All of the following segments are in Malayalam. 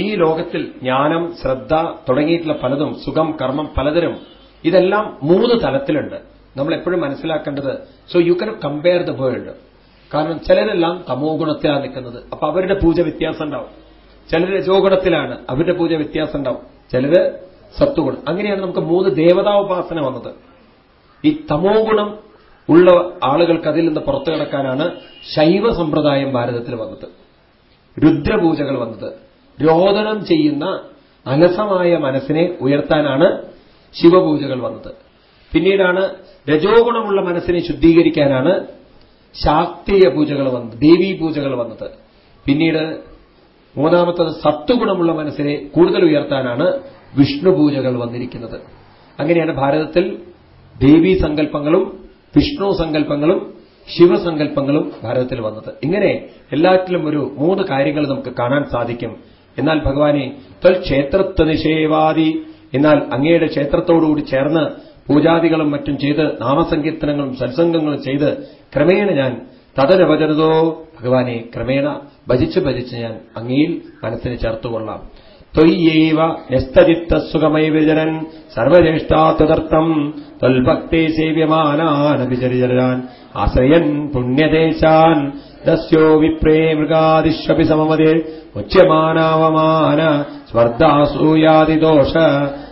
ഈ ലോകത്തിൽ ജ്ഞാനം ശ്രദ്ധ തുടങ്ങിയിട്ടുള്ള പലതും സുഖം കർമ്മം പലതരം ഇതെല്ലാം മൂന്ന് തലത്തിലുണ്ട്. നമ്മൾ എപ്പോഴും മനസ്സിലാക്കേണ്ടത് so you can compare the world കാരണം ചിലരെല്ലാം തമോ ഗുണത്തിലാണ് നിൽക്കുന്നത്. അപ്പൊ അവരുടെ പൂജ വ്യത്യാസം ഉണ്ടാവും. ചിലർ രജോഗുണത്തിലാണ് അവരുടെ പൂജ വ്യത്യാസം ഉണ്ടാവും. ചിലര് സത്വഗുണം അങ്ങനെയാണ് നമുക്ക് മൂന്ന് ദേവതാ ഉപാസന വന്നത്. ഈ തമോ ഗുണം ഉള്ള ആളുകൾക്ക് അതിൽ നിന്ന് പുറത്തു കിടക്കാനാണ് ശൈവ സമ്പ്രദായം ഭാരതത്തിൽ വന്നത്. രുദ്രപൂജകൾ വന്നത്. രോദനം ചെയ്യുന്ന അലസമായ മനസ്സിനെ ഉയർത്താനാണ് ശിവപൂജകൾ വന്നത്. പിന്നീടാണ് രജോഗുണമുള്ള മനസ്സിനെ ശുദ്ധീകരിക്കാനാണ് ശാക്തീയ പൂജകൾ വന്നത് ദേവീ പൂജകൾ വന്നത്. പിന്നീട് മൂന്നാമത്തത് സത്വഗുണമുള്ള മനസ്സിനെ കൂടുതൽ ഉയർത്താനാണ് വിഷ്ണു പൂജകൾ വന്നിരിക്കുന്നത്. അങ്ങനെയാണ് ഭാരതത്തിൽ ദേവീ സങ്കല്പങ്ങളും വിഷ്ണു സങ്കല്പങ്ങളും ശിവസങ്കല്പങ്ങളും ഭാരതത്തിൽ വന്നത്. ഇങ്ങനെ എല്ലാറ്റിലും ഒരു മൂന്ന് കാര്യങ്ങൾ നമുക്ക് കാണാൻ സാധിക്കും എന്നാൽ ഭഗവാനെ ത്വൽ ക്ഷേത്രത്വ നിഷേവാദി എന്നാൽ അങ്ങയുടെ ക്ഷേത്രത്തോടുകൂടി ചേർന്ന് പൂജാദികളും മറ്റും ചെയ്ത് നാമസങ്കീർത്തനങ്ങളും സത്സംഗങ്ങളും ചെയ്ത് ക്രമേണ ഞാൻ തദനവചനതോ ഭഗവാനെ ക്രമേണ ഭജിച്ച് ഭജിച്ച് ഞാൻ അങ്ങയിൽ മനസ്സിനെ ചേർത്തുകൊള്ളാം. ത്വയ്യേവ ന്യസ്തചിത്തസുഖമൈ വിചരൻ ത്വൽഭക്തി ത്വൽഭക്തേ സേവ്യമാനാനഭിചരിചരാൻ ആശ്രയൻ പുണ്യദേശാൻ ദസ്യോ വിപ്രേ മൃഗാദിഷപി സമമതി. ഉച്യമാനാവമാന സ്വർദ്ധാസൂയാദിദോഷ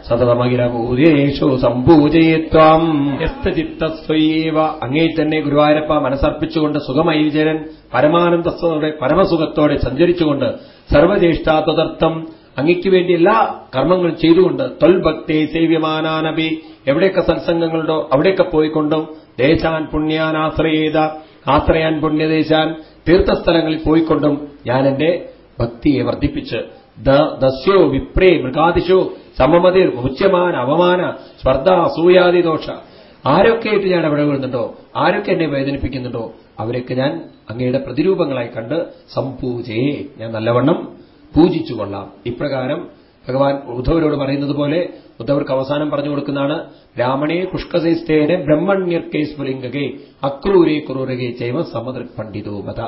സതതമഖിലഭൂതേഷു സമ്പൂജയിത്വം യസ്തചിത്തസ്വൈവ അങ്ങേ തന്നെ ഗുരുവായൂരപ്പ മനസ്സർപ്പിച്ചുകൊണ്ട് സുഖമൈവിചരൻ പരമാനന്ദസ്വതയുടെ പരമസുഖത്തോടെ സഞ്ചരിച്ചുകൊണ്ട് സർവജ്യേഷ്ഠാത്വതർത്ഥം അങ്ങയ്ക്ക് വേണ്ടി എല്ലാ കർമ്മങ്ങളും ചെയ്തുകൊണ്ട് തൊൽഭക്തി സേവ്യമാനാനബി എവിടെയൊക്കെ സത്സംഗങ്ങളുണ്ടോ അവിടെയൊക്കെ പോയിക്കൊണ്ടും ദേശാൻ പുണ്യാൻ ആശ്രയേത ആശ്രയാൻ പുണ്യദേശാൻ തീർത്ഥസ്ഥലങ്ങളിൽ പോയിക്കൊണ്ടും ഞാൻ എന്റെ ഭക്തിയെ വർദ്ധിപ്പിച്ച് ദസ്യോ വിപ്രേ മൃഗാദിശോ സമമതിർ മുച്യമാന അവമാന സ്പർദ്ധ അസൂയാദി ദോഷ. ആരൊക്കെയായിട്ട് ഞാൻ ഇടപെടുന്നുണ്ടോ ആരൊക്കെ എന്നെ വേദനിപ്പിക്കുന്നുണ്ടോ? അവരൊക്കെ ഞാൻ അങ്ങയുടെ പ്രതിരൂപങ്ങളായി കണ്ട് സംപൂജയെ ഞാൻ നല്ലവണ്ണം പൂജിച്ചുകൊള്ളാം. ഇപ്രകാരം ഭഗവാൻ ഉദ്ധവരോട് പറയുന്നത് പോലെ ഉദ്ധവർക്ക് അവസാനം പറഞ്ഞു കൊടുക്കുന്നതാണ് ബ്രാഹ്മണേ പുഷ്കസേസ്തേനെ ബ്രഹ്മണ്യർക്കേ സ്ഫുലിംഗകെ അക്രൂരേ ക്രൂരകെ ചൈവ സമദൃക് പണ്ഡിതോ മത.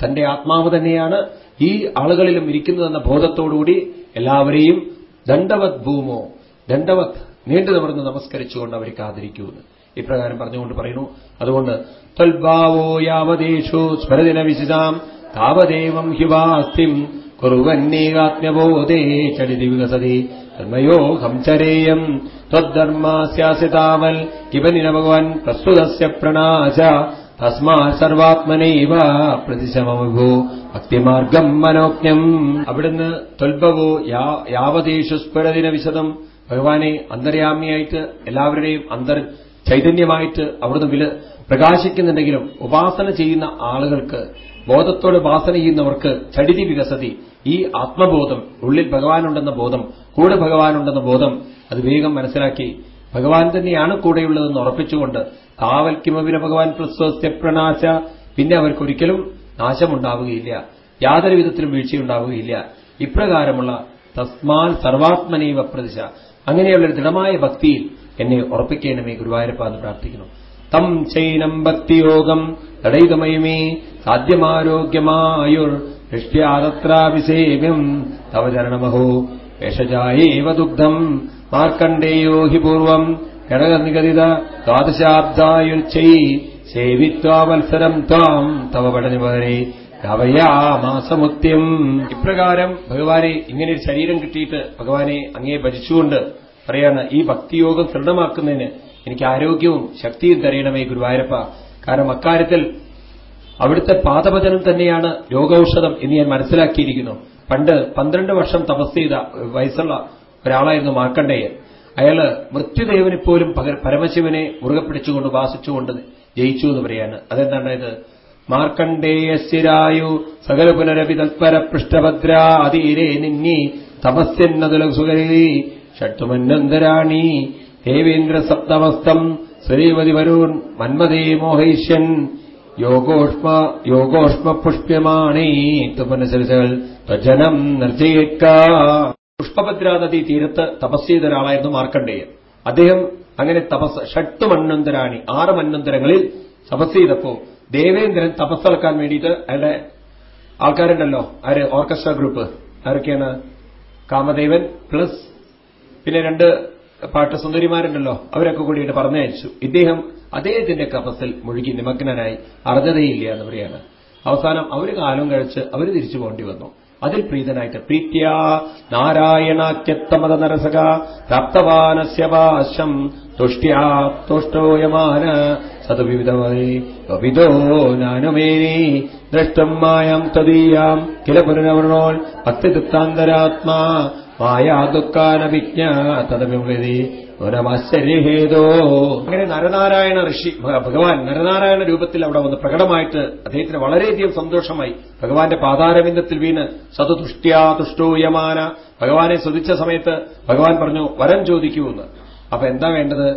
തന്റെ ആത്മാവ് തന്നെയാണ് ഈ ആളുകളിലും ഇരിക്കുന്നതെന്ന ബോധത്തോടുകൂടി എല്ലാവരെയും ദണ്ഡവത് ഭൂമോ ദണ്ഡവത് നീണ്ടു നിവർന്ന് നമസ്കരിച്ചുകൊണ്ട് അവരെ കാതിരിക്കൂന്ന് ഇപ്രകാരം പറഞ്ഞുകൊണ്ട് പറയുന്നു. അതുകൊണ്ട് തൽഭാവോ യാവദേശു സ്വരദിന വിശിതാം താവദേവം ഹിവാസ്തിം കുറുവന്നേകാത്മ്യബോധേ ചടിതി വികസതി ധർമ്മയോഗം ചരേയം ത്വദ്ധർമാസ്യാസിതാവൽ കിബനിന ഭഗവാൻ പ്രസ്തുതസ്യ പ്രണാശ തസ്മാ സർവാത്മനൈവ പ്രതിശമവിഭോ ഭക്തിമാർഗം മനോജ്ഞം അവിടുന്ന് തൊൽഭവോ യാവതേഷു സ്ഫുരദിന വിശദം ഭഗവാനെ അന്തര്യാമിയായിട്ട് എല്ലാവരുടെയും അന്തർ ചൈതന്യമായിട്ട് അവിടുന്ന് വില പ്രകാശിക്കുന്നുണ്ടെങ്കിലും ഉപാസന ചെയ്യുന്ന ആളുകൾക്ക് ബോധത്തോട് ഉപാസന ചെയ്യുന്നവർക്ക് ചടിതി വികസതി. ഈ ആത്മബോധം ഉള്ളിൽ ഭഗവാനുണ്ടെന്ന ബോധം കൂടെ ഭഗവാനുണ്ടെന്ന ബോധം അത് വേഗം മനസ്സിലാക്കി. ഭഗവാൻ തന്നെയാണ് കൂടെയുള്ളതെന്ന് ഉറപ്പിച്ചുകൊണ്ട് താവൽക്കിമവിന ഭഗവാൻ പ്രസ്വസ്യ പ്രണാശ. പിന്നെ അവർക്കൊരിക്കലും നാശമുണ്ടാവുകയില്ല. യാതൊരു വിധത്തിലും വീഴ്ചയുണ്ടാവുകയില്ല. ഇപ്രകാരമുള്ള തസ്മാൻ സർവാത്മനൈവ പ്രതിശ. അങ്ങനെയുള്ളൊരു ദൃഢമായ ഭക്തിയിൽ എന്നെ ഉറപ്പിക്കണമേ ഗുരുവായൂരപ്പ എന്ന് പ്രാർത്ഥിക്കുന്നു. തം ചൈനം ഭക്തിയോഗം തടയുകമയുമേ സാധ്യമാരോഗ്യമായുർ ദൃഷ്ട്യാതത്രാവിസേവ്യം തവ ചരണമഹോ വേഷജായേവ ദുഗ്ധം മാർക്കണ്ഡേയോ ഹി പൂർവം ഘടകനിഗതിത ദ്വാദശാബ്ദായുർച്ചൈ സേവിത്വാവത്സരം ത്വാം തവ പടനിപകരെ കവയാമാസമുത്യം ഇപ്രകാരം ഭഗവാനെ ഇങ്ങനെ ഒരു ശരീരം കിട്ടിയിട്ട് ഭഗവാനെ അങ്ങേ ഭജിച്ചുകൊണ്ട് പറയാണ് ഈ ഭക്തിയോഗം ദൃഢമാക്കുന്നതിന് എനിക്ക് ആരോഗ്യവും ശക്തിയും തരയണമേ ഗുരുവായൂരപ്പ. കാരണം അക്കാര്യത്തിൽ അവിടുത്തെ പാദഭജനം തന്നെയാണ് രോഗൌഷധം എന്ന് ഞാൻ മനസ്സിലാക്കിയിരിക്കുന്നു. പണ്ട് പന്ത്രണ്ട് വർഷം തപസ് ചെയ്ത വയസ്സുള്ള ഒരാളായിരുന്നു മാർക്കണ്ഡേയൻ അയാൾ മൃത്യുദേവനെ പോലും പരമശിവനെ മുറുകെ പിടിച്ചുകൊണ്ട് വാസിച്ചുകൊണ്ട് ജയിച്ചു എന്ന് പറയാണ്. അതെന്താണ് ഇത്? മാർക്കണ്ഡേയശിരായു സകല പുനരപി തൽപര പൃഷ്ഠഭദ്രാതീരേ നിന്നി തപസ്യന്നതുല സുഖരീ ഷട്ടുമന്നന്തരാണി ദേവേന്ദ്ര സപ്തമസ്തം ശ്രീമതി വരുൺ മന്മദേ മോഹൈഷ്യൻ യോഗോഷ്മ യോഗോഷ്മ പുഷ്പ്യമാണേ തുപനസരിസകൾ ത്വജനം നിർജയിക്ക. പുഷ്പഭദ്രാനദി തീരത്ത് തപസ് ചെയ്ത ഒരാളായിരുന്നു മാർക്കണ്ഡേയൻ. അദ്ദേഹം അങ്ങനെ തപസ് ഷട്ട് മണ്ണന്തരാണി ആറ് മണ്ണന്തരങ്ങളിൽ തപസ് ചെയ്തപ്പോ ദേവേന്ദ്രൻ തപസ് നടക്കാൻ വേണ്ടിയിട്ട് അയാളുടെ ആൾക്കാരുണ്ടല്ലോ ആര് ഓർക്കസ്ട്ര ഗ്രൂപ്പ്. ആരൊക്കെയാണ്? കാമദേവൻ പ്ലസ് പിന്നെ രണ്ട് പാട്ടസുന്ദരിമാരുണ്ടല്ലോ അവരൊക്കെ കൂടിയിട്ട് പറഞ്ഞയച്ചു. ഇദ്ദേഹം അദ്ദേഹത്തിന്റെ കപസിൽ മുഴുകി നിമഗ്നനായി അറിഞ്ഞതേയില്ല എന്ന് പറയാണ്. അവസാനം അവർ കാലം കഴിച്ച് അവർ തിരിച്ചു പോകേണ്ടി വന്നു. അതിൽ പ്രീതനായിട്ട് പ്രീത്യ നാരായണാത്യത്തമത നരസക പ്രാപ്തവാനസ്യവാശം തുഷ്ട്യാഷ്ടോയമാന സതുവിവിധമായി വിതോ നാനുമേനി ദ്രഷ്ടം മായാം തദീയാം കില പുനരവർണോൽ ഭക്തിദുഃഖാന്തരാത്മാ മായാ വിജ്ഞ തദവിമൃതി നരമാശ്ചര്യഹേതോ അങ്ങനെ നരനാരായണ ഋഷി ഭഗവാൻ നരനാരായണ രൂപത്തിൽ അവിടെ വന്ന് പ്രകടമായിട്ട് അദ്ദേഹത്തിന് വളരെയധികം സന്തോഷമായി. ഭഗവാന്റെ പാതാരവിന്ദത്തിൽ വീണ് സതുതുഷ്ട്യാ തുഷ്ടൂയമാന ഭഗവാനെ സ്തുതിച്ച സമയത്ത് ഭഗവാൻ പറഞ്ഞു വരം ചോദിക്കൂ എന്ന്. അപ്പൊ എന്താ വേണ്ടത്?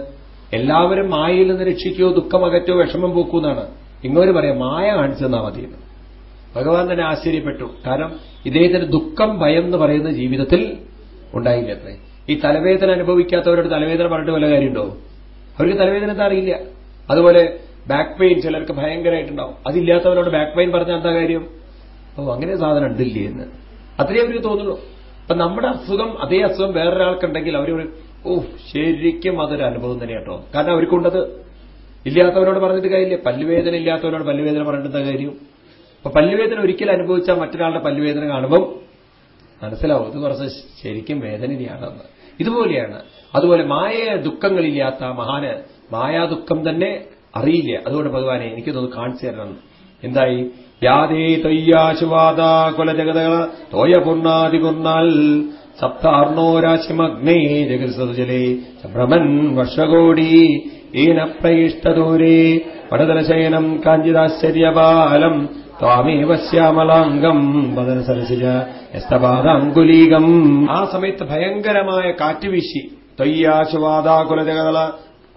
എല്ലാവരും മായയിൽ നിന്ന് രക്ഷിക്കോ ദുഃഖമകറ്റോ വിഷമം പോക്കൂ എന്നാണ്. ഇങ്ങോട്ട് പറയാം മായ കാണിച്ചു തന്നാ മതിയെന്ന് ഭഗവാൻ തന്നെ ആശ്ചര്യപ്പെട്ടു. കാരണം ഇദ്ദേഹത്തിന് ദുഃഖം ഭയം എന്ന് പറയുന്ന ജീവിതത്തിൽ ഉണ്ടായില്ലത്രേ. ഈ തലവേദന അനുഭവിക്കാത്തവരോട് തലവേദന പറഞ്ഞിട്ട് വല്ല കാര്യമുണ്ടോ? അവർക്ക് തലവേദന എന്താ അറിയില്ല. അതുപോലെ ബാക്ക് പെയിൻ ചിലർക്ക് ഭയങ്കരമായിട്ടുണ്ടാവും. അതില്ലാത്തവരോട് ബാക്ക് പെയിൻ പറഞ്ഞാൽ എന്താ കാര്യം? ഓ അങ്ങനെ സാധനം ഉണ്ടില്ലേ എന്ന്. അത്രേ അവർക്ക് തോന്നുള്ളൂ. അപ്പൊ നമ്മുടെ അസുഖം അതേ അസുഖം വേറൊരാൾക്കുണ്ടെങ്കിൽ അവർ ഓ ശരിക്കും അതൊരു അനുഭവം തന്നെ കേട്ടോ കാരണം അവർക്കുണ്ടത്. ഇല്ലാത്തവരോട് പറഞ്ഞിട്ട് കാര്യമില്ല. പല്ലുവേദന ഇല്ലാത്തവരോട് പല്ലുവേദന പറഞ്ഞിട്ട് എന്താ കാര്യം? അപ്പൊ പല്ലുവേദന ഒരിക്കലും അനുഭവിച്ചാൽ മറ്റൊരാളുടെ പല്ലുവേദന കാണുമ്പം മനസ്സിലാവും. ഇത് കുറച്ച് ശരിക്കും വേദനയാണെന്ന് ഇതുപോലെയാണ്. അതുപോലെ മായ ദുഃഖങ്ങളില്ലാത്ത മഹാന് മായാ ദുഃഖം തന്നെ അറിയില്ല. അതുകൊണ്ട് ഭഗവാനെ എനിക്കിതൊന്ന് കാണിച്ചു തരണം. എന്തായി? യാതേ തൊയ്യാശുവാദ കുലജഗതകള തോയപൂർണാതികുർണാൽ സപ്താർണോരാശിമഗ്നേ ജഗത്സതുജലേ ഭ്രമൻ വർഷകോടി ഏന പ്രയിഷ്ടദൂരേ വടതലശയനം കാഞ്ചിതാശ്ചര്യപാലം ത്വാമേവ ശ്യാമലാംഗം വദന സരസിജ ആ സമയത്ത് ഭയങ്കരമായ കാറ്റ് വീശി. തൊയ്യാശുവാദാകുലജകള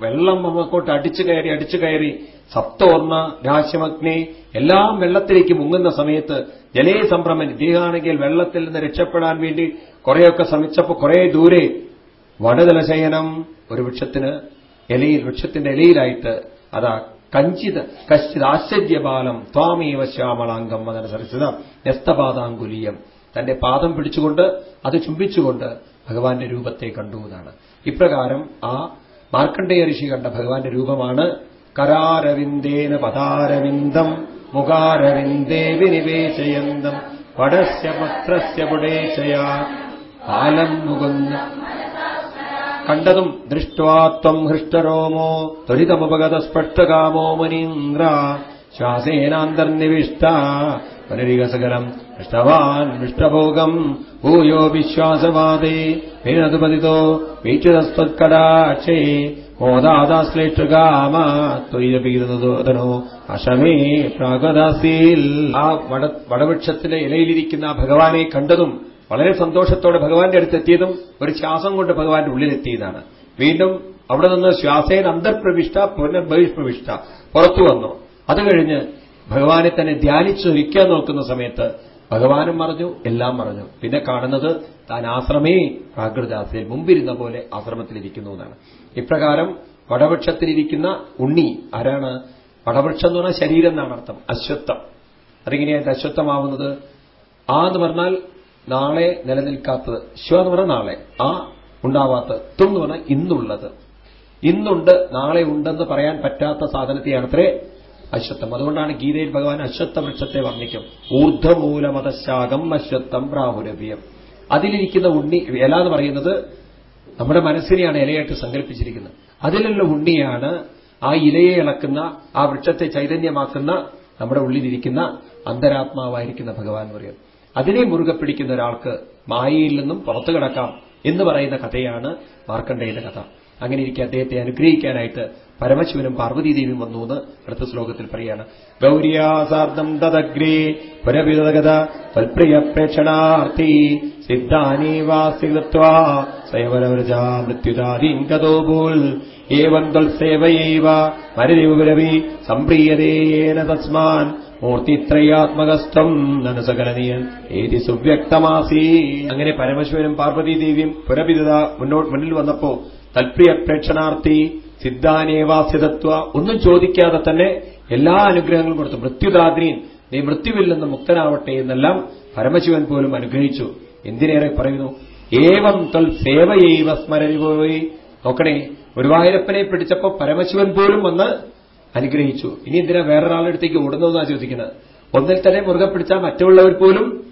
വെള്ളം നമുക്കോട്ട് അടിച്ചു കയറി അടിച്ചു കയറി. സപ്തോർണ രാശ്യമഗ്നി എല്ലാം വെള്ളത്തിലേക്ക് മുങ്ങുന്ന സമയത്ത് ജലേ സംഭ്രമൻ ഇദ്ദേഹമാണെങ്കിൽ വെള്ളത്തിൽ നിന്ന് രക്ഷപ്പെടാൻ വേണ്ടി കുറെയൊക്കെ ശ്രമിച്ചപ്പോ കുറെ ദൂരെ വടതലശയനം ഒരു വൃക്ഷത്തിന് ഇലയിൽ വൃക്ഷത്തിന്റെ ഇലയിലായിട്ട് അതാ കഞ്ചിത കശ്ചിത് ആശ്ചര്യപാലം ത്വാമേവ ശ്യാമളാംഗം വദന സരസ്വത യസ്തപാദാങ്കുലീയം തന്റെ പാദം പിടിച്ചുകൊണ്ട് അത് ചുംബിച്ചുകൊണ്ട് ഭഗവാന്റെ രൂപത്തെ കണ്ടു എന്നാണ്. ഇപ്രകാരം ആ മാർക്കണ്ഡേയ ഋഷി കണ്ട ഭഗവാന്റെ രൂപമാണ് കരാരവിന്ദേന പദാരവിന്ദം മുഖാരവിന്ദേ വിനിവേശയന്തം വടസ്യ പത്രസ്യ പുടേശയാ മുകുന്ന കണ്ടതും ദൃഷ്ട്വാത്വം ഹൃഷ്ടരോമോ ത്വരിതമുപഗത സ്പഷ്ടകാമോ മുനീന്ദ്ര ശ്വാസേനാന്തർനിവിഷ്ട പുനരികസകലം ഇഷ്ടവാൻ വിഷ്ടഭോഗം ഭൂയോ വിശ്വാസവാദേ വിനതുപതിതോ വീക്ഷിതസ്വത്കടാക്ഷേ മോദാദാശ്ലേഷുകാമ ത്വരിതപീതനോ അശമേ പ്രാഗദാസീൽ. ആ വട വടവൃക്ഷത്തിന്റെ ഇലയിലിരിക്കുന്ന ഭഗവാനെ കണ്ടതും വളരെ സന്തോഷത്തോടെ ഭഗവാന്റെ അടുത്തെത്തിയതും ഒരു ശ്വാസം കൊണ്ട് ഭഗവാന്റെ ഉള്ളിലെത്തിയതാണ്. വീണ്ടും അവിടെ നിന്ന് ശ്വാസേൻ അന്തർപ്രവിഷ്ട പുനർബഹിഷ്പ്രവിഷ്ട പുറത്തു വന്നു. അത് കഴിഞ്ഞ് ഭഗവാനെ തന്നെ ധ്യാനിച്ചൊരിക്കാൻ നോക്കുന്ന സമയത്ത് ഭഗവാനും മറഞ്ഞു എല്ലാം മറഞ്ഞു. പിന്നെ കാണുന്നത് താൻ ആശ്രമേ പ്രാകൃതാസയിൽ മുമ്പിരുന്ന പോലെ ആശ്രമത്തിലിരിക്കുന്നു എന്നാണ് ഇപ്രകാരം വടവൃക്ഷത്തിലിരിക്കുന്ന ഉണ്ണി ആരാണ്? വടവൃക്ഷം എന്ന് പറഞ്ഞാൽ ശരീരം എന്നാണ് അർത്ഥം. അശ്വത്വം അതെങ്ങനെയായിട്ട് അശ്വത്വമാവുന്നത് ആ എന്ന് പറഞ്ഞാൽ നാളെ നിലനിൽക്കാത്തത് ശ്വ എന്ന് പറഞ്ഞാൽ നാളെ. ആ ഉണ്ടാവാത്തത് തും എന്ന് പറഞ്ഞാൽ ഇന്നുള്ളത്. ഇന്നുണ്ട് നാളെ ഉണ്ടെന്ന് പറയാൻ പറ്റാത്ത സാധനത്തെയാണ് അത്രേ അശ്വത്വം അതുകൊണ്ടാണ് ഗീതയിൽ ഭഗവാൻ അശ്വത്ഥ വൃക്ഷത്തെ വർണിക്കും. ഊർധ്വമൂലമതശാകം അശ്വത്വം പ്രാഹുരവ്യം അതിലിരിക്കുന്ന ഉണ്ണി ഇല എന്ന് പറയുന്നത് നമ്മുടെ മനസ്സിനെയാണ് ഇലയായിട്ട് സങ്കല്പിച്ചിരിക്കുന്നത്. അതിലുള്ള ഉണ്ണിയാണ് ആ ഇലയെ ഇളക്കുന്ന ആ വൃക്ഷത്തെ ചൈതന്യമാക്കുന്ന നമ്മുടെ ഉള്ളിലിരിക്കുന്ന അന്തരാത്മാവായിരിക്കുന്ന ഭഗവാൻ പറയുന്നത്. പറയും അതിനെ മുറുകെ പിടിക്കുന്ന ഒരാൾക്ക് മായയിൽ നിന്നും പുറത്തു കിടക്കാം എന്ന് പറയുന്ന കഥയാണ് മാർക്കണ്ഡേയന്റെ കഥ. അങ്ങനെ ഇരിക്കെ അദ്ദേഹത്തെ അനുഗ്രഹിക്കാനായിട്ട് പരമശിവനും പാർവതീദേവിയും വന്നു എന്ന് അടുത്ത ശ്ലോകത്തിൽ പറയാണ് ഗൗരിയാസാർദ്ദം തദഗ്രേ പുരവിതഗത തൽപ്രിയ പ്രേക്ഷണാർത്ഥി സിദ്ധാനീവാസികൃത്വാ സ്വയവരവരജാ മൃത്യുദാദീൻ ഗതോഭൂൽ ഏവം ത്വൽസേവയൈവ മരുരവി സംപ്രീയതേന തസ്മാൻ. മൂർത്തിത്രയാത്മകസ്ഥം നനസകലനീയൻ ഏതി സുവ്യക്തമാസീ അങ്ങനെ പരമശിവനും പാർവതീദേവിയും മുന്നോട്ട് മുന്നിൽ വന്നപ്പോ തൽപ്രിയ പ്രേക്ഷണാർത്ഥി സിദ്ധാനേവാസിതത്വ ഒന്നും ചോദിക്കാതെ തന്നെ എല്ലാ അനുഗ്രഹങ്ങളും കൊടുത്തു. മൃത്യുദാദ്രീൻ നീ മൃത്യുവിൽ നിന്ന് മുക്തനാവട്ടെ എന്നെല്ലാം പരമശിവൻ പോലും അനുഗ്രഹിച്ചു. എന്തിനേറെ പറയുന്നു? ഏവം തൊൽ സേവയൈവ സ്മരവി പോയി. നോക്കണേ ഗുരുവായൂരപ്പനെ പിടിച്ചപ്പോ പരമശിവൻ പോലും വന്ന് അനുഗ്രഹിച്ചു. ഇനി എന്തിനാ വേറൊരാളുടെ അടുത്തേക്ക് ഓടുന്നതെന്നാ ചോദിക്കുന്നത്? ഒന്നിൽ തന്നെ മുറുകെ പിടിച്ചാൽ മറ്റുള്ളവർ പോലും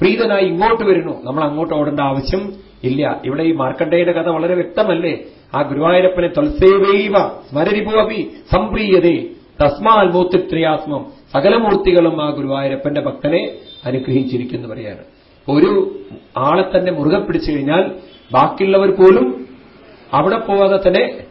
പ്രീതനായി ഇങ്ങോട്ട് വരുന്നു. നമ്മൾ അങ്ങോട്ട് ഓടേണ്ട ആവശ്യം ഇല്ല. ഇവിടെ ഈ മാർക്കണ്ഡയുടെ കഥ വളരെ വ്യക്തമല്ലേ? ആ ഗുരുവായൂരപ്പനെ തൊൽസേവൈവ സ്മരരിപുവപി സംപ്രീയതേ. തസ്മാൽ മൂർത്തിത്രയാത്മം സകല മൂർത്തികളും ആ ഗുരുവായൂരപ്പന്റെ ഭക്തനെ അനുഗ്രഹിച്ചിരിക്കുന്നു പറയാണ്. ഒരു ആളെ തന്നെ മുറുകെ പിടിച്ചു കഴിഞ്ഞാൽ ബാക്കിയുള്ളവർ പോലും അവിടെ പോവാതെ തന്നെ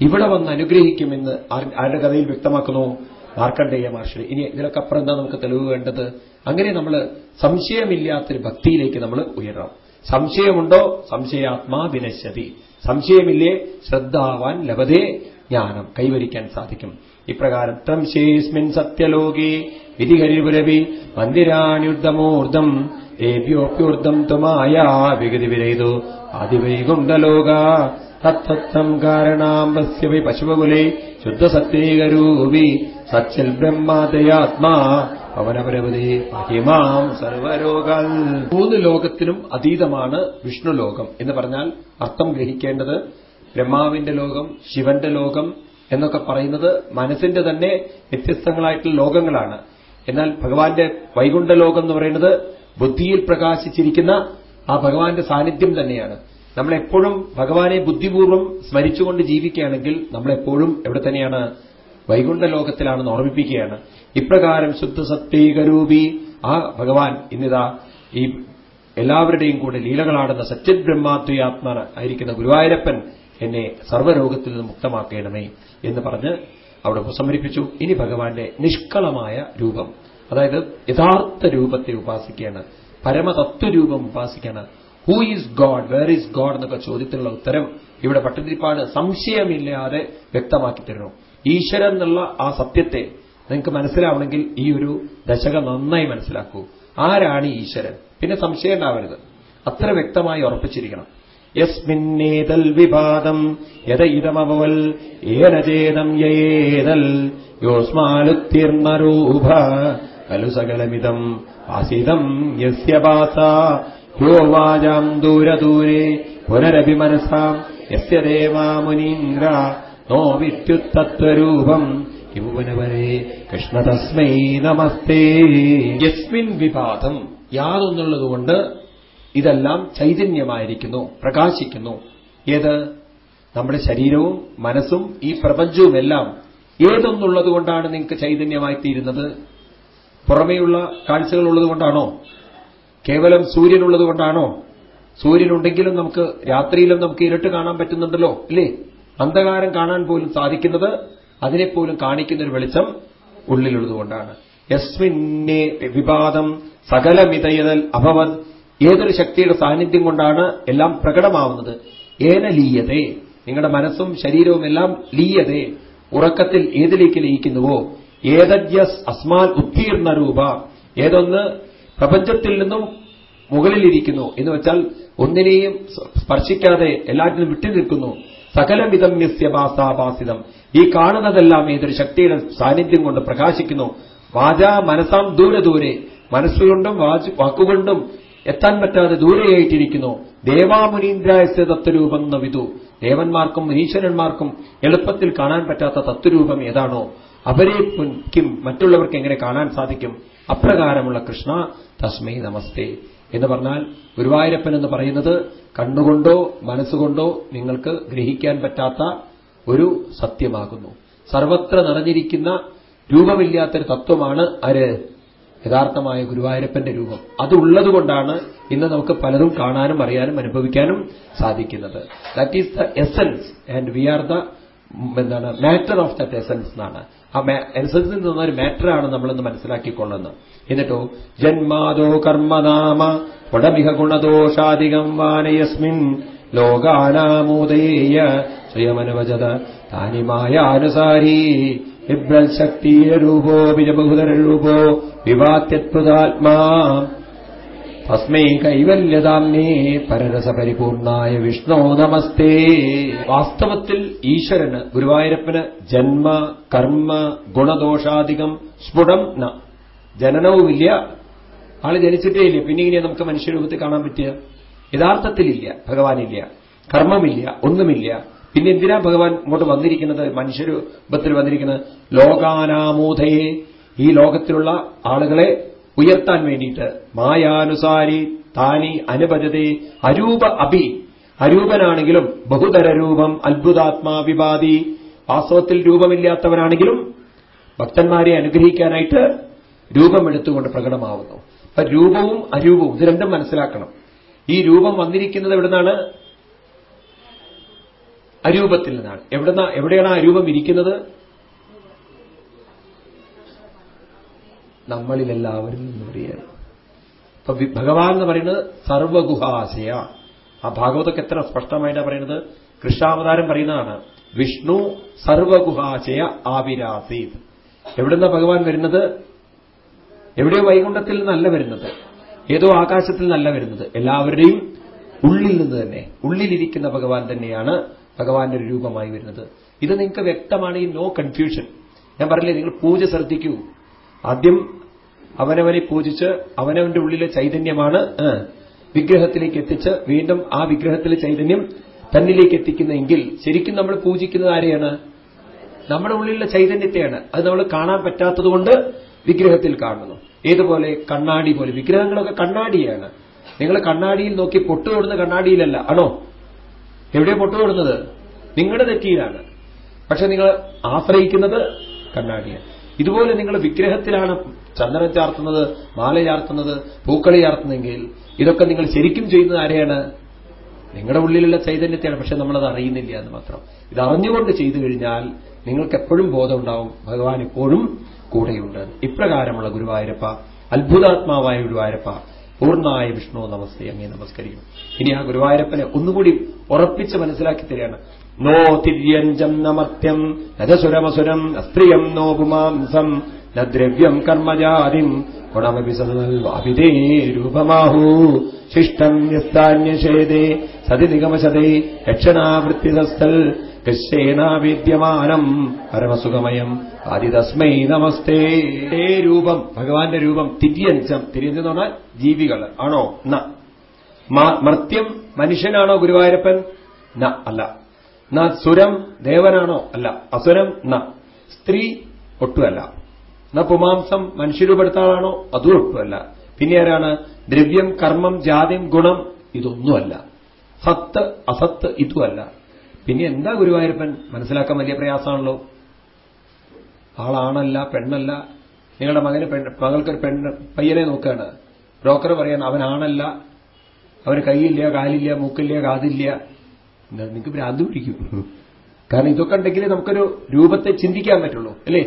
ഇവിടെ വന്ന് അനുഗ്രഹിക്കുമെന്ന് ആരുടെ കഥയിൽ വ്യക്തമാക്കുന്നു? മാർക്കണ്ഡേയ മഹർഷി. ഇനി ഇതിലൊക്കെ അപ്പുറം എന്താ നമുക്ക് തെളിവ് വേണ്ടത്? അങ്ങനെ നമ്മൾ സംശയമില്ലാത്തൊരു ഭക്തിയിലേക്ക് നമ്മൾ ഉയരണം. സംശയമുണ്ടോ? സംശയാത്മാ വിനശ്യതി. സംശയമില്ലേ? ശ്രദ്ധാവാൻ ലഭതേ ജ്ഞാനം. കൈവരിക്കാൻ സാധിക്കും. ഇപ്രകാരം ത്രംശേസ്മിൻ സത്യലോകേ വിധിഹരിപുരവി മന്ദിരാണിയുദ്ധമൂർദ്ധം ദേവ്യോപ്യൂർദ്ധം തുമായ വിഗതി വിരയിതു ആദിവൈകുണ്ഠലോക തത്തത്വം കാരണാംബസ്യ വൈ പശുപകുലേ ശുദ്ധസത്യേകരൂപി സച്ചിൽ ബ്രഹ്മാതയാത്മാ പവനപരവതി മഹിമാം സർവരോഗൽ. മൂന്ന് ലോകത്തിനും അതീതമാണ് വിഷ്ണു ലോകം എന്ന് പറഞ്ഞാൽ അർത്ഥം ഗ്രഹിക്കേണ്ടത് ബ്രഹ്മാവിന്റെ ലോകം ശിവന്റെ ലോകം എന്നൊക്കെ പറയുന്നത് മനസ്സിന്റെ തന്നെ വ്യത്യസ്തങ്ങളായിട്ടുള്ള ലോകങ്ങളാണ്. എന്നാൽ ഭഗവാന്റെ വൈകുണ്ഠ ലോകം എന്ന് പറയുന്നത് ബുദ്ധിയിൽ പ്രകാശിച്ചിരിക്കുന്ന ആ ഭഗവാന്റെ സാന്നിധ്യം തന്നെയാണ്. നമ്മളെപ്പോഴും ഭഗവാനെ ബുദ്ധിപൂർവം സ്മരിച്ചുകൊണ്ട് ജീവിക്കുകയാണെങ്കിൽ നമ്മളെപ്പോഴും എവിടെ തന്നെയാണ്? വൈകുണ്ഠ ലോകത്തിലാണെന്ന് ഓർമ്മിപ്പിക്കുകയാണ്. ഇപ്രകാരം ശുദ്ധ സത്യേകരൂപി ആ ഭഗവാൻ ഇന്നിതാ ഈ എല്ലാവരുടെയും കൂടെ ലീലകളാടുന്ന സത്യൻ ബ്രഹ്മാത്വയാത്മ ആയിരിക്കുന്ന ഗുരുവായൂരപ്പൻ എന്നെ സർവരോഗത്തിൽ നിന്ന് മുക്തമാക്കണമേ എന്ന് പറഞ്ഞ് അവിടെ ഉപസമരിപ്പിച്ചു. ഇനി ഭഗവാന്റെ നിഷ്കളമായ രൂപം. അതായത് യഥാർത്ഥ രൂപത്തെ ഉപാസിക്കുകയാണ് പരമതത്വരൂപം ഉപാസിക്കുകയാണ്. Who is God where is God എന്നൊക്കെ ചോദ്യത്തിനുള്ള ഉത്തരം ഇവിടെ പട്ടതിരിപ്പാട് സംശയമില്ലാതെ വ്യക്തമാക്കി തരുന്നു. ഈശ്വരൻ എന്നുള്ള ആ സത്യത്തെ നിങ്ങൾക്ക് മനസ്സിലാവണമെങ്കിൽ ഈ ഒരു ദശക നന്നായി മനസ്സിലാക്കൂ. ആരാണ് ഈശ്വരൻ? പിന്നെ സംശയം ഉണ്ടാവരുത്. അത്ര വ്യക്തമായി ഉറപ്പിച്ചിരിക്കണം. യസ്മിന്നേതൽ വിവാദം യത ഇതമവൽ ഏനചേതം യേതൽ യോസ്മാലുത്തീർണരൂപ കലു സകലമിതം ആസിതം യസ്യ പാസ യോ വാചാം ദൂരദൂരെ പുനരപി മനസാം യസ്യ നോ വിദ്യുത്തത്വരൂപം യൗവനവരെ കൃഷ്ണ തസ്മൈ നമസ്തേ യസ്മിൻ വിവാദം യാതൊന്നുള്ളതുകൊണ്ട് ഇതെല്ലാം ചൈതന്യമായിരിക്കുന്നു പ്രകാശിക്കുന്നു. ഏത്? നമ്മുടെ ശരീരവും മനസ്സും ഈ പ്രപഞ്ചവുമെല്ലാം ഏതൊന്നുള്ളതുകൊണ്ടാണ് നിങ്ങൾക്ക് ചൈതന്യമായി തീരുന്നത് പുറമേയുള്ള കാഴ്ചകൾ ഉള്ളതുകൊണ്ടാണോ കേവലം സൂര്യനുള്ളതുകൊണ്ടാണോ സൂര്യനുണ്ടെങ്കിലും നമുക്ക് രാത്രിയിലും നമുക്ക് ഇരുട്ട് കാണാൻ പറ്റുന്നുണ്ടല്ലോ അല്ലേ അന്ധകാരം കാണാൻ പോലും സാധിക്കുന്നത് അതിനെപ്പോലും കാണിക്കുന്ന ഒരു വെളിച്ചം ഉള്ളിലുള്ളതുകൊണ്ടാണ് യസ്മിന്നെ വിവാദം സകലമിതയതൽ അഭവൻ ഏതൊരു ശക്തിയുടെ സാന്നിധ്യം കൊണ്ടാണ് എല്ലാം പ്രകടമാവുന്നത്? ഏന ലീയതേ. നിങ്ങളുടെ മനസ്സും ശരീരവും എല്ലാം ലീയതേ. ഉറക്കത്തിൽ ഏതിലേക്ക് ലയിക്കുന്നുവോ? ഏതജ്യസ് അസ്മാൽ ഉത്തീർണ രൂപ. ഏതൊന്ന് പ്രപഞ്ചത്തിൽ നിന്നും മുകളിലിരിക്കുന്നു എന്ന് വെച്ചാൽ ഒന്നിനെയും സ്പർശിക്കാതെ എല്ലാറ്റിനും വിട്ടു നിൽക്കുന്നു. സകലമിതം യസ്യഭാസാഭാസിതം ഈ കാണുന്നതെല്ലാം ഏതൊരു ശക്തിയുടെ സാന്നിധ്യം കൊണ്ട് പ്രകാശിക്കുന്നു. വാചാ മനസാം ദൂരെ ദൂരെ. മനസ്സുകൊണ്ടും വാക്കുകൊണ്ടും എത്താൻ പറ്റാതെ ദൂരെയായിട്ടിരിക്കുന്നു. ദേവാമുനീന്ദ്രായസ്യ തത്വരൂപം വിധു ദേവന്മാർക്കും ഈശ്വരന്മാർക്കും എളുപ്പത്തിൽ കാണാൻ പറ്റാത്ത തത്വരൂപം ഏതാണോ? അവരെ കിം മറ്റുള്ളവർക്ക് എങ്ങനെ കാണാൻ സാധിക്കും അപ്രകാരമുള്ള കൃഷ്ണ തസ്മൈ നമസ്തേ എന്ന് പറഞ്ഞാൽ ഗുരുവായൂരപ്പൻ എന്ന് പറയുന്നത് കണ്ണുകൊണ്ടോ മനസ്സുകൊണ്ടോ നിങ്ങൾക്ക് ഗ്രഹിക്കാൻ പറ്റാത്ത ഒരു സത്യമാകുന്നു. സർവത്ര നിറഞ്ഞിരിക്കുന്ന രൂപമില്ലാത്തൊരു തത്വമാണ് ആര്? യഥാർത്ഥമായ ഗുരുവായൂരപ്പന്റെ രൂപം. അതുള്ളതുകൊണ്ടാണ് ഇന്ന് നമുക്ക് പലതും കാണാനും അറിയാനും അനുഭവിക്കാനും സാധിക്കുന്നത്. That is the essence and we are the എന്താണ് മാറ്റർ ഓഫ് ദാറ്റ് എസൻസ് എന്നാണ്. എസൻസിൽ നിന്ന ഒരു മാറ്ററാണ് നമ്മളിന്ന് മനസ്സിലാക്കിക്കൊള്ളുന്നത്. എന്നിട്ടോ ജന്മാദോ കർമ്മനാമ പടമിഹ ഗുണദോഷാധികം വാനയസ്മിൻ ലോകാനാമോദയേയ സ്വയമനുവചത. താനിമായാനുസാരീ വിഭ്രൽ വിജബഹുതര രൂപോ വിവാത്യത്പുതാത്മാ തസ്മൈ പരരസ പരരസപരിപൂർണായ വിഷ്ണോ നമസ്തേ. വാസ്തവത്തിൽ ഈശ്വരന് ഗുരുവായൂരപ്പന് ജന്മ കർമ്മ ഗുണദോഷാധികം സ്ഫുടം ന. ജനനവുമില്ല ആൾ ജനിച്ചിട്ടേ ഇല്ല. പിന്നെ ഇങ്ങനെ നമുക്ക് മനുഷ്യരൂപത്തിൽ കാണാൻ പറ്റിയ? യഥാർത്ഥത്തിലില്ല. ഭഗവാനില്ല. കർമ്മമില്ല. ഒന്നുമില്ല. പിന്നെ എന്തിനാ ഭഗവാൻ ഇങ്ങോട്ട് വന്നിരിക്കുന്നത്? മനുഷ്യരൂപത്തിൽ വന്നിരിക്കുന്നത് ലോകാനാമൂധയെ. ഈ ലോകത്തിലുള്ള ആളുകളെ ഉയർത്താൻ വേണ്ടിയിട്ട് മായാനുസാരി താനി അനുപജതേ അരൂപ അഭി. അരൂപനാണെങ്കിലും ബഹുതര രൂപം അത്ഭുതാത്മാ വിവാദി വാസ്തവത്തിൽ രൂപമില്ലാത്തവനാണെങ്കിലും ഭക്തന്മാരെ അനുഗ്രഹിക്കാനായിട്ട് രൂപമെടുത്തുകൊണ്ട് പ്രകടമാവുന്നു. അപ്പൊ രൂപവും അരൂപവും ഇത് രണ്ടും മനസ്സിലാക്കണം. ഈ രൂപം വന്നിരിക്കുന്നത് എവിടുന്നാണ്? അരൂപത്തിൽ നിന്നാണ്. എവിടെയാണ് ആ രൂപം ഇരിക്കുന്നത്? നമ്മളിലെല്ലാവരും നിന്ന് വരികയാണ് അപ്പൊ ഭഗവാൻ എന്ന് പറയുന്നത് സർവഗുഹാശയ. ആ ഭാഗവതൊക്കെ എത്ര സ്പഷ്ടമായിട്ടാണ് പറയുന്നത്? കൃഷ്ണാവതാരം പറയുന്നതാണ് വിഷ്ണു സർവഗുഹാശയ ആവിരാസീത്. എവിടുന്ന ഭഗവാൻ വരുന്നത്? എവിടെയോ വൈകുണ്ഠത്തിൽ നിന്നല്ല വരുന്നത്. ഏതോ ആകാശത്തിൽ നിന്നല്ല വരുന്നത്. എല്ലാവരുടെയും ഉള്ളിൽ നിന്ന് തന്നെ ഉള്ളിലിരിക്കുന്ന ഭഗവാൻ തന്നെയാണ് ഭഗവാന്റെ ഒരു രൂപമായി വരുന്നത്. ഇത് നിങ്ങൾക്ക് വ്യക്തമാണ് ഈ നോ കൺഫ്യൂഷൻ. ഞാൻ പറഞ്ഞില്ലേ നിങ്ങൾ പൂജ ശ്രദ്ധിക്കൂ. ആദ്യം അവനവനെ പൂജിച്ച് അവനവന്റെ ഉള്ളിലെ ചൈതന്യമാണ് വിഗ്രഹത്തിലേക്ക് എത്തിച്ച് വീണ്ടും ആ വിഗ്രഹത്തിലെ ചൈതന്യം തന്നിലേക്ക് എത്തിക്കുന്നെങ്കിൽ ശരിക്കും നമ്മൾ പൂജിക്കുന്നത് ആരെയാണ്? നമ്മുടെ ഉള്ളിലുള്ള ചൈതന്യത്തെയാണ്. അത് നമ്മൾ കാണാൻ പറ്റാത്തതുകൊണ്ട് വിഗ്രഹത്തിൽ കാണുന്നു. ഏതുപോലെ? കണ്ണാടി പോലെ. വിഗ്രഹങ്ങളൊക്കെ കണ്ണാടിയാണ്. നിങ്ങൾ കണ്ണാടിയിൽ നോക്കി പൊട്ടുതൊടുന്ന കണ്ണാടിയിലല്ല ആണോ? എവിടെ പൊട്ടുതൊടുന്നത് നിങ്ങളുടെ നെറ്റിയിലാണ്. പക്ഷെ നിങ്ങൾ ആശ്രയിക്കുന്നത് കണ്ണാടിയാണ്. ഇതുപോലെ നിങ്ങൾ വിഗ്രഹത്തിലാണ് ചന്ദനം ചാർത്തുന്നത് മാല ചാർത്തുന്നത് പൂക്കളി ചാർത്തുന്നെങ്കിൽ ഇതൊക്കെ നിങ്ങൾ ശരിക്കും ചെയ്യുന്നത് ആരെയാണ്? നിങ്ങളുടെ ഉള്ളിലുള്ള ചൈതന്യത്തെയാണ്. പക്ഷെ നമ്മളത് അറിയുന്നില്ല എന്ന് മാത്രം. ഇത് അറിഞ്ഞുകൊണ്ട് ചെയ്തു കഴിഞ്ഞാൽ നിങ്ങൾക്ക് എപ്പോഴും ബോധമുണ്ടാവും. ഭഗവാൻ എപ്പോഴും കൂടെയുണ്ട്. ഇപ്രകാരമുള്ള ഗുരുവായൂരപ്പ അത്ഭുതാത്മാവായ ഗുരുവായൂരപ്പ പൂർണമായ വിഷ്ണു നമസ്തേ അങ്ങേ നമസ്കരിക്കും ഇനി ആ ഗുരുവായൂരപ്പനെ ഒന്നുകൂടി ഉറപ്പിച്ച് മനസ്സിലാക്കി തരികയാണ്. നോ തിര്യഞ്ചം നമർത്യം നരസുരമസുരം അസ്ത്രിയം നോ പുമാംസം ന ദ്രവ്യം കർമ്മജാതിം ഗുണമപി സദൽവാപിതേ രൂപമാഹൂ ശിഷ്ടം യസ്താന്യഷേദേ സതി നിഗമശതേ രക്ഷണാവൃത്തിതസ്ഥൽ കശ്യേനാവിദ്യമാനം പരമസുഖമയം ആദിതസ്മൈ നമസ്തേ. രൂപം ഭഗവാന്റെ രൂപം തിര്യഞ്ചം തിരിയഞ്ചം എന്ന് പറഞ്ഞാൽ ജീവികൾ ആണോ? ന. മർത്യം മനുഷ്യനാണോ ഗുരുവായൂരപ്പൻ? ന അല്ല. ന സുരം ദേവനാണോ? അല്ല അസുരം ന. സ്ത്രീ ഒട്ടുമല്ല. ന പുമാംസം മനുഷ്യരൂപെടുത്താളാണോ അതും ഒട്ടുമല്ല. പിന്നെ ആരാണ്? ദ്രവ്യം കർമ്മം ജാതിം ഗുണം ഇതൊന്നുമല്ല. സത്ത് അസത്ത് ഇതുമല്ല. പിന്നെ എന്താ ഗുരുവായൂരപ്പൻ? മനസ്സിലാക്കാൻ വലിയ പ്രയാസമാണല്ലോ. ആളാണല്ല പെണ്ണല്ല. നിങ്ങളുടെ മകന് പെണ്ണ് മകൾക്കൊരു പെണ്ണ് പയ്യനെ നോക്കുകയാണ്. ബ്രോക്കർ പറയാണ് അവനാണല്ല. അവന് കൈയില്ല കാലില്ല മൂക്കില്ല കാതില്ല. നിങ്ങൾക്ക് ഭ്രാന്ത് പിടിക്കും. കാരണം ഇതൊക്കെ ഉണ്ടെങ്കിൽ നമുക്കൊരു രൂപത്തെ ചിന്തിക്കാൻ പറ്റുള്ളൂ അല്ലേ?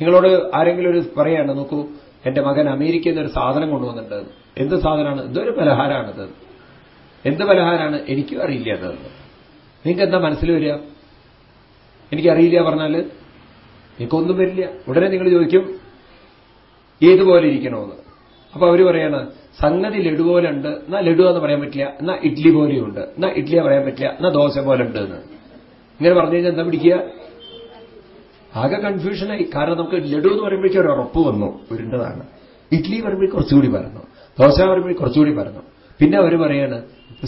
നിങ്ങളോട് ആരെങ്കിലും ഒരു പറയാണ് നോക്കൂ എന്റെ മകൻ അമേരിക്കയിൽ നിന്ന് ഒരു സാധനം കൊണ്ടുവന്നിട്ടുണ്ട്. എന്ത് സാധനമാണ്? എന്തൊരു പലഹാരമാണിത്. എന്ത് പലഹാരമാണ്? എനിക്കും അറിയില്ല അത്. നിങ്ങൾക്ക് എന്താ മനസ്സിൽ വരിക? എനിക്കറിയില്ല പറഞ്ഞാൽ എനിക്കൊന്നും വരില്ല. ഉടനെ നിങ്ങൾ ചോദിക്കും ഏതുപോലെ ഇരിക്കണമെന്ന് അപ്പൊ അവർ പറയാണ് സംഗതി ലഡു പോലെ ഉണ്ട് എന്നാ ലഡു എന്ന് പറയാൻ പറ്റില്ല എന്നാ ഇഡ്ലി പോലെയുണ്ട് എന്നാ ഇഡ്ലിയെ പറയാൻ പറ്റില്ല എന്നാ ദോശ പോലെ ഉണ്ട് എന്ന്. ഇങ്ങനെ പറഞ്ഞു കഴിഞ്ഞാൽ എന്താ പിടിക്കുക? ആകെ കൺഫ്യൂഷനായി കാരണം നമുക്ക് ലഡു എന്ന് പറയുമ്പോഴേക്കും ഒരു ഉറപ്പ് വന്നു ഉരുണ്ടതാണ്. ഇഡ്ലി പറയുമ്പോഴേക്കും കുറച്ചുകൂടി പറഞ്ഞു ദോശ പറയുമ്പോഴേക്കും കുറച്ചുകൂടി പറഞ്ഞു പിന്നെ അവർ പറയാണ്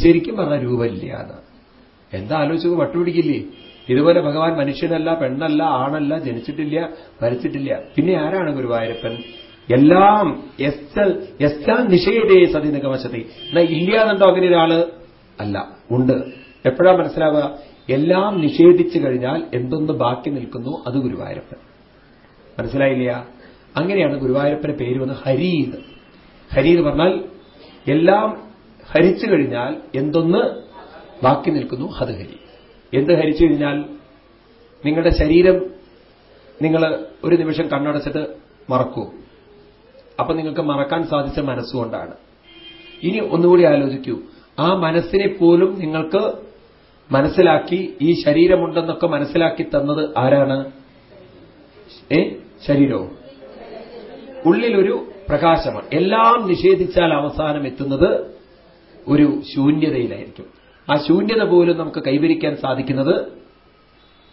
ശരിക്കും പറഞ്ഞ രൂപമില്ല എന്ന്. എന്താ ആലോചിച്ചു വട്ടുപിടിക്കില്ലേ ഇതുപോലെ ഭഗവാൻ മനുഷ്യനല്ല പെണ്ണല്ല ആണല്ല ജനിച്ചിട്ടില്ല മരിച്ചിട്ടില്ല പിന്നെ ആരാണ് ഗുരുവായൂരപ്പൻ? എല്ലാം എല്ലാം നിഷേധേ സതി നിഗമശതി. എന്നാ ഇല്ല എന്നുണ്ടോ അങ്ങനെ ഒരാൾ അല്ല ഉണ്ട്. എപ്പോഴാ മനസ്സിലാവുക? എല്ലാം നിഷേധിച്ചു കഴിഞ്ഞാൽ എന്തൊന്ന് ബാക്കി നിൽക്കുന്നു? അത് ഗുരുവായൂരപ്പൻ. മനസ്സിലായില്ല അങ്ങനെയാണ് ഗുരുവായൂരപ്പന്റെ പേര് വന്ന് ഹരീത് ഹരി എന്ന് പറഞ്ഞാൽ എല്ലാം ഹരിച്ചു കഴിഞ്ഞാൽ എന്തൊന്ന് ബാക്കി നിൽക്കുന്നു? അത് ഹരി. എന്ത് ഹരിച്ചു കഴിഞ്ഞാൽ? നിങ്ങളുടെ ശരീരം നിങ്ങൾ ഒരു നിമിഷം കണ്ണടച്ചിട്ട് മറക്കൂ അപ്പൊ നിങ്ങൾക്ക് മറക്കാൻ സാധിച്ച മനസ്സുകൊണ്ടാണ്. ഇനി ഒന്നുകൂടി ആലോചിക്കൂ. ആ മനസ്സിനെ പോലും നിങ്ങൾക്ക് മനസ്സിലാക്കി ഈ ശരീരമുണ്ടെന്നൊക്കെ മനസ്സിലാക്കി തന്നത് ആരാണ്? ഏ? ശരീരവും. ഉള്ളിലൊരു പ്രകാശമാണ്. എല്ലാം നിഷേധിച്ചാൽ അവസാനം എത്തുന്നത് ഒരു ശൂന്യതയിലായിരിക്കും. ആ ശൂന്യത പോലും നമുക്ക് കൈവരിക്കാൻ സാധിക്കുന്നത്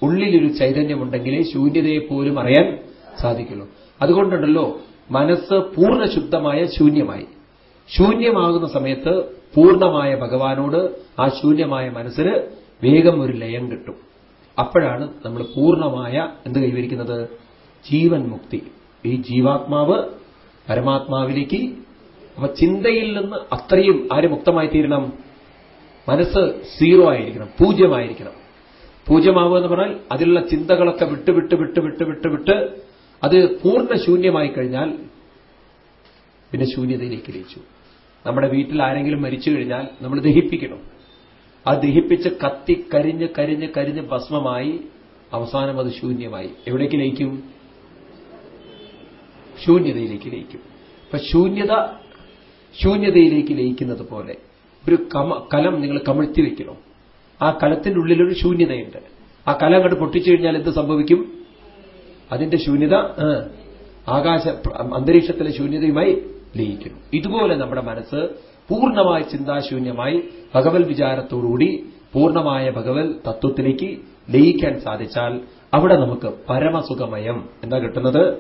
ഉള്ളിലൊരു ചൈതന്യമുണ്ടെങ്കിലേ ശൂന്യതയെ പോലും അറിയാൻ സാധിക്കുള്ളൂ. അതുകൊണ്ടുണ്ടല്ലോ മനസ്സ് പൂർണ ശുദ്ധമായ ശൂന്യമായി. ശൂന്യമാകുന്ന സമയത്ത് പൂർണമായ ഭഗവാനോട് ആ ശൂന്യമായ മനസ്സിന് വേഗം ഒരു ലയം കിട്ടും. അപ്പോഴാണ് നമ്മൾ പൂർണമായ എന്ത് കൈവരിക്കുന്നത്? ജീവൻ മുക്തി. ഈ ജീവാത്മാവ് പരമാത്മാവിലേക്ക് അപ്പൊ ചിന്തയിൽ നിന്ന് അത്രയും ആര് മുക്തമായി തീരണം? മനസ്സ് സീറോ ആയിരിക്കണം പൂജ്യമായിരിക്കണം. പൂജ്യമാവുക എന്ന് പറഞ്ഞാൽ അതിലുള്ള ചിന്തകളൊക്കെ വിട്ട് വിട്ട് വിട്ട് വിട്ട് വിട്ട് വിട്ട് അത് പൂർണ ശൂന്യമായി കഴിഞ്ഞാൽ പിന്നെ ശൂന്യതയിലേക്ക് ലയിച്ചു. നമ്മുടെ വീട്ടിൽ ആരെങ്കിലും മരിച്ചു കഴിഞ്ഞാൽ നമ്മൾ ദഹിപ്പിക്കണം. ആ ദഹിപ്പിച്ച് കത്തി കരിഞ്ഞ് കരിഞ്ഞ് കരിഞ്ഞ് ഭസ്മമായി അവസാനം അത് ശൂന്യമായി. എവിടേക്ക് ലയിക്കും? ശൂന്യതയിലേക്ക് ലയിക്കും. അപ്പൊ ശൂന്യത ശൂന്യതയിലേക്ക് ലയിക്കുന്നത് പോലെ ഒരു കലം നിങ്ങൾ കമിഴ്ത്തി വെക്കണം. ആ കലത്തിന്റെ ഉള്ളിലൊരു ശൂന്യതയുണ്ട്. ആ കലം അങ്ങോട്ട് പൊട്ടിച്ചു കഴിഞ്ഞാൽ എന്ത് സംഭവിക്കും? അതിന്റെ ശൂന്യത ആകാശ അന്തരീക്ഷത്തിലെ ശൂന്യതയുമായി ലയിക്കുന്നു. ഇതുപോലെ നമ്മുടെ മനസ്സ് പൂർണമായ ചിന്താശൂന്യമായി ഭഗവത് വിചാരത്തോടുകൂടി പൂർണമായ ഭഗവത് തത്വത്തിലേക്ക് ലയിക്കാൻ സാധിച്ചാൽ അവിടെ നമുക്ക് പരമസുഖമയം എന്താ കിട്ടുന്നത്?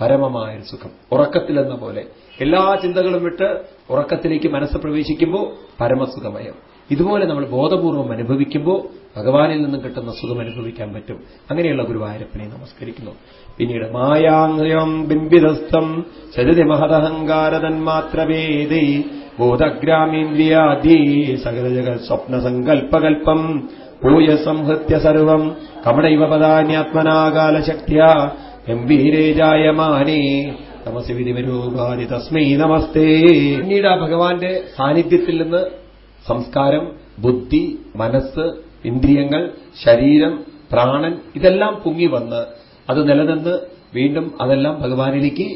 പരമമായ സുഖം. ഉറക്കത്തിലെന്ന പോലെ എല്ലാ ചിന്തകളും വിട്ട് ഉറക്കത്തിലേക്ക് മനസ്സ് പ്രവേശിക്കുമ്പോൾ പരമസുഖമയം. ഇതുപോലെ നമ്മൾ ബോധപൂർവം അനുഭവിക്കുമ്പോൾ ഭഗവാനിൽ നിന്നും കിട്ടുന്ന സുഖം അനുഭവിക്കാൻ പറ്റും. അങ്ങനെയുള്ള ഗുരുവായൂരപ്പനെ നമസ്കരിക്കുന്നു. പിന്നീട് മായാംഗയം ബിംബിതസ്ഥം ചരിതി മഹദഹങ്കാരതന്മാത്രവേദി ബോധഗ്രാമീന്ദ്രിയാദി സകലജഗ സ്വപ്നസങ്കൽപ്പകൽപ്പം പൂയ സംഹൃത്യ സർവം കമടൈവ പദാന്യാത്മനാകാലശക്തിയ ഗംഭീരേ ജായമാനേ. തമസി വിധിമരൂപാതി തസ്മൈ നമസ്തേ. പിന്നീട് ആ ഭഗവാന്റെ സാന്നിധ്യത്തിൽ നിന്ന് സംസ്കാരം ബുദ്ധി മനസ്സ് ഇന്ദ്രിയങ്ങൾ ശരീരം പ്രാണൻ ഇതെല്ലാം പൊങ്ങി വന്ന് അത് നിലനിന്ന് വീണ്ടും അതെല്ലാം ഭഗവാനിലേക്ക്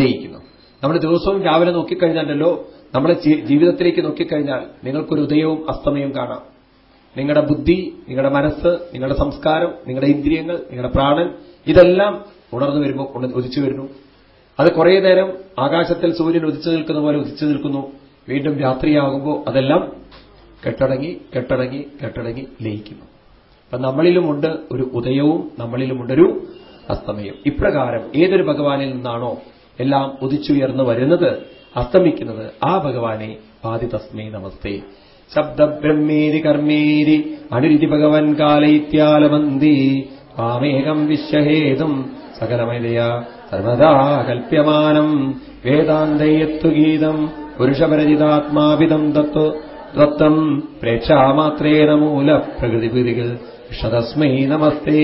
ലയിക്കുന്നു. നമ്മൾ ദിവസവും രാവിലെ നോക്കിക്കഴിഞ്ഞാലല്ലോ നമ്മുടെ ജീവിതത്തിലേക്ക് നോക്കിക്കഴിഞ്ഞാൽ നിങ്ങൾക്കൊരു ഉദയവും അസ്തമയവും കാണാം. നിങ്ങളുടെ ബുദ്ധി നിങ്ങളുടെ മനസ്സ് നിങ്ങളുടെ സംസ്കാരം നിങ്ങളുടെ ഇന്ദ്രിയങ്ങൾ നിങ്ങളുടെ പ്രാണൻ ഇതെല്ലാം ഉണർന്നു വരുമ്പോൾ ഉദിച്ചു വരുന്നു. അത് കുറേ നേരം ആകാശത്തിൽ സൂര്യൻ ഉദിച്ചു നിൽക്കുന്ന പോലെ ഉദിച്ചു നിൽക്കുന്നു. വീണ്ടും രാത്രിയാകുമ്പോൾ അതെല്ലാം കെട്ടടങ്ങി കെട്ടടങ്ങി കെട്ടടങ്ങി ലയിക്കുന്നു. അപ്പൊ നമ്മളിലുമുണ്ട് ഒരു ഉദയവും നമ്മളിലുമുണ്ടൊരു അസ്തമയം ഇപ്രകാരം ഏതൊരു ഭഗവാനിൽ നിന്നാണോ എല്ലാം ഉദിച്ചുയർന്നു വരുന്നത് അസ്തമിക്കുന്നത് ആ ഭഗവാനെ പാതി തസ്മേ നമസ്തേ. ശബ്ദബ്രഹ്മേരി കർമ്മേരി അനുരിതി ഭഗവൻ കാലയിത്യാലമന്തി വാമേകം വിശ്വഹേതും സകലമയ സർവദാ കൽപ്യമാനം വേദാന്തയത്വഗീതം പുരുഷപരജിതാത്മാവിധം തത്വ തത്വം പ്രേക്ഷാമാത്രേണ മൂല പ്രകൃതിപുരികൾ ഷതസ്മൈ നമസ്തേ.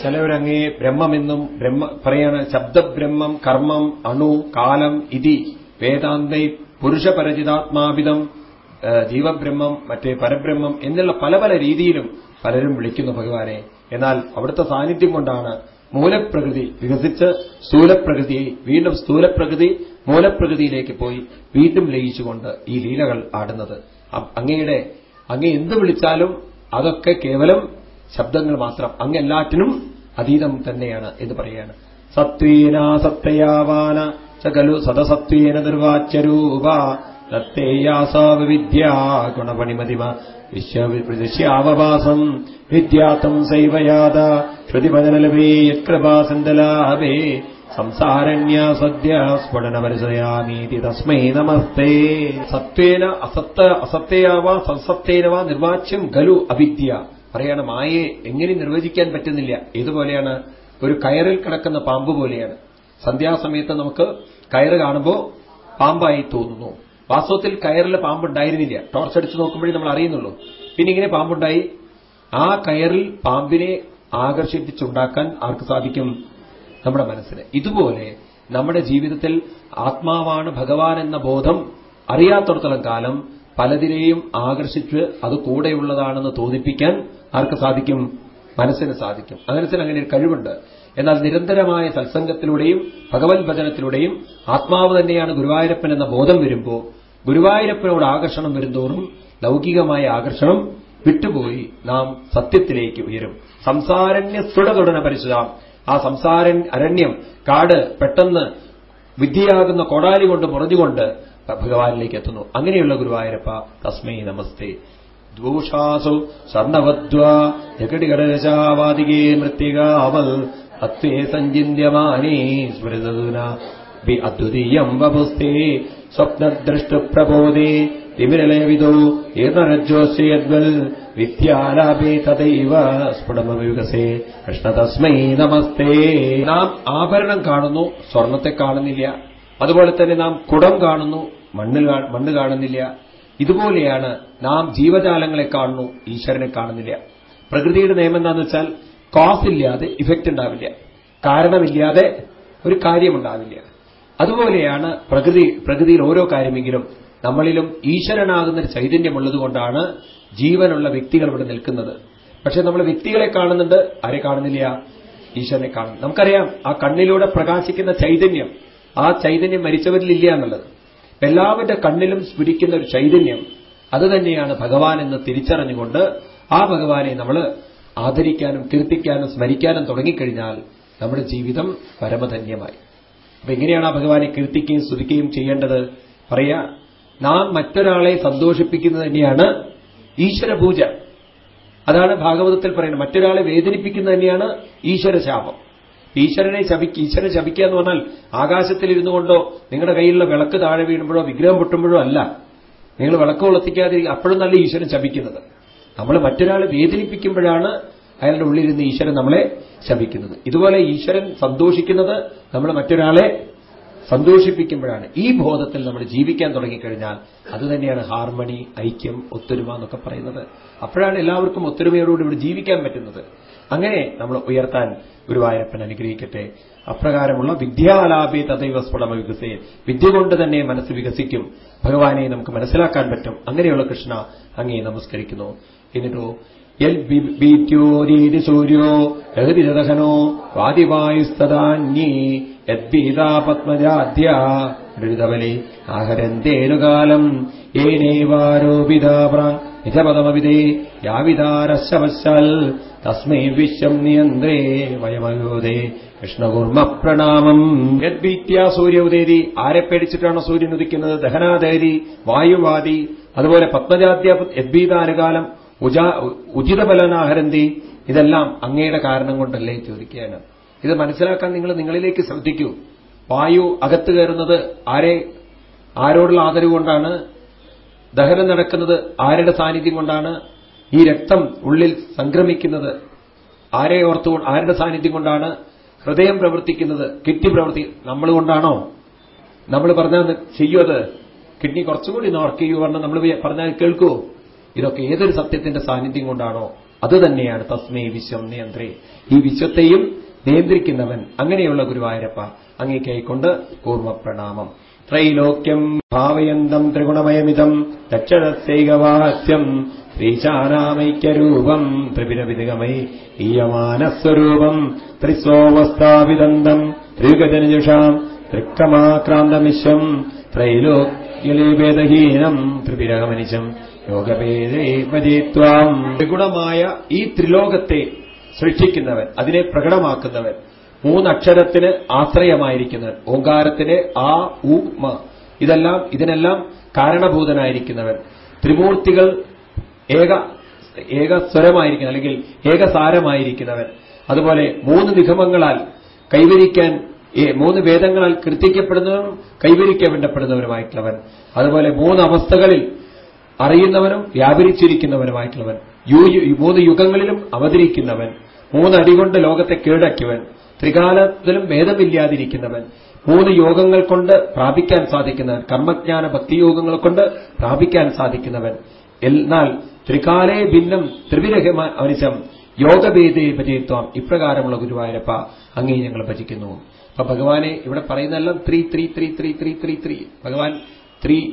ചിലവരങ്ങേ ബ്രഹ്മമെന്നും ബ്രഹ്മ പറയാണ് ശബ്ദബ്രഹ്മം കർമ്മം അണു കാലം ഇതി വേദാന്തൈ പുരുഷപരചിതാത്മാവിധം ജീവബ്രഹ്മം മറ്റേ പരബ്രഹ്മം എന്നുള്ള പല പല രീതിയിലും പലരും വിളിക്കുന്നു ഭഗവാനെ. എന്നാൽ അവിടുത്തെ സാന്നിധ്യം കൊണ്ടാണ് മൂലപ്രകൃതി വികസിച്ച് സ്ഥൂലപ്രകൃതിയെ വീണ്ടും സ്ഥൂലപ്രകൃതി മൂലപ്രകൃതിയിലേക്ക് പോയി വീണ്ടും ലയിച്ചുകൊണ്ട് ഈ ലീലകൾ ആടുന്നത്. അങ്ങയുടെ അങ്ങ് എന്ത് വിളിച്ചാലും അതൊക്കെ കേവലം ശബ്ദങ്ങൾ മാത്രം. അങ്ങ് എല്ലാറ്റിനും അതീതം തന്നെയാണ് എന്ന് പറയാണ് സത്വേന സത്തയാവാന ചകലു സദസത്വേന നിർവാച്യരൂപ. ദത്തേയാസാവിദ്യ ഗുണപണിമതിമ. വിശ്വവിശ്യാവഭാസം വിദ്യാത്തം സൈവയാത ശ്രുതിപദനലഭേ യത്കൃപാസന്തലാഭേ സംസാരണ്യ സദ്യ സ്ഫുടനപരിചയാമീതി തസ്മൈ നമസ്തേ. സത്വേന അസത്ത അസത്തയാവാ സംസത്തേനവാ നിർവാച്യം ഖലു അവിദ്യ. പറയാണ് മായയെ എങ്ങനെ നിർവചിക്കാൻ പറ്റുന്നില്ല. ഏതുപോലെയാണ് ഒരു കയറിൽ കിടക്കുന്ന പാമ്പ് പോലെയാണ്. സന്ധ്യാസമയത്ത് നമുക്ക് കയറ് കാണുമ്പോൾ പാമ്പായി തോന്നുന്നു. വാസ്തവത്തിൽ കയറിൽ പാമ്പുണ്ടായിരുന്നില്ല. ടോർച്ച് അടിച്ചു നോക്കുമ്പോഴേ നമ്മൾ അറിയുന്നുള്ളൂ. പിന്നെ ഇങ്ങനെ പാമ്പുണ്ടായി. ആ കയറിൽ പാമ്പിനെ ആകർഷിപ്പിച്ചുണ്ടാക്കാൻ ആർക്ക് സാധിക്കും? നമ്മുടെ മനസ്സിന്. ഇതുപോലെ നമ്മുടെ ജീവിതത്തിൽ ആത്മാവാണ് ഭഗവാൻ എന്ന ബോധം അറിയാത്തടത്തോളം കാലം പലതിനെയും ആകർഷിച്ച് അത് കൂടെയുള്ളതാണെന്ന് തോന്നിപ്പിക്കാൻ ആർക്ക് സാധിക്കും? മനസ്സിന് സാധിക്കും. മനസ്സിന് അങ്ങനെ ഒരു കഴിവുണ്ട്. എന്നാൽ നിരന്തരമായ സത്സംഗത്തിലൂടെയും ഭഗവത് ഭജനത്തിലൂടെയും ആത്മാവ് തന്നെയാണ് ഗുരുവായൂരപ്പൻ എന്ന ബോധം വരുമ്പോൾ ഗുരുവായൂരപ്പനോട് ആകർഷണം വരുന്തോറും ലൗകികമായ ആകർഷണം വിട്ടുപോയി നാം സത്യത്തിലേക്ക് ഉയരും. സംസാരണ്യ സുടതുടന പരിശുധാം ആ സംസാര അരണ്യം കാട് പെട്ടെന്ന് വിദ്യയാകുന്ന കോടാലി കൊണ്ട് മുറഞ്ഞുകൊണ്ട് ഭഗവാനിലേക്ക് എത്തുന്നു. അങ്ങനെയുള്ള ഗുരുവായൂരപ്പ തസ്മൈ നമസ്തേ. ദോഷാസു സ്വർണവദ്വാ ജകടികടരശാവാദികേ മൃത്തികാവൽ തത്വേ സഞ്ചിന്യമാനേ സ്മൃതദുന അദ്വിതീയം വപുസ്തേ സ്വപ്നദ്രഷ്ടുപ്രബോധേ തിമിരലേവിതോ ഈർണരജ്ജോസ്യദ്വൽ വിദ്യാലാപേ തദൈവ സ്ഫുടമവികസേ കൃഷ്ണ തസ്മൈ നമസ്തേ. നാം ആഭരണം കാണുന്നു സ്വർണത്തെ കാണുന്നില്ല. അതുപോലെ തന്നെ നാം കുടം കാണുന്നു മണ്ണിൽ മണ്ണ് കാണുന്നില്ല. ഇതുപോലെയാണ് നാം ജീവജാലങ്ങളെ കാണുന്നു ഈശ്വരനെ കാണുന്നില്ല. പ്രകൃതിയുടെ നിയമം എന്താണെന്ന് വെച്ചാൽ കോസ് ഇല്ലാതെ ഇഫക്റ്റ് ഉണ്ടാവില്ല. കാരണമില്ലാതെ ഒരു കാര്യമുണ്ടാവില്ല അതുപോലെയാണ് പ്രകൃതി പ്രകൃതിയിൽ ഓരോ കാര്യമെങ്കിലും നമ്മളിലും ഈശ്വരനാകുന്ന ഒരു ചൈതന്യമുള്ളതുകൊണ്ടാണ് ജീവനുള്ള വ്യക്തികൾ ഇവിടെ നിൽക്കുന്നത്. പക്ഷെ നമ്മൾ വ്യക്തികളെ കാണുന്നുണ്ട് ആരെ കാണുന്നില്ല? ഈശ്വരനെ കാണുന്നു. നമുക്കറിയാം ആ കണ്ണിലൂടെ പ്രകാശിക്കുന്ന ചൈതന്യം ആ ചൈതന്യം മരിച്ചവരിലില്ല എന്നുള്ളത്. എല്ലാവരുടെ കണ്ണിലും സ്ഫുരിക്കുന്ന ഒരു ചൈതന്യം അത് തന്നെയാണ് ഭഗവാൻ എന്ന് തിരിച്ചറിഞ്ഞുകൊണ്ട് ആ ഭഗവാനെ നമ്മൾ ആദരിക്കാനും കീർത്തിക്കാനും സ്മരിക്കാനും തുടങ്ങിക്കഴിഞ്ഞാൽ നമ്മുടെ ജീവിതം പരമധന്യമായി. അപ്പൊ എങ്ങനെയാണ് ആ ഭഗവാനെ കീർത്തിക്കുകയും സ്തുതിക്കുകയും ചെയ്യേണ്ടത്? പറയാ നാം മറ്റൊരാളെ സന്തോഷിപ്പിക്കുന്നത് തന്നെയാണ് ഈശ്വരപൂജ. അതാണ് ഭാഗവതത്തിൽ പറയുന്നത്. മറ്റൊരാളെ വേദനിപ്പിക്കുന്നത് തന്നെയാണ് ഈശ്വരശാപം. ഈശ്വരനെ ശപിക്കുക ഈശ്വരനെ ശപിക്കുക എന്ന് പറഞ്ഞാൽ ആകാശത്തിൽ ഇരുന്നു കൊണ്ടോ നിങ്ങളുടെ കയ്യിലുള്ള വിളക്ക് താഴെ വീഴുമ്പോഴോ വിഗ്രഹം പൊട്ടുമ്പോഴോ അല്ല. നിങ്ങൾ വിളക്ക് കൊളത്തിക്കാതിരിക്കുക അപ്പോഴും നല്ല ഈശ്വരൻ ശപിക്കുന്നത്. നമ്മൾ മറ്റൊരാളെ വേദനിപ്പിക്കുമ്പോഴാണ് അയാളുടെ ഉള്ളിലിരുന്ന് ഈശ്വരൻ നമ്മളെ ശപിക്കുന്നത്. ഇതുപോലെ ഈശ്വരൻ സന്തോഷിക്കുന്നത് നമ്മൾ മറ്റൊരാളെ സന്തോഷിപ്പിക്കുമ്പോഴാണ്. ഈ ബോധത്തിൽ നമ്മൾ ജീവിക്കാൻ തുടങ്ങിക്കഴിഞ്ഞാൽ അത് തന്നെയാണ് ഹാർമണി ഐക്യം ഒത്തൊരുമ എന്നൊക്കെ പറയുന്നത്. അപ്പോഴാണ് എല്ലാവർക്കും ഒത്തൊരുമയോടുകൂടി ഇവിടെ ജീവിക്കാൻ പറ്റുന്നത്. അങ്ങനെ നമ്മൾ ഉയർത്താൻ ഗുരുവായൂരപ്പൻ അനുഗ്രഹിക്കട്ടെ. അപ്രകാരമുള്ള വിദ്യാലാപി തദൈവ സ്ഫുടമ വികസേ. വിദ്യ കൊണ്ട് തന്നെ മനസ്സ് വികസിക്കും. ഭഗവാനെ നമുക്ക് മനസ്സിലാക്കാൻ പറ്റും. അങ്ങനെയുള്ള കൃഷ്ണ അങ്ങേ നമസ്കരിക്കുന്നു. എന്നിട്ടോ യൽ ബീത്യോരീതി സൂര്യോ രഹതിരഹനോ വാദിവായുസ്തദാന്യേ യദ്ബീതാ പത്മജാദ്യ ഋതവലി ആഹരന്തേനുകാലം ഏനേവാരോപിതാപ്രാങ് നിജപദമവിതേ യാവിതാരശവശാൽ തസ്മൈ വിശ്വം നിയന്ത്രേ വയമയോദേ കൃഷ്ണകുർമ്മ പ്രണാമം യദ്ഭീത്യ സൂര്യ ഉദേരി ആരെ പേടിച്ചിട്ടാണോ സൂര്യൻ ഉദിക്കുന്നത്? ദഹനാദേരി വായുവാദി. അതുപോലെ പത്മജാദ്യ യദ്ഭീതാനുകാലം ഉചിതഫലനാഹരന്തി ഇതെല്ലാം അങ്ങയുടെ കാരണം കൊണ്ടല്ലേ ചോദിക്കുകയാണ്. ഇത് മനസ്സിലാക്കാൻ നിങ്ങൾ നിങ്ങളിലേക്ക് ശ്രദ്ധിക്കൂ. വായു അകത്ത് കയറുന്നത് ആരെ? ആരോടുള്ള ആദരവ് കൊണ്ടാണ്? ദഹനം നടക്കുന്നത് ആരുടെ സാന്നിധ്യം കൊണ്ടാണ്? ഈ രക്തം ഉള്ളിൽ സംക്രമിക്കുന്നത് ആരെ ഓർത്തു ആരുടെ സാന്നിധ്യം കൊണ്ടാണ്? ഹൃദയം പ്രവർത്തിക്കുന്നത് കിഡ്നി പ്രവർത്തി നമ്മൾ കൊണ്ടാണോ? നമ്മൾ പറഞ്ഞാൽ ചെയ്യുമത് കിഡ്നി കുറച്ചുകൂടി നോർക്ക് ചെയ്യൂ പറഞ്ഞാൽ നമ്മൾ പറഞ്ഞാൽ കേൾക്കൂ. ഇതൊക്കെ ഏതൊരു സത്യത്തിന്റെ സാന്നിധ്യം കൊണ്ടാണോ? അത് തന്നെയാണ് തസ്മേ വിശ്വം നിയന്ത്രേ. ഈ വിശ്വത്തെയും നിയന്ത്രിക്കുന്നവൻ അങ്ങനെയുള്ള ഗുരുവായൂരപ്പ അങ്ങേക്കായിക്കൊണ്ട് കൂർമ്മപ്രണാമം. ത്രൈലോക്യം ഭാവയന്തം ത്രിഗുണമയമിതം ദക്ഷണസൈകവാസ്യം ശ്രീശാനാമൈക്യരൂപം ത്രിപുരവിധികമൈ ഈയമാനസ്വരൂപം ത്രിസ്വോവസ്ഥാവിദന്തം ത്രിഗജനജുഷാം തൃക്കമാക്രാന്തമിശ്വം ത്രൈലോക്യലേഭേദഹീനം ത്രിപിരകമനിശം ത്രിഗുണമായ ഈ ത്രിലോകത്തെ സൃഷ്ടിക്കുന്നവൻ അതിനെ പ്രകടമാക്കുന്നവൻ മൂന്നക്ഷരത്തിന് ആശ്രയമായിരിക്കുന്നവൻ ഓങ്കാരത്തിന് ആ ഉ മ ഇതെല്ലാം ഇതിനെല്ലാം കാരണഭൂതനായിരിക്കുന്നവൻ. ത്രിമൂർത്തികൾ ഏക ഏകസ്വരമായിരിക്കുന്ന അല്ലെങ്കിൽ ഏകസാരമായിരിക്കുന്നവൻ അതുപോലെ മൂന്ന് നിഗമങ്ങളാൽ കൈവരിക്കാൻ മൂന്ന് വേദങ്ങളാൽ കൃത്യപ്പെടുന്നവനും കൈവരിക്കപ്പെടപ്പെടുന്നവനുമായിട്ടുള്ളവൻ. അതുപോലെ മൂന്ന് അവസ്ഥകളിൽ അറിയുന്നവനും വ്യാപരിച്ചിരിക്കുന്നവനുമായിട്ടുള്ളവൻ. മൂന്ന് യുഗങ്ങളിലും അവതരിക്കുന്നവൻ. മൂന്നടി കൊണ്ട് ലോകത്തെ കീഴടക്കിയവൻ. ത്രികാലത്തിലും ഭേദമില്ലാതിരിക്കുന്നവൻ. മൂന്ന് യോഗങ്ങൾ കൊണ്ട് പ്രാപിക്കാൻ സാധിക്കുന്നവൻ. കർമ്മജ്ഞാന ഭക്തിയോഗങ്ങൾ കൊണ്ട് പ്രാപിക്കാൻ സാധിക്കുന്നവൻ. എന്നാൽ ത്രികാലേ ഭിന്നം ത്രിവിരഹമ അനുശം യോഗഭേദേ ഭജിത്വം ഇപ്രകാരമുള്ള ഗുരുവായൂരപ്പ അങ്ങേ ഞങ്ങൾ ഭജിക്കുന്നു. അപ്പൊ ഭഗവാനെ ഇവിടെ പറയുന്നതെല്ലാം three three three three three three three. ഭഗവാൻ ത്രീ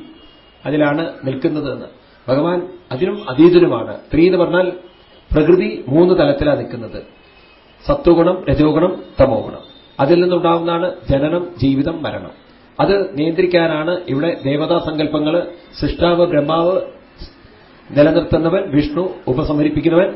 അതിലാണ് നിൽക്കുന്നതെന്ന്. ഭഗവാൻ അതിനും അതീതനുമാണ്. ത്രീ എന്ന് പറഞ്ഞാൽ പ്രകൃതി മൂന്ന് തലത്തിലാണ് നിൽക്കുന്നത്. സത്വഗുണം രജോഗുണം തമോഗുണം. അതിൽ നിന്നുണ്ടാവുന്നതാണ് ജനനം ജീവിതം മരണം. അത് നിയന്ത്രിക്കാനാണ് ഇവിടെ ദേവതാ സങ്കല്പങ്ങൾ സൃഷ്ടാവ് ബ്രഹ്മാവ് നിലനിർത്തുന്നവൻ വിഷ്ണു ഉപസംഹരിപ്പിക്കുന്നവൻ.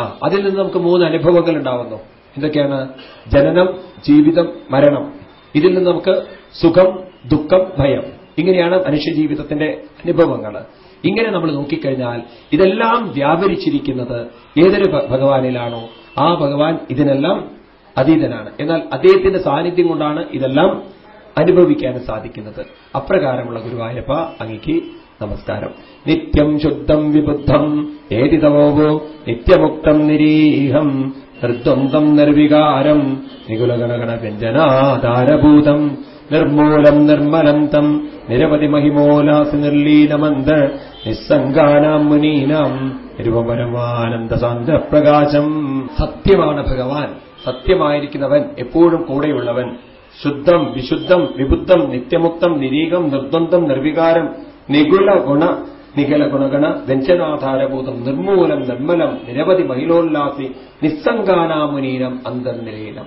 ആ അതിൽ നിന്ന് നമുക്ക് മൂന്ന് അനുഭവങ്ങൾ ഉണ്ടാവുന്നു. എന്തൊക്കെയാണ്? ജനനം ജീവിതം മരണം. ഇതിൽ നിന്ന് നമുക്ക് സുഖം ദുഃഖം ഭയം. ഇങ്ങനെയാണ് മനുഷ്യജീവിതത്തിന്റെ അനുഭവങ്ങൾ. ഇങ്ങനെ നമ്മൾ നോക്കിക്കഴിഞ്ഞാൽ ഇതെല്ലാം വ്യാപരിച്ചിരിക്കുന്നത് ഏതൊരു ഭഗവാനിലാണോ? ആ ഭഗവാൻ ഇതിനെല്ലാം അതീതനാണ്. എന്നാൽ അദ്ദേഹത്തിന്റെ സാന്നിധ്യം കൊണ്ടാണ് ഇതെല്ലാം അനുഭവിക്കാൻ സാധിക്കുന്നത്. അപ്രകാരമുള്ള ഗുരുവായപ്പ അങ്ങക്ക് നമസ്കാരം. നിത്യം ശുദ്ധം വിബുദ്ധം ഏതിതവോ നിത്യമുക്തം നിരീഹം നിർദ്വന്ദം നിർവികാരം നികുലഗണഗണ വ്യഞ്ജനാധാരഭൂതം നിർമൂലം നിർമ്മലം തം. നിരവധി മഹിമോലാസി നിർലീനമന്ത. നിസ്സംഗാനാം മുനീനാം. നിരുപരമാനന്ദസാന്ദ്രപ്രകാശം സത്യമാണ് ഭഗവാൻ. സത്യമായിരിക്കുന്നവൻ എപ്പോഴും കൂടെയുള്ളവൻ. ശുദ്ധം വിശുദ്ധം വിബുദ്ധം നിത്യമുക്തം നിരീകം നിർദ്വന്ദം നിർവികാരം നികുല ഗുണ നികല ഗുണഗണ വ്യഞ്ജനാധാരഭൂതം നിർമൂലം നിർമ്മലം നിരവധി മഹിളോല്ലാസി നിസ്സംഗാനാമുനീനം അന്തർനിലീനം.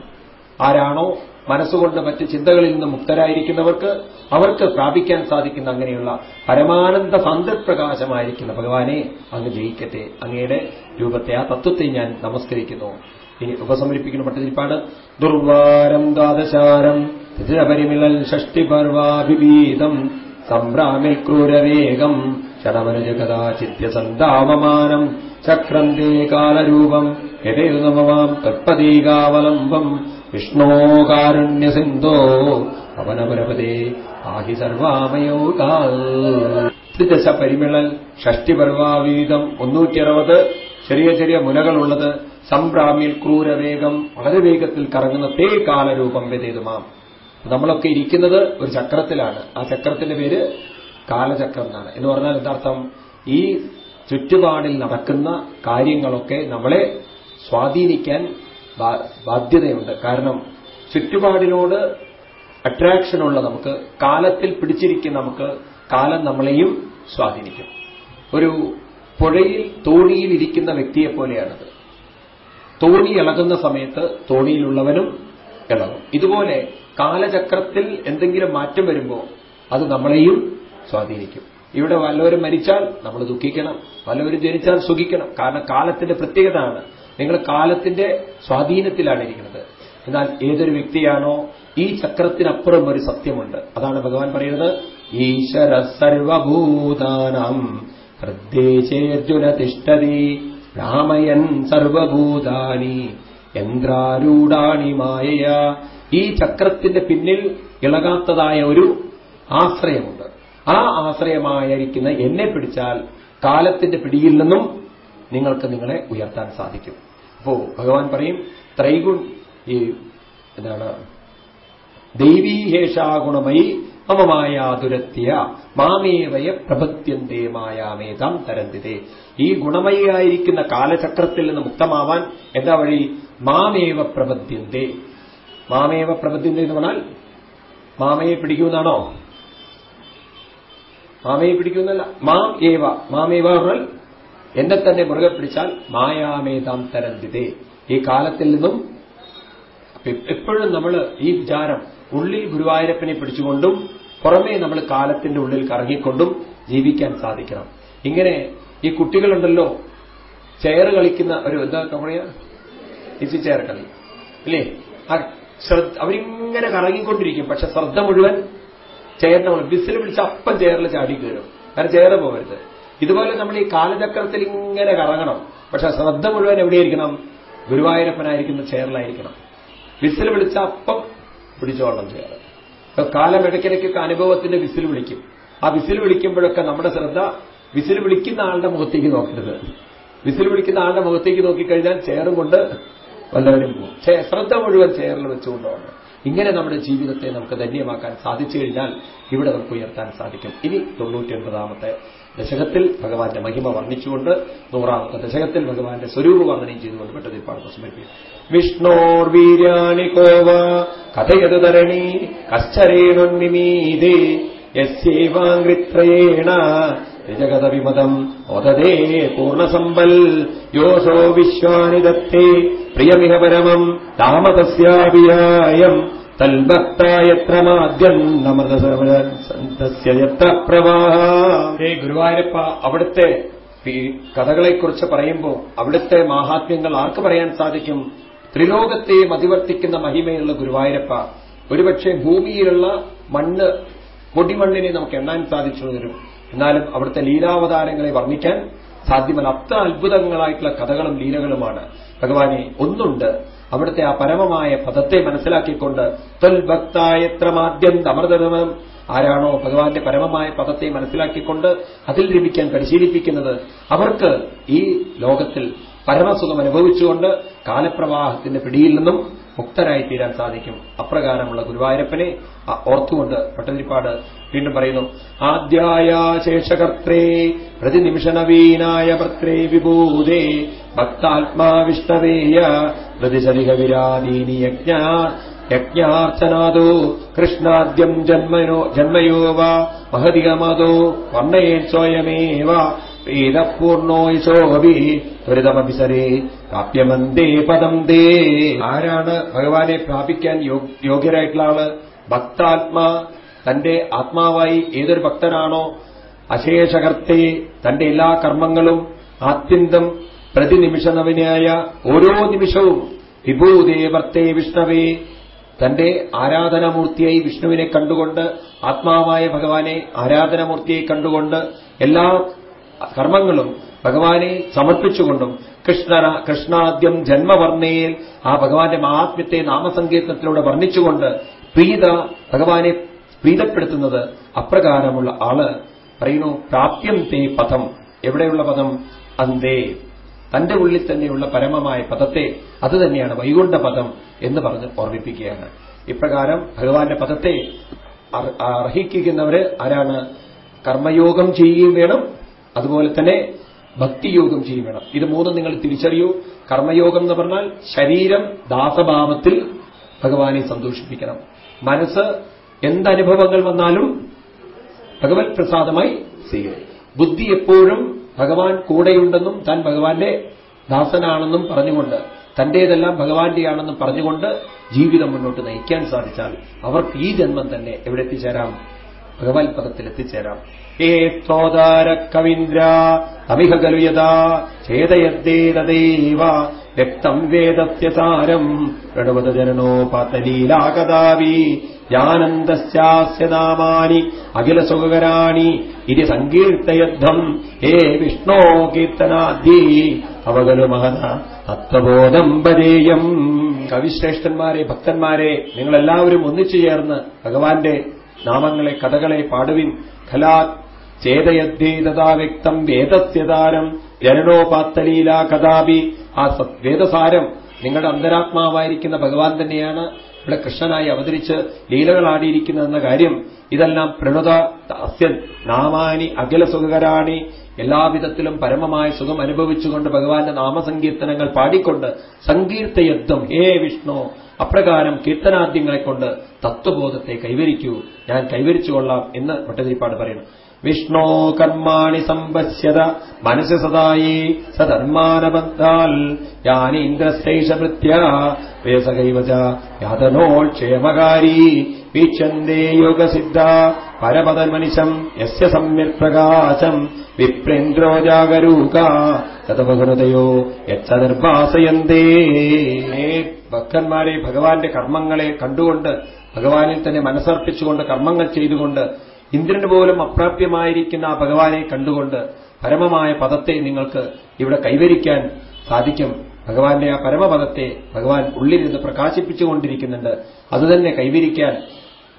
ആരാണോ മനസ്സുകൊണ്ട് മറ്റ് ചിന്തകളിൽ നിന്ന് മുക്തരായിരിക്കുന്നവർക്ക് അവർക്ക് പ്രാപിക്കാൻ സാധിക്കുന്ന അങ്ങനെയുള്ള പരമാനന്ദ സാന്ദ്രപ്രകാശമായിരിക്കുന്ന ഭഗവാനെ അങ്ങ് ജയിക്കട്ടെ. അങ്ങയുടെ രൂപത്തെ ആ തത്വത്തെ ഞാൻ നമസ്കരിക്കുന്നു. ഇനി ഉപസമരിപ്പിക്കുന്ന പട്ടതിരിപ്പാട്. ദുർവാരം ദ്വാദശാരം പരിമിളൽ ഷഷ്ടിപർവാഭിഭീതം സംഭ്രാമിൽ ക്രൂരവേഗം ക്ഷണമനുജ ചക്രന്തേ കാലരൂപം യഥയുതമവാം തത്പദീകാവലംബം വിഷ്ണോ കാരുണ്യസിന്ധോ പവനപരപതേ ആഹി സർവാമയോകാൽ ദശ പരിമിളൽ ഷഷ്ടിപർവാവീതം മുന്നൂറ്റി അറുപത് ചെറിയ ചെറിയ മുലകളുള്ളത് സംഭ്രാമിൽ ക്രൂരവേഗം വളരെ വേഗത്തിൽ കറങ്ങുന്ന തേ കാലരൂപം വ്യതേതുമാം നമ്മളൊക്കെ ഇരിക്കുന്നത് ഒരു ചക്രത്തിലാണ്. ആ ചക്രത്തിന്റെ പേര് കാലചക്രം എന്നാണ്. എന്ന് പറഞ്ഞാൽ എന്താർത്ഥം? ഈ ചുറ്റുപാടിൽ നടക്കുന്ന കാര്യങ്ങളൊക്കെ നമ്മളെ സ്വാധീനിക്കാൻ ബാധ്യതയുണ്ട്. കാരണം ചുറ്റുപാടിനോട് അട്രാക്ഷനുള്ള നമുക്ക് കാലത്തിൽ പിടിച്ചിരിക്കുന്ന നമുക്ക് കാലം നമ്മളെയും സ്വാധീനിക്കും. ഒരു പുഴയിൽ തോണിയിൽ ഇരിക്കുന്ന വ്യക്തിയെ തോണി ഇളകുന്ന സമയത്ത് തോണിയിലുള്ളവനും ഇളകും. ഇതുപോലെ കാലചക്രത്തിൽ എന്തെങ്കിലും മാറ്റം വരുമ്പോൾ അത് നമ്മളെയും സ്വാധീനിക്കും. ഇവിടെ വല്ലവരും മരിച്ചാൽ നമ്മൾ ദുഃഖിക്കണം. വല്ലവരും ജനിച്ചാൽ സുഖിക്കണം. കാരണം കാലത്തിന്റെ പ്രത്യേകതയാണ് നിങ്ങൾ കാലത്തിന്റെ സ്വാധീനത്തിലാണ് ഇരിക്കുന്നത്. എന്നാൽ ഏതൊരു വ്യക്തിയാണോ ഈ ചക്രത്തിനപ്പുറം ഒരു സത്യമുണ്ട്. അതാണ് ഭഗവാൻ പറയുന്നത് ഈശ്വര സർവഭൂതാനം ഹൃദ്ദേശേർജുന തിഷ്ടതി രാമയൻ സർവഭൂതാനി യന്ത്രാരൂഢാണി മായ ഈ ചക്രത്തിന്റെ പിന്നിൽ ഇളകാത്തതായ ഒരു ആശ്രയമുണ്ട്. ആ ആശ്രയമായിരിക്കുന്ന എന്നെ പിടിച്ചാൽ കാലത്തിന്റെ പിടിയിൽ നിന്നും നിങ്ങൾക്ക് നിങ്ങളെ ഉയർത്താൻ സാധിക്കും. അപ്പോ ഭഗവാൻ പറയും ത്രൈഗുൺ ഈ എന്താണ്? ദൈവീഹേഷാഗുണമയി മമമായാതുരത്യ മാമേവയ പ്രഭത്യന്തേ മായാമേതാം തരന്തിതേ. ഈ ഗുണമയായിരിക്കുന്ന കാലചക്രത്തിൽ നിന്ന് മുക്തമാവാൻ എന്താ വഴി? മാമേവ പ്രപദ്യന്തേ മാമേവ പ്രപദ്യന്തേ എന്ന് പറഞ്ഞാൽ മാമയെ പിടിക്കുമെന്നാണോ? മാമയെ പിടിക്കുമെന്നല്ല മാം ഏവ. മാമേവ പറഞ്ഞാൽ എന്നെ തന്നെ മുറുകെ പിടിച്ചാൽ മായാമേതാം തരന്തിതേ ഈ കാലത്തിൽ നിന്നും എപ്പോഴും നമ്മൾ ഈ വിചാരം ഉള്ളിൽ ഗുരുവായൂരപ്പനെ പിടിച്ചുകൊണ്ടും പുറമേ നമ്മൾ കാലത്തിന്റെ ഉള്ളിൽ കറങ്ങിക്കൊണ്ടും ജീവിക്കാൻ സാധിക്കണം. ഇങ്ങനെ ഈ കുട്ടികളുണ്ടല്ലോ ചെയർ കളിക്കുന്ന ഒരു എന്താ പറയാ? ഇച്ചി ചെയർ കളി. ശ്രദ്ധ അവരിങ്ങനെ കറങ്ങിക്കൊണ്ടിരിക്കും പക്ഷെ ശ്രദ്ധ മുഴുവൻ ചെയറിനെ വിസിൽ വിളിച്ച് അപ്പം ചെയറിൽ ചാടി കയറും. കാരണം ചെയർ പോകരുത് ഇതുപോലെ നമ്മൾ ഈ കാലചക്രത്തിൽ ഇങ്ങനെ കറങ്ങണം. പക്ഷെ ശ്രദ്ധ മുഴുവൻ എവിടെയായിരിക്കണം? ഗുരുവായൂരപ്പനായിരിക്കുന്ന ചെയറിലായിരിക്കണം വിസിൽ വിളിച്ച അപ്പം പിടിച്ചോളണം ചെയർ കാലം ഇടയ്ക്കിടയ്ക്കൊക്കെ അനുഭവത്തിന്റെ വിസിൽ വിളിക്കും. ആ വിസിൽ വിളിക്കുമ്പോഴൊക്കെ നമ്മുടെ ശ്രദ്ധ വിസിൽ വിളിക്കുന്ന ആളുടെ മുഖത്തേക്ക് നോക്കരുത്. വിസിൽ വിളിക്കുന്ന ആളുടെ മുഖത്തേക്ക് നോക്കിക്കഴിഞ്ഞാൽ ചെയറും കൊണ്ട് വല്ലവരും പോകും ശ്രദ്ധ മുഴുവൻ ചെയറിൽ വെച്ചുകൊണ്ടാണ് ഇങ്ങനെ നമ്മുടെ ജീവിതത്തെ നമുക്ക് ധന്യമാക്കാൻ സാധിച്ചു കഴിഞ്ഞാൽ ഇവിടെ നമുക്ക് ഉയർത്താൻ സാധിക്കും. ഇനി തൊണ്ണൂറ്റിയൊൻപതാമത്തെ ദശകത്തിൽ ഭഗവാന്റെ മഹിമ വർണിച്ചുകൊണ്ട് നൂറാമത്തെ ദശകത്തിൽ ഭഗവാന്റെ സ്വരൂപ വർണനയും ചെയ്തുകൊണ്ട് പെട്ടതിൽ പാടുന്ന സമർപ്പിക്കും. വിഷ്ണോർവീര്യാണി കോവ കഥയത് തരണി കശ്ചരേണുന്നിമീതേ യസ്യൈവാംഗ്രിത്രയേണ ജഗത വിമതം ഒതേ പൂർണസമ്പൽ യോസോ വിശ്വാനി ദത്തേ പ്രിയമിഹ പരമം താമതസ്യാഭിയായം തൽഭക്തായത്ര മാദ്യം നമൃതസ്യത്ര ഹേ ഗുരുവായൂരപ്പ അവിടുത്തെ കഥകളെക്കുറിച്ച് പറയുമ്പോൾ അവിടുത്തെ മാഹാത്മ്യങ്ങൾ ആർക്ക് പറയാൻ സാധിക്കും? ത്രിലോകത്തെ അതിവർത്തിക്കുന്ന മഹിമയുള്ള ഗുരുവായൂരപ്പ ഒരുപക്ഷെ ഭൂമിയിലുള്ള മണ്ണ് പൊടിമണ്ണിനെ നമുക്ക് എണ്ണാൻ സാധിച്ചു വരും എന്നാലും അവിടുത്തെ ലീലാവതാരങ്ങളെ വർണിക്കാൻ സാധ്യമല്ല. അത്ര അത്ഭുതങ്ങളായിട്ടുള്ള കഥകളും ലീലകളുമാണ്. ഭഗവാനെ ഒന്നുണ്ട്. അവിടുത്തെ ആ പരമമായ പദത്തെ മനസ്സിലാക്കിക്കൊണ്ട് ത്വൽഭക്തായത്ര മാദ്യം അമൃതരമം ആരാണോ ഭഗവാന്റെ പരമമായ പദത്തെ മനസ്സിലാക്കിക്കൊണ്ട് അതിൽ ലഭിക്കാൻ പരിശീലിപ്പിക്കുന്നത് അവർക്ക് ഈ ലോകത്തിൽ പരമസുഖം അനുഭവിച്ചുകൊണ്ട് കാലപ്രവാഹത്തിന്റെ പിടിയിൽ നിന്നും മുക്തരായി തീരാൻ സാധിക്കും. അപ്രകാരമുള്ള ഗുരുവായൂരപ്പനെ ഓർത്തുകൊണ്ട് പട്ടതിരിപ്പാട് വീണ്ടും പറയുന്നു ആദ്യായ ശേഷകർത്രേ പ്രതിനിമിഷനവീനായ ഭർത്രേ വിഭൂതേ ഭക്താത്മാവിഷ്ടവേയ പ്രതിശലിക വിരാദീനി യജ്ഞ യജ്ഞാർച്ചനാദോ കൃഷ്ണാദ്യം ജന്മനോ ജന്മയോ വാ മഹതികമതോ വർണയേ സ്വയമേവ വേദപൂർണോ യശോഭി ത്വരിതമഭിസരേ പ്രാപ്യമന്തേ പദം ദേ ആരാണ് ഭഗവാനെ പ്രാപിക്കാൻ യോഗ്യരായിട്ടുള്ള ആൾ ഭക്താത്മാ തന്റെ ആത്മാവായി ഏതൊരു ഭക്തനാണോ? അശേഷകർത്തെ തന്റെ എല്ലാ കർമ്മങ്ങളും ആത്യന്തം പ്രതിനിമിഷനവനായ ഓരോ നിമിഷവും വിഭൂദേവർത്തേ വിഷ്ണവേ. തന്റെ ആരാധനാമൂർത്തിയായി വിഷ്ണുവിനെ കണ്ടുകൊണ്ട് ആത്മാവായ ഭഗവാനെ ആരാധനാമൂർത്തിയെ കണ്ടുകൊണ്ട് എല്ലാ കർമ്മങ്ങളും ഭഗവാനെ സമർപ്പിച്ചുകൊണ്ടും കൃഷ്ണ കൃഷ്ണാദ്യം ജന്മവർണയിൽ ആ ഭഗവാന്റെ മഹാത്മ്യത്തെ നാമസങ്കീർത്തനത്തിലൂടെ വർണിച്ചുകൊണ്ട് പ്രീത ഭഗവാനെ പ്രീതപ്പെടുത്തുന്നത് അപ്രകാരമുള്ള ആൾ. പറയുന്നു പ്രാപ്യം തേ പദം എവിടെയുള്ള പദം അന്തേ. തന്റെ ഉള്ളിൽ തന്നെയുള്ള പരമമായ പദത്തെ അത് തന്നെയാണ് വൈകുണ്ഠ പദം എന്ന് പറഞ്ഞ് ഓർമ്മിപ്പിക്കുകയാണ്. ഇപ്രകാരം ഭഗവാന്റെ പദത്തെ അർഹിക്കുന്നവര് ആരാണ്? കർമ്മയോഗം ചെയ്യുകയും വേണം അതുപോലെ തന്നെ ഭക്തിയോഗം ചെയ്യും വേണം. ഇത് മൂന്നും നിങ്ങൾ തിരിച്ചറിയൂ. കർമ്മയോഗം എന്ന് പറഞ്ഞാൽ ശരീരം ദാസഭാവത്തിൽ ഭഗവാനെ സന്തോഷിപ്പിക്കണം. മനസ്സ് എന്തനുഭവങ്ങൾ വന്നാലും ഭഗവത് പ്രസാദമായി സ്വീകരിക്കും. ബുദ്ധി എപ്പോഴും ഭഗവാൻ കൂടെയുണ്ടെന്നും താൻ ഭഗവാന്റെ ദാസനാണെന്നും പറഞ്ഞുകൊണ്ട് തന്റേതെല്ലാം ഭഗവാന്റെയാണെന്നും പറഞ്ഞുകൊണ്ട് ജീവിതം മുന്നോട്ട് നയിക്കാൻ സാധിച്ചാൽ അവർക്ക് ഈ ജന്മം തന്നെ എവിടെ എത്തിച്ചേരാം ഭഗവത് പദത്തിൽ എത്തിച്ചേരാം ഏ സ്തോതാര കവീന്ദ്ര തമിഹ ഖലു യഥാ ചേതയദ്ദേതദേവ വ്യക്തം വേദസ്യ സാരം പ്രണവത ജനനോപാതലീലാകദാവി ജാനന്ദാമാനി നാമാനി അഖില ഇതി സങ്കീർത്തയദ്ധം ഹേ വിഷ്ണോ കീർത്തനാദ്യേ അവകലു മഹത തത്വബോധം പരേയം കവിശ്രേഷ്ഠന്മാരെ ഭക്തന്മാരെ നിങ്ങളെല്ലാവരും ഒന്നിച്ചു ചേർന്ന് ഭഗവാന്റെ നാമങ്ങളെ കഥകളെ പാടുവിൻ. ഖലാ ചേതയദ്വേദതാ വ്യക്തം വേദസ്യതാരം ജനനോപാത്തലീല കഥാപി. ആ വേദസാരം നിങ്ങളുടെ അന്തരാത്മാവായിരിക്കുന്ന ഭഗവാൻ തന്നെയാണ് ഇവിടെ കൃഷ്ണനായി അവതരിച്ച് ലീലകളാടിയിരിക്കുന്നതെന്ന കാര്യം. ഇതെല്ലാം പ്രണുത അസ്യൻ നാമാനി അഖില സുഖകരാണി. എല്ലാവിധത്തിലും പരമമായ സുഖം അനുഭവിച്ചുകൊണ്ട് ഭഗവാന്റെ നാമസങ്കീർത്തനങ്ങൾ പാടിക്കൊണ്ട് സങ്കീർത്തയത്വം ഹേ വിഷ്ണു അപ്രകാരം കീർത്തനാദ്യങ്ങളെക്കൊണ്ട് തത്വബോധത്തെ കൈവരിക്കൂ. ഞാൻ കൈവരിച്ചുകൊള്ളാം എന്ന് ഭട്ടതിരിപ്പാട് പറയുന്നു. വിഷ്ണോ കർമാണി സമ്പശ്യത. മനസ്സ് സദായി സധർമാനബദ്ധാൽ യാനീന്ദ്രശൈഷഭൃത്യ വേസകൈവച യാതനോക്ഷേമകാരി വീക്ഷന്തേ യോഗസിദ്ധ. പരപദമനിശം യസ്യ സമ്യക്പ്രകാശം വിപ്രേന്ദ്രോ ജാഗരൂക. തതവഹൃദയോ യച്ച നിർഭാസയന്തേ ഭക്തന്മാരെ ഭഗവാന്റെ കർമ്മങ്ങളെ കണ്ടുകൊണ്ട് ഭഗവാനിൽ തന്നെ മനസ്സർപ്പിച്ചുകൊണ്ട് കർമ്മങ്ങൾ ചെയ്തുകൊണ്ട് ഇന്ദ്രന് പോലും അപ്രാപ്യമായിരിക്കുന്ന ആ ഭഗവാനെ കണ്ടുകൊണ്ട് പരമമായ പദത്തെ നിങ്ങൾക്ക് ഇവിടെ കൈവരിക്കാൻ സാധിക്കും. ഭഗവാന്റെ ആ പരമപദത്തെ ഭഗവാൻ നിന്ന് പ്രകാശിപ്പിച്ചുകൊണ്ടിരിക്കുന്നുണ്ട്. അതുതന്നെ കൈവരിക്കാൻ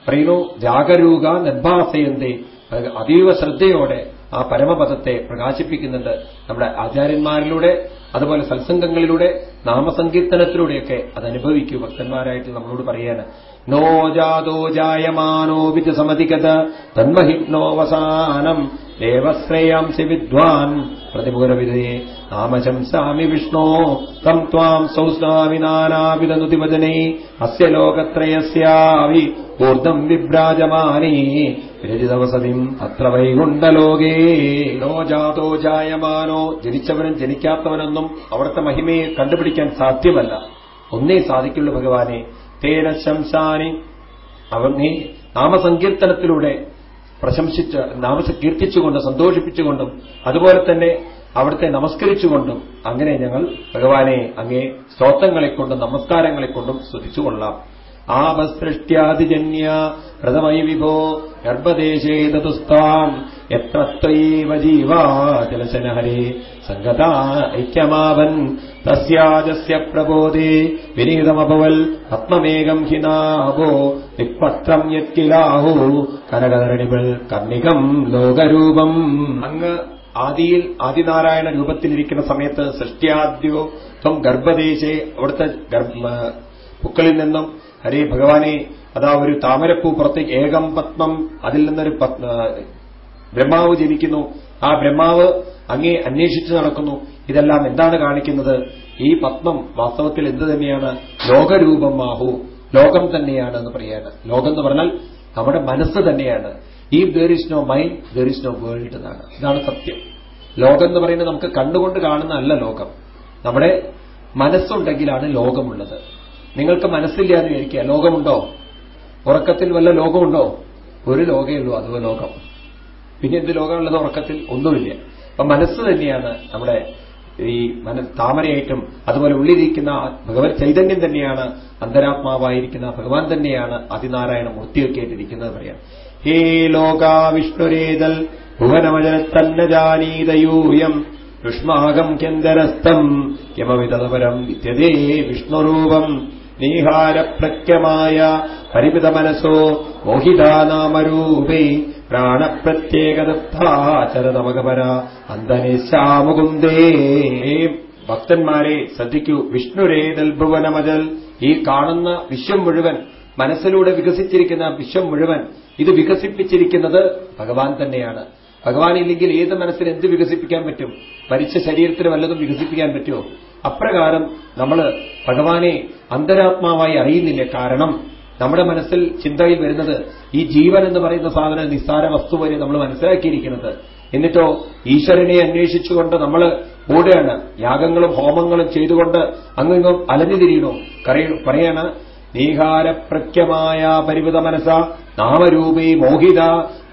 പറയുന്നു ജാഗരൂക നിർഭാസയന്തേ അതീവ ശ്രദ്ധയോടെ ആ പരമപദത്തെ പ്രകാശിപ്പിക്കുന്നുണ്ട്. നമ്മുടെ ആചാര്യന്മാരിലൂടെ അതുപോലെ സത്സംഗങ്ങളിലൂടെ നാമസങ്കീർത്തനത്തിലൂടെയൊക്കെ അത് അനുഭവിക്കൂ ഭക്തന്മാരായിട്ട് നമ്മളോട് പറയാണ്. നോ ജാതോ ജായമാനോ വിത് സമതികത തന്മഹിപ്നോവസാനം ദേവശ്രേയാംസി വിദ്വാൻ പ്രതിപുരവിധേ. നാമശംസാമി വിഷ്ണോ. തം ത്വാം സൗസ്നാമി നാനാവിധനുതിവചനേ അസ്യ ലോകത്രയസ്യാവി ഊർദ്ധം വിഭ്രാജമാനേ. വിരചിതവസതിം അത്ര വൈകുണ്ടലോകേ നോ ജാതോ ജായമാനോ. ജനിച്ചവനും ജനിക്കാത്തവനൊന്നും അവിടുത്തെ മഹിമയെ കണ്ടുപിടിക്കാൻ സാധ്യമല്ല. ഒന്നേ സാധിക്കുള്ളൂ ഭഗവാനെ. തേന ശംസാനി. അവൻ നീ നാമസങ്കീർത്തനത്തിലൂടെ പ്രശംസിച്ച് നാമ കീർത്തിച്ചുകൊണ്ട് സന്തോഷിപ്പിച്ചുകൊണ്ടും അതുപോലെ തന്നെ അവിടുത്തെ നമസ്കരിച്ചുകൊണ്ടും അങ്ങനെ ഞങ്ങൾ ഭഗവാനെ അങ്ങേ സ്തോത്രങ്ങളെക്കൊണ്ടും നമസ്കാരങ്ങളെക്കൊണ്ടും സ്തുതിച്ചുകൊള്ളാം ആപസൃഷ്ട്യാതിജന്യ പ്രഥമൈ വിഭോ ഗർഭദേശേ തതുസ്താം എത്ര ത്വയേവ ജീവാ ജലശനഹരേ സംഗതാ ഐക്യമാവൻ തസ്യാജസ്യ പ്രബോധേ വിനീതമഭവൽ പത്മമേകം ഹി നാഭോ വിപത്രം യത്കിലാഹു കനകധരണികൾ കർണികം ലോകരൂപം. അങ്ങ് ആദിയിൽ ആദിനാരായണ രൂപത്തിലിരിക്കുന്ന സമയത്ത് സൃഷ്ടിയാദ്യോ ത്വം ഗർഭദേശേ അവിടുത്തെ പുക്കളിൽ നിന്നും ഹരേ ഭഗവാനെ അതാ ഒരു താമരപ്പൂ പുറത്തേക്ക് ഏകം പത്മം അതിൽ നിന്നൊരു ബ്രഹ്മാവ് ജനിക്കുന്നു. ആ ബ്രഹ്മാവ് അങ്ങേ അന്വേഷിച്ചു നടക്കുന്നു. ഇതെല്ലാം എന്താണ് കാണിക്കുന്നത്? ഈ പത്മം വാസ്തവത്തിൽ എന്ത് തന്നെയാണ്? ലോകരൂപം ആഹു. ലോകം തന്നെയാണ് എന്ന് പറയാണ് ലോകം എന്ന് പറഞ്ഞാൽ നമ്മുടെ മനസ്സ് തന്നെയാണ്. ഈ there is no mind there is no world എന്നാണ്. ഇതാണ് സത്യം. ലോകം എന്ന് പറയുന്നത് നമുക്ക് കണ്ടുകൊണ്ട് കാണുന്നതല്ല ലോകം. നമ്മുടെ മനസ്സുണ്ടെങ്കിലാണ് ലോകമുള്ളത്. നിങ്ങൾക്ക് മനസ്സില്ലാതെ വിചാരിക്കുക ലോകമുണ്ടോ? ഉറക്കത്തിൽ വല്ല ലോകമുണ്ടോ? ഒരു ലോകമേ ഉള്ളൂ അതുപോലെ ലോകം. പിന്നെ എന്ത് ലോകമുള്ളത്? ഉറക്കത്തിൽ ഒന്നുമില്ല. അപ്പൊ മനസ്സ് തന്നെയാണ് നമ്മുടെ ഈ താമരയായിട്ടും അതുപോലെ ഉള്ളിരിക്കുന്ന ഭഗവത് ചൈതന്യം തന്നെയാണ് അന്തരാത്മാവായിരിക്കുന്ന ഭഗവാൻ തന്നെയാണ് അതിനാരായണ മൂർത്തിയൊക്കെ ആയിട്ടിരിക്കുന്നത് പറയാം. ഹേ ലോകാ വിഷ്ണുരേതൽ ഭുവനമജനത്തന്ന ജാനീതയൂയം യുഷ്മാകം കെന്തരസ്ഥം യമവിതപരം വിദ്യതേ വിഷ്ണുരൂപം നീഹാരപ്രഖ്യമായ പരിമിതമനസോ മോഹിതാനാമരൂപേ പ്രാണപ്രത്യേകദത്താചരതമകപര അന്തനിശാമുകുന്ദേ ഭക്തന്മാരെ ശ്രദ്ധിക്കൂ വിഷ്ണുരേതൽ ഭുവനമജൽ ഈ കാണുന്ന വിശ്വം മുഴുവൻ മനസ്സിലൂടെ വികസിച്ചിരിക്കുന്ന വിശ്വം മുഴുവൻ ഇത് വികസിപ്പിച്ചിരിക്കുന്നത് ഭഗവാൻ തന്നെയാണ്. ഭഗവാൻ ഇല്ലെങ്കിൽ ഏത് മനസ്സിന് എന്ത് വികസിപ്പിക്കാൻ പറ്റും? മരിച്ച ശരീരത്തിന് വല്ലതും വികസിപ്പിക്കാൻ പറ്റുമോ? അപ്രകാരം നമ്മൾ ഭഗവാനെ അന്തരാത്മാവായി അറിയുന്നില്ല. കാരണം നമ്മുടെ മനസ്സിൽ ചിന്തയിൽ വരുന്നത് ഈ ജീവൻ എന്ന് പറയുന്ന സാധനം നിസ്സാര വസ്തു വരെ നമ്മൾ മനസ്സിലാക്കിയിരിക്കുന്നത്. എന്നിട്ടോ ഈശ്വരനെ അന്വേഷിച്ചുകൊണ്ട് നമ്മൾ ഓടുകയാണ്. യാഗങ്ങളും ഹോമങ്ങളും ചെയ്തുകൊണ്ട് അങ്ങിങ്ങും അലഞ്ഞു തിരിയണു? പറയാണ് നീഹാരപ്രഖ്യമായ പരിമിത മനസ നാമരൂപേ മോഹിത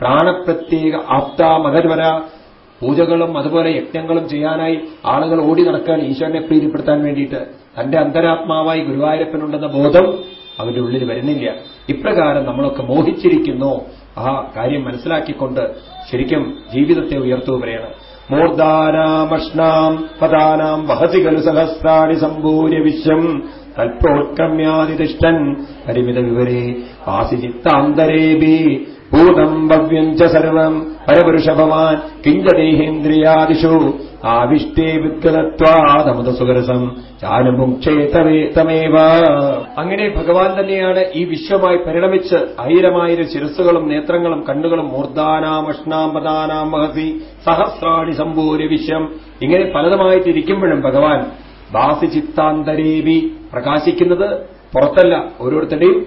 പ്രാണപ്രത്യേക ആപ്ത മകർവര പൂജകളും അതുപോലെ യജ്ഞങ്ങളും ചെയ്യാനായി ആളുകൾ ഓടി നടക്കാൻ ഈശ്വരനെ പ്രീതിപ്പെടുത്താൻ വേണ്ടിയിട്ട് തന്റെ അന്തരാത്മാവായി ഗുരുവായൂരപ്പനുണ്ടെന്ന ബോധം അവന്റെ ഉള്ളിൽ വരുന്നില്ല. ഇപ്രകാരം നമ്മളൊക്കെ മോഹിച്ചിരിക്കുന്നു. ആ കാര്യം മനസ്സിലാക്കിക്കൊണ്ട് ശരിക്കും ജീവിതത്തെ ഉയർത്തു പറയണം മൂർധാനാമഷ്ണാം പദാനാം വഹസികൾ സഹസ്രാണി സമ്പൂര്യ വിശ്വം. തൽപ്രോത്ക്രമ്യാതിഷ്ഠൻ പരിമിത വിവരേ ആസിചിത്താന്തരേബി ഭൂതം ഭവ്യം ച സർവം പരപുരുഷ ഭവാൻ കിഞ്ചദേഹേന്ദ്രിയാദിഷു ആവിഷ്ടേ വിദ്ഗതത്വാദമത സുഖരസം ചാനുമുക്ഷേതമേവ അങ്ങനെ ഭഗവാൻ തന്നെയാണ് ഈ വിശ്വമായി പരിണമിച്ച് ആയിരമായിരം ശിരസ്സുകളും നേത്രങ്ങളും കണ്ണുകളും മൂർധാനാമഷ്ണാം പദാനാം മഹസി സഹസ്രാണി സമ്പൂര്യ വിശ്വം. ഇങ്ങനെ പലതുമായിട്ടിരിക്കുമ്പോഴും ഭഗവാൻ ബാസി ചിത്താന്തരേവി പ്രകാശിക്കുന്നത് പുറത്തല്ല ഓരോരുത്തരുടെയും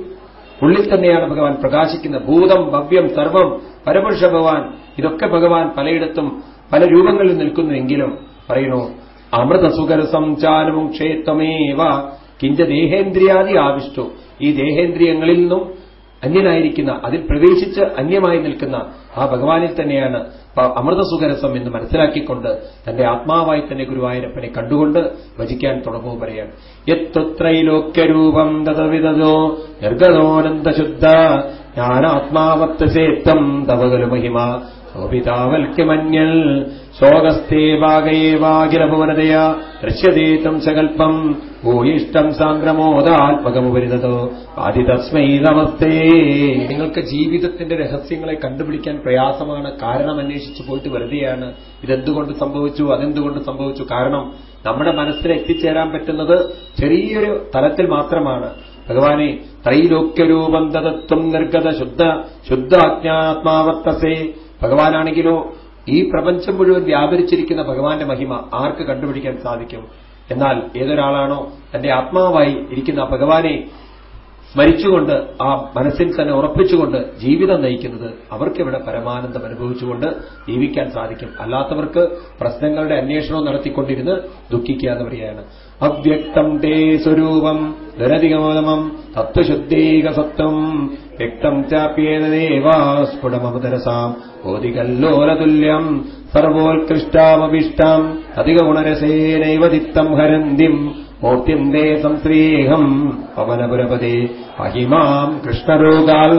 ഉള്ളിൽ തന്നെയാണ് ഭഗവാൻ പ്രകാശിക്കുന്നത്. ഭൂതം ഭവ്യം സർവം പരപുരുഷ ഭഗവാൻ ഇതൊക്കെ ഭഗവാൻ പലയിടത്തും പല രൂപങ്ങളിൽ നിൽക്കുന്നുവെങ്കിലും പറയുന്നു അമൃതസുഖര സംചാരവും ക്ഷേത്രമേവ കിഞ്ച ദേഹേന്ദ്രിയാദി ആവിഷ്ടു. ഈ ദേഹേന്ദ്രിയങ്ങളിൽ നിന്നും അന്യനായിരിക്കുന്ന അതിൽ പ്രവേശിച്ച് അന്യമായി നിൽക്കുന്ന ആ ഭഗവാനിൽ തന്നെയാണ് അമൃതസുഖരസം എന്ന് മനസ്സിലാക്കിക്കൊണ്ട് തന്റെ ആത്മാവായി തന്നെ ഗുരുവായൂരപ്പനെ കണ്ടുകൊണ്ട് ഭജിക്കാൻ തുടങ്ങുക പറയാണ് എത്രൈലോക്യരൂപം തതവിതോ നിർഗതോനന്ദശുദ്ധ ജ്ഞാനാത്മാവത്തസേത്തം തവകലു മഹിമ ശോഭിതാവൽക്യമന്യൽ ശോകസ്തേ ഭാഗയേവാഖിലഭുവനതയ ദൃശ്യതേതം സകൽപ്പം ഭൂയിഷ്ടം സാന്ദ്രമോദാത്മകമുപരിതോ ആദിതസ്മൈ നമസ്തേ. നിങ്ങൾക്ക് ജീവിതത്തിന്റെ രഹസ്യങ്ങളെ കണ്ടുപിടിക്കാൻ പ്രയാസമാണ്. കാരണം അന്വേഷിച്ചു പോയിട്ട് വെറുതെയാണ്. ഇതെന്തുകൊണ്ട് സംഭവിച്ചു? അതെന്തുകൊണ്ട് സംഭവിച്ചു? കാരണം നമ്മുടെ മനസ്സിൽ എത്തിച്ചേരാൻ പറ്റുന്നത് ചെറിയൊരു തലത്തിൽ മാത്രമാണ്. ഭഗവാനെ ത്രൈലോക്യരൂപം തതത്വം നിർഗത ശുദ്ധ ശുദ്ധ അജ്ഞാത്മാവർത്തസേ ഭഗവാനാണെങ്കിലോ ഈ പ്രപഞ്ചം മുഴുവൻ വ്യാപരിച്ചിരിക്കുന്ന ഭഗവാന്റെ മഹിമ ആർക്ക് കണ്ടുപിടിക്കാൻ സാധിക്കും? എന്നാൽ ഏതൊരാളാണോ തന്റെ ആത്മാവായി ഇരിക്കുന്ന ഭഗവാനെ സ്മരിച്ചുകൊണ്ട് ആ മനസ്സിൽ തന്നെ ഉറപ്പിച്ചുകൊണ്ട് ജീവിതം നയിക്കുന്നത് അവർക്കിവിടെ പരമാനന്ദം അനുഭവിച്ചുകൊണ്ട് ജീവിക്കാൻ സാധിക്കും. അല്ലാത്തവർക്ക് പ്രശ്നങ്ങളുടെ അന്വേഷണവും നടത്തിക്കൊണ്ടിരുന്ന് ദുഃഖിക്കാതെ പറയാണ് അവ്യക്തം തേ സ്വരൂപം ദുരധികമോദമം തത്വശുദ്ധീക സത്വം. വ്യക്തം ചാപ്യേതദേവാസ്ഫുടമതരസാം ഓതികല്ലോലതുല്യം സർവോത്കൃഷ്ടാമഭീഷ്ടം അധിക ഗുണരസേനൈവ ഹരന്തിം മൂർത്തിന്തേ സംശ്രീഹം പവനപുരപതി അഹിമാം കൃഷ്ണരോഗാൽ.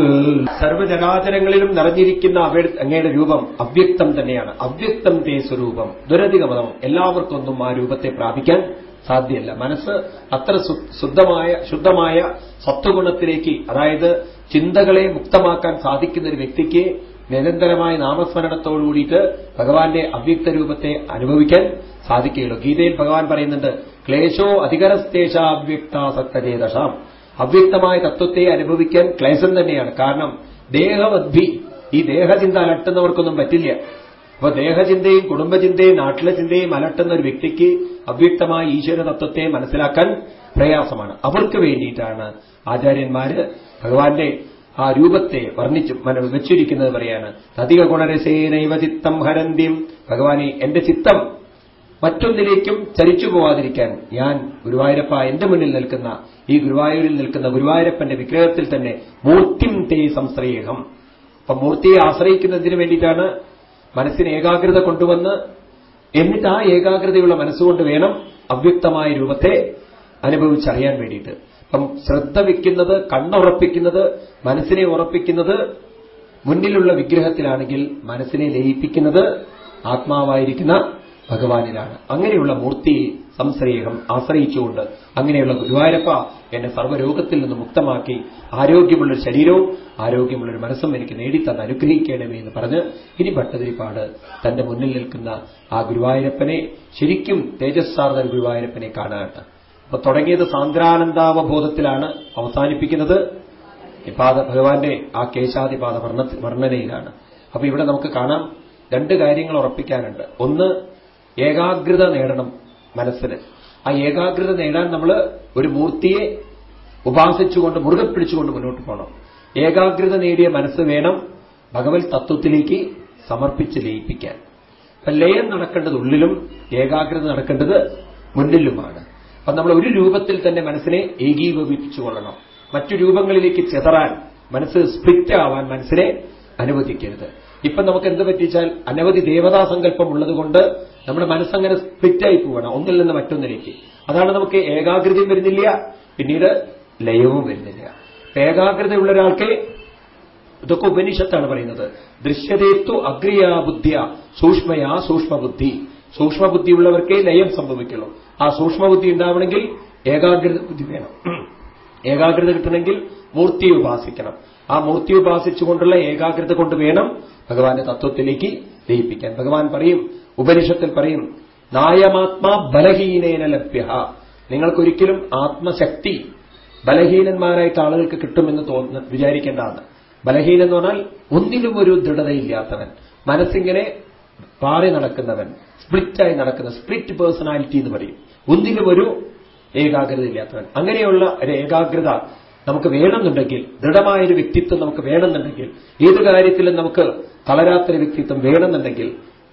സർവചരാചരങ്ങളിലും നിറഞ്ഞിരിക്കുന്ന അങ്ങയുടെ രൂപം അവ്യക്തം തന്നെയാണ്. അവ്യക്തം തേ സ്വരൂപം. ദുരധികമതം. എല്ലാവർക്കൊന്നും ആ രൂപത്തെ പ്രാപിക്കാൻ സാധ്യമല്ല മനസ്സ് അത്ര ശുദ്ധമായ ശുദ്ധമായ സത്വഗുണത്തിലേക്ക് അതായത് ചിന്തകളെ മുക്തമാക്കാൻ സാധിക്കുന്ന ഒരു വ്യക്തിക്ക് നിരന്തരമായ നാമസ്മരണത്തോടുകൂടിയിട്ട് ഭഗവാന്റെ അവ്യക്ത രൂപത്തെ അനുഭവിക്കാൻ സാധിക്കുകയുള്ളൂ. ഗീതയിൽ ഭഗവാൻ പറയുന്നുണ്ട് ക്ലേശോ അധികരസ്തേശ അവ്യക്താസക്തചേതഷാം അവ്യക്തമായ തത്വത്തെ അനുഭവിക്കാൻ ക്ലേശം തന്നെയാണ്. കാരണം ദേഹവദ്ഭി ഈ ദേഹചിന്ത അലട്ടുന്നവർക്കൊന്നും പറ്റില്ല. അപ്പൊ ദേഹചിന്തയും കുടുംബചിന്തയും നാട്ടിലെ ചിന്തയും അലട്ടുന്ന ഒരു വ്യക്തിക്ക് അവ്യക്തമായ ഈശ്വര തത്വത്തെ മനസ്സിലാക്കാൻ പ്രയാസമാണ്. അവർക്ക് വേണ്ടിയിട്ടാണ് ആചാര്യന്മാര് ഭഗവാന്റെ ആ രൂപത്തെ വർണിച്ചു വെച്ചിരിക്കുന്നത് പറയാണ്. അധിക ഗുണരസേനൈവ ചിത്തം ഹരന്തിയും ഭഗവാനെ എന്റെ ചിത്തം മറ്റൊന്നിലേക്കും ചരിച്ചു പോവാതിരിക്കാൻ ഞാൻ ഗുരുവായൂരപ്പ എന്റെ മുന്നിൽ നിൽക്കുന്ന ഈ ഗുരുവായൂരിൽ നിൽക്കുന്ന ഗുരുവായൂരപ്പന്റെ വിഗ്രഹത്തിൽ തന്നെ മൂർത്തിം തേ സംശ്രയേഹം. അപ്പൊ മൂർത്തിയെ ആശ്രയിക്കുന്നതിന് വേണ്ടിയിട്ടാണ് മനസ്സിന് ഏകാഗ്രത കൊണ്ടുവന്ന് എന്നിട്ട് ആ ഏകാഗ്രതയുള്ള മനസ്സുകൊണ്ട് വേണം അവ്യക്തമായ രൂപത്തെ അനുഭവിച്ചറിയാൻ വേണ്ടിയിട്ട്. അപ്പം ശ്രദ്ധ വയ്ക്കുന്നത് കണ്ണുറപ്പിക്കുന്നത് മനസ്സിനെ ഉറപ്പിക്കുന്നത് മുന്നിലുള്ള വിഗ്രഹത്തിലാണെങ്കിൽ മനസ്സിനെ ലയിപ്പിക്കുന്നത് ആത്മാവായിരിക്കുന്ന ഭഗവാനിലാണ്. അങ്ങനെയുള്ള മൂർത്തിയെ സംശ്രേഹം ആശ്രയിച്ചുകൊണ്ട് അങ്ങനെയുള്ള ഗുരുവായൂരപ്പ എന്നെ സർവരോഗത്തിൽ നിന്ന് മുക്തമാക്കി ആരോഗ്യമുള്ളൊരു ശരീരവും ആരോഗ്യമുള്ളൊരു മനസ്സും എനിക്ക് നേടിത്തന്ന് അനുഗ്രഹിക്കണമേ എന്ന് പറഞ്ഞ് ഇനി ഭട്ടതിരിപ്പാട് തന്റെ മുന്നിൽ നിൽക്കുന്ന ആ ഗുരുവായൂരപ്പനെ ശരിക്കും തേജസ്സാർന്ന ഗുരുവായൂരപ്പനെ കാണാനാണ് അപ്പൊ തുടങ്ങിയത് സാന്ദ്രാനന്ദാവബോധത്തിലാണ് അവസാനിപ്പിക്കുന്നത്. പാദ ഭഗവാന്റെ ആ കേശാദിപാത വർണനയിലാണ്. അപ്പൊ ഇവിടെ നമുക്ക് കാണാം രണ്ട് കാര്യങ്ങൾ ഉറപ്പിക്കാനുണ്ട്. ഒന്ന് ഏകാഗ്രത നേടണം മനസ്സിന്. ആ ഏകാഗ്രത നേടാൻ നമ്മൾ ഒരു മൂർത്തിയെ ഉപാസിച്ചുകൊണ്ട് മുറുകെ പിടിച്ചുകൊണ്ട് മുന്നോട്ട് പോകണം. ഏകാഗ്രത നേടിയ മനസ്സ് വേണം ഭഗവത് തത്വത്തിലേക്ക് സമർപ്പിച്ച് ലയിപ്പിക്കാൻ. അപ്പൊ ലയം നടക്കേണ്ടത് ഉള്ളിലും ഏകാഗ്രത നടക്കേണ്ടത് മുന്നിലുമാണ്. അപ്പൊ നമ്മൾ ഒരു രൂപത്തിൽ തന്നെ മനസ്സിനെ ഏകീഭവിപ്പിച്ചുകൊള്ളണം മറ്റു രൂപങ്ങളിലേക്ക് ചെതറാൻ മനസ്സ് സ്പ്ലിറ്റ് ആവാൻ മനസ്സിനെ അനുവദിക്കരുത്. ഇപ്പൊ നമുക്ക് എന്ത് പറ്റിച്ചാൽ അനവധി ദേവതാ സങ്കല്പം ഉള്ളതുകൊണ്ട് നമ്മുടെ മനസ്സങ്ങനെ സ്പ്ലിറ്റായി പോവണം. ഒന്നിൽ നിന്ന് മറ്റൊന്നിലേക്ക്. അതാണ് നമുക്ക് ഏകാഗ്രതയും വരുന്നില്ല പിന്നീട് ലയവും വരുന്നില്ല. ഏകാഗ്രതയുള്ള ഒരാൾക്ക് ഇതൊക്കെ ഉപനിഷത്താണ് പറയുന്നത്. ദൃശ്യതേത്തു അഗ്രിയാ ബുദ്ധിയ സൂക്ഷ്മയാ സൂക്ഷ്മബുദ്ധി. സൂക്ഷ്മബുദ്ധിയുള്ളവർക്കേ ലയം സംഭവിക്കുള്ളൂ. ആ സൂക്ഷ്മബുദ്ധി ഉണ്ടാവണമെങ്കിൽ ഏകാഗ്രത ബുദ്ധി വേണം. ഏകാഗ്രത കിട്ടണമെങ്കിൽ മൂർത്തിയെ ഉപാസിക്കണം. ആ മൂർത്തി ഉപാസിച്ചുകൊണ്ടുള്ള ഏകാഗ്രത കൊണ്ട് വേണം ഭഗവാന്റെ തത്വത്തിലേക്ക് ലയിപ്പിക്കാൻ. ഭഗവാൻ പറയും ഉപനിഷത്തിൽ പറയും നായമാത്മാ ബലഹീനേന ലഭ്യ നിങ്ങൾക്കൊരിക്കലും ആത്മശക്തി ബലഹീനന്മാരായിട്ട് ആളുകൾക്ക് കിട്ടുമെന്ന് തോന്നുന്ന വിചാരിക്കേണ്ടതാണ്. ബലഹീനം എന്ന് പറഞ്ഞാൽ ഒന്നിലും ഒരു ദൃഢതയില്ലാത്തവൻ. മനസ്സിങ്ങനെ പാറി നടക്കുന്നവൻ സ്പ്ലിറ്റായി നടക്കുന്ന സ്പ്ലിറ്റ് പേഴ്സണാലിറ്റി എന്ന് പറയും. ഒന്നിലും ഒരു ഏകാഗ്രത ഇല്ലാത്തവൻ അങ്ങനെയുള്ള ഒരു ഏകാഗ്രത നമുക്ക് വേണമെന്നുണ്ടെങ്കിൽ ദൃഢമായൊരു വ്യക്തിത്വം നമുക്ക് വേണമെന്നുണ്ടെങ്കിൽ ഏത് കാര്യത്തിലും നമുക്ക് തളരാത്തൊരു വ്യക്തിത്വം വേണമെന്നുണ്ടെങ്കിൽ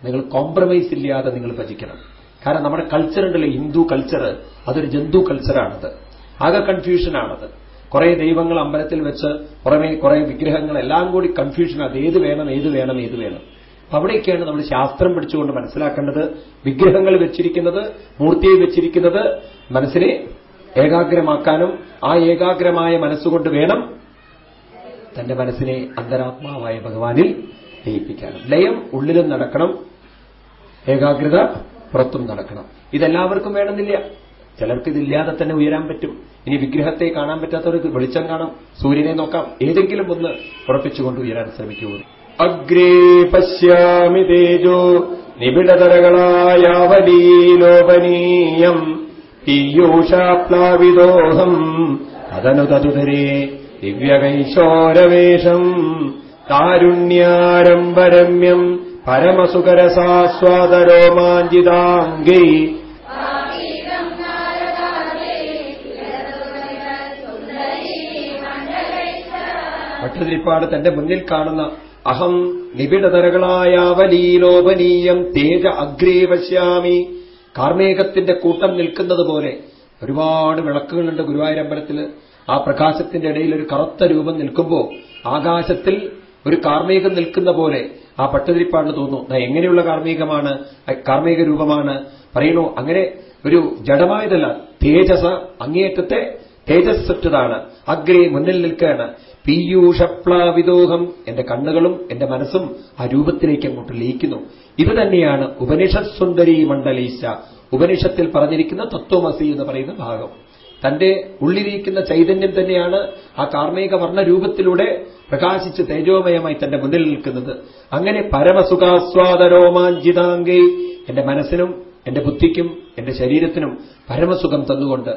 നിങ്ങൾ കോംപ്രമൈസ് ഇല്ലാതെ നിങ്ങൾ ഭജിക്കണം. കാരണം നമ്മുടെ കൾച്ചർ ഉണ്ടല്ലോ ഹിന്ദു കൾച്ചർ അതൊരു ജന്തു കൾച്ചറാണത് ആകെ കൺഫ്യൂഷനാണത് കുറെ ദൈവങ്ങൾ അമ്പലത്തിൽ വെച്ച് പുറമേ കുറെ വിഗ്രഹങ്ങൾ എല്ലാം കൂടി കൺഫ്യൂഷൻ അത് ഏത് വേണം ഏത് വേണം ഏത് വേണം. അവിടെയൊക്കെയാണ് നമ്മൾ ശാസ്ത്രം പഠിച്ചുകൊണ്ട് മനസ്സിലാക്കേണ്ടത്. വിഗ്രഹങ്ങൾ വെച്ചിരിക്കുന്നത് മൂർത്തിയെ വെച്ചിരിക്കുന്നത് മനസ്സിനെ ഏകാഗ്രമാക്കാനും ആ ഏകാഗ്രമായ മനസ്സുകൊണ്ട് വേണം തന്റെ മനസ്സിനെ അന്തരാത്മാവായ ഭഗവാനിൽ ലയിപ്പിക്കാനും. ലയം ഉള്ളിലും നടക്കണം. ഏകാഗ്രത പുറത്തും നടക്കണം. ഇതെല്ലാവർക്കും വേണമെന്നില്ല. ചിലർക്ക് ഇതില്ലാതെ തന്നെ ഉയരാൻ പറ്റും. ഇനി വിഗ്രഹത്തെ കാണാൻ പറ്റാത്തവർക്ക് വെളിച്ചം കാണാം. സൂര്യനെ നോക്കാം. ഏതെങ്കിലും ഒന്ന് ഉറപ്പിച്ചുകൊണ്ട് ഉയരാൻ ശ്രമിക്കൂ. അഗ്രേ പശ്യാമി തേജോ നിബിഡതരകളായാവലീലോപനീയം. പീയൂഷാപ്ലാവിദോഹം അതനു തതുതരേ ദിവ്യകൈശോരവേഷം താരുണ്യാരംഭരമ്യം പരമസുകരസാസ്വാദരോമാഞ്ചിതാംഗൈ ഭട്ടതിരിപ്പാട് തന്റെ മുന്നിൽ കാണുന്ന അഹം നിബിഡതരകളായാവലീലോപനീയം തേജ അഗ്രേ പശ്യാമി കാർമേഘത്തിന്റെ കൂട്ടം നിൽക്കുന്നത് പോലെ ഒരുപാട് വിളക്കുകളുണ്ട് ഗുരുവായൂരമ്പലത്തിൽ ആ പ്രകാശത്തിന്റെ ഇടയിൽ ഒരു കറുത്ത രൂപം നിൽക്കുമ്പോൾ ആകാശത്തിൽ ഒരു കാർമേഘം നിൽക്കുന്ന പോലെ ആ പട്ടുതിരിപ്പാടിന് തോന്നുന്നു എങ്ങനെയുള്ള കാർമേഘമാണ്? കാർമേക രൂപമാണ്. പറയണു അങ്ങനെ ഒരു ജഡമായതല്ല തേജസ അങ്ങേയറ്റത്തെ തേജസ്സറ്റതാണ് അഗ്രേ മുന്നിൽ നിൽക്കുകയാണ്. പീയൂഷപ്ലാവിദോഹം എന്റെ കണ്ണുകളും എന്റെ മനസ്സും ആ രൂപത്തിലേക്ക് അങ്ങോട്ട് ലയിക്കുന്നു. ഇത് തന്നെയാണ് ഉപനിഷത് സുന്ദരി മണ്ഡലീശ ഉപനിഷത്തിൽ പറഞ്ഞിരിക്കുന്ന തത്വമസി എന്ന് പറയുന്ന ഭാഗം. തന്റെ ഉള്ളിലിരിക്കുന്ന ചൈതന്യം തന്നെയാണ് ആ കാർമ്മിക വർണ രൂപത്തിലൂടെ പ്രകാശിച്ച് തേജോമയമായി തന്റെ മുന്നിൽ നിൽക്കുന്നത്. അങ്ങനെ പരമസുഖാസ്വാദരോമാഞ്ചിതാംഗേ എന്റെ മനസ്സിനും എന്റെ ബുദ്ധിക്കും എന്റെ ശരീരത്തിനും പരമസുഖം തന്നുകൊണ്ട്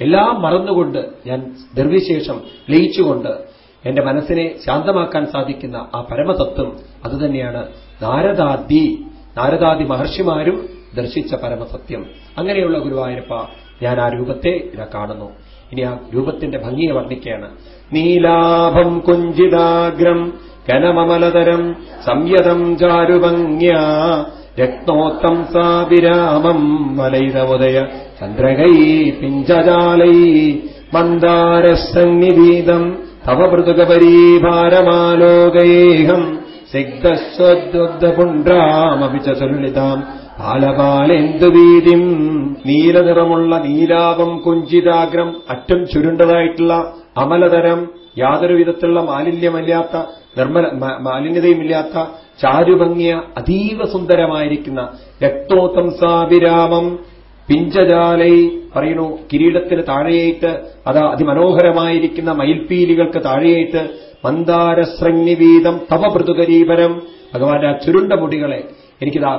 എല്ലാം മറന്നുകൊണ്ട് ഞാൻ നിർവിശേഷം ലയിച്ചുകൊണ്ട് എന്റെ മനസ്സിനെ ശാന്തമാക്കാൻ സാധിക്കുന്ന ആ പരമതത്വം അതുതന്നെയാണ് നാരദാദി. നാരദാദി മഹർഷിമാരും ദർശിച്ച പരമസത്യം. അങ്ങനെയുള്ള ഗുരുവായൂരപ്പ ഞാൻ ആ രൂപത്തെ ഇതാ കാണുന്നു. ഇനി ആ രൂപത്തിന്റെ ഭംഗിയെ വർണിക്കുകയാണ്. നീലാഭം കുഞ്ചിതാഗ്രം കനമമലതരം സംയതം ചാരുഭംഗ്യ രത്നോത്തം സാവിരാമം വലൈതമുദയ ചന്ദ്രകൈ പിഞ്ചജാലൈ മന്ദാരസന്നിധീതം തവ മൃദുകപരീഭാരമാലോകേഹം സിഗ്ധസ്വദ്വദ്പുണ്ട്രാമപി ചുലിതാം പാലപാലെന്തുവീതിം നീലനിറമുള്ള നീലാപം കുഞ്ചിതാഗ്രം അറ്റം ചുരുണ്ടതായിട്ടുള്ള അമലതരം യാതൊരു വിധത്തിലുള്ള മാലിന്യമല്ലാത്ത നിർമ്മല മാലിന്യതയുമില്ലാത്ത ചാരുഭംഗിയ അതീവ സുന്ദരമായിരിക്കുന്ന രക്തോത്തംസാവിരാമം പിഞ്ചജാലൈ പറയുന്നു കിരീടത്തിന് താഴെയായിട്ട് അതാ അതിമനോഹരമായിരിക്കുന്ന മയിൽപ്പീലികൾക്ക് താഴെയായിട്ട് മന്ദാരസ്രംഗിവീതം തപമൃതുകരീപരം ഭഗവാന്റെ ആ ചുരുണ്ട മുടികളെ. എനിക്കിതാ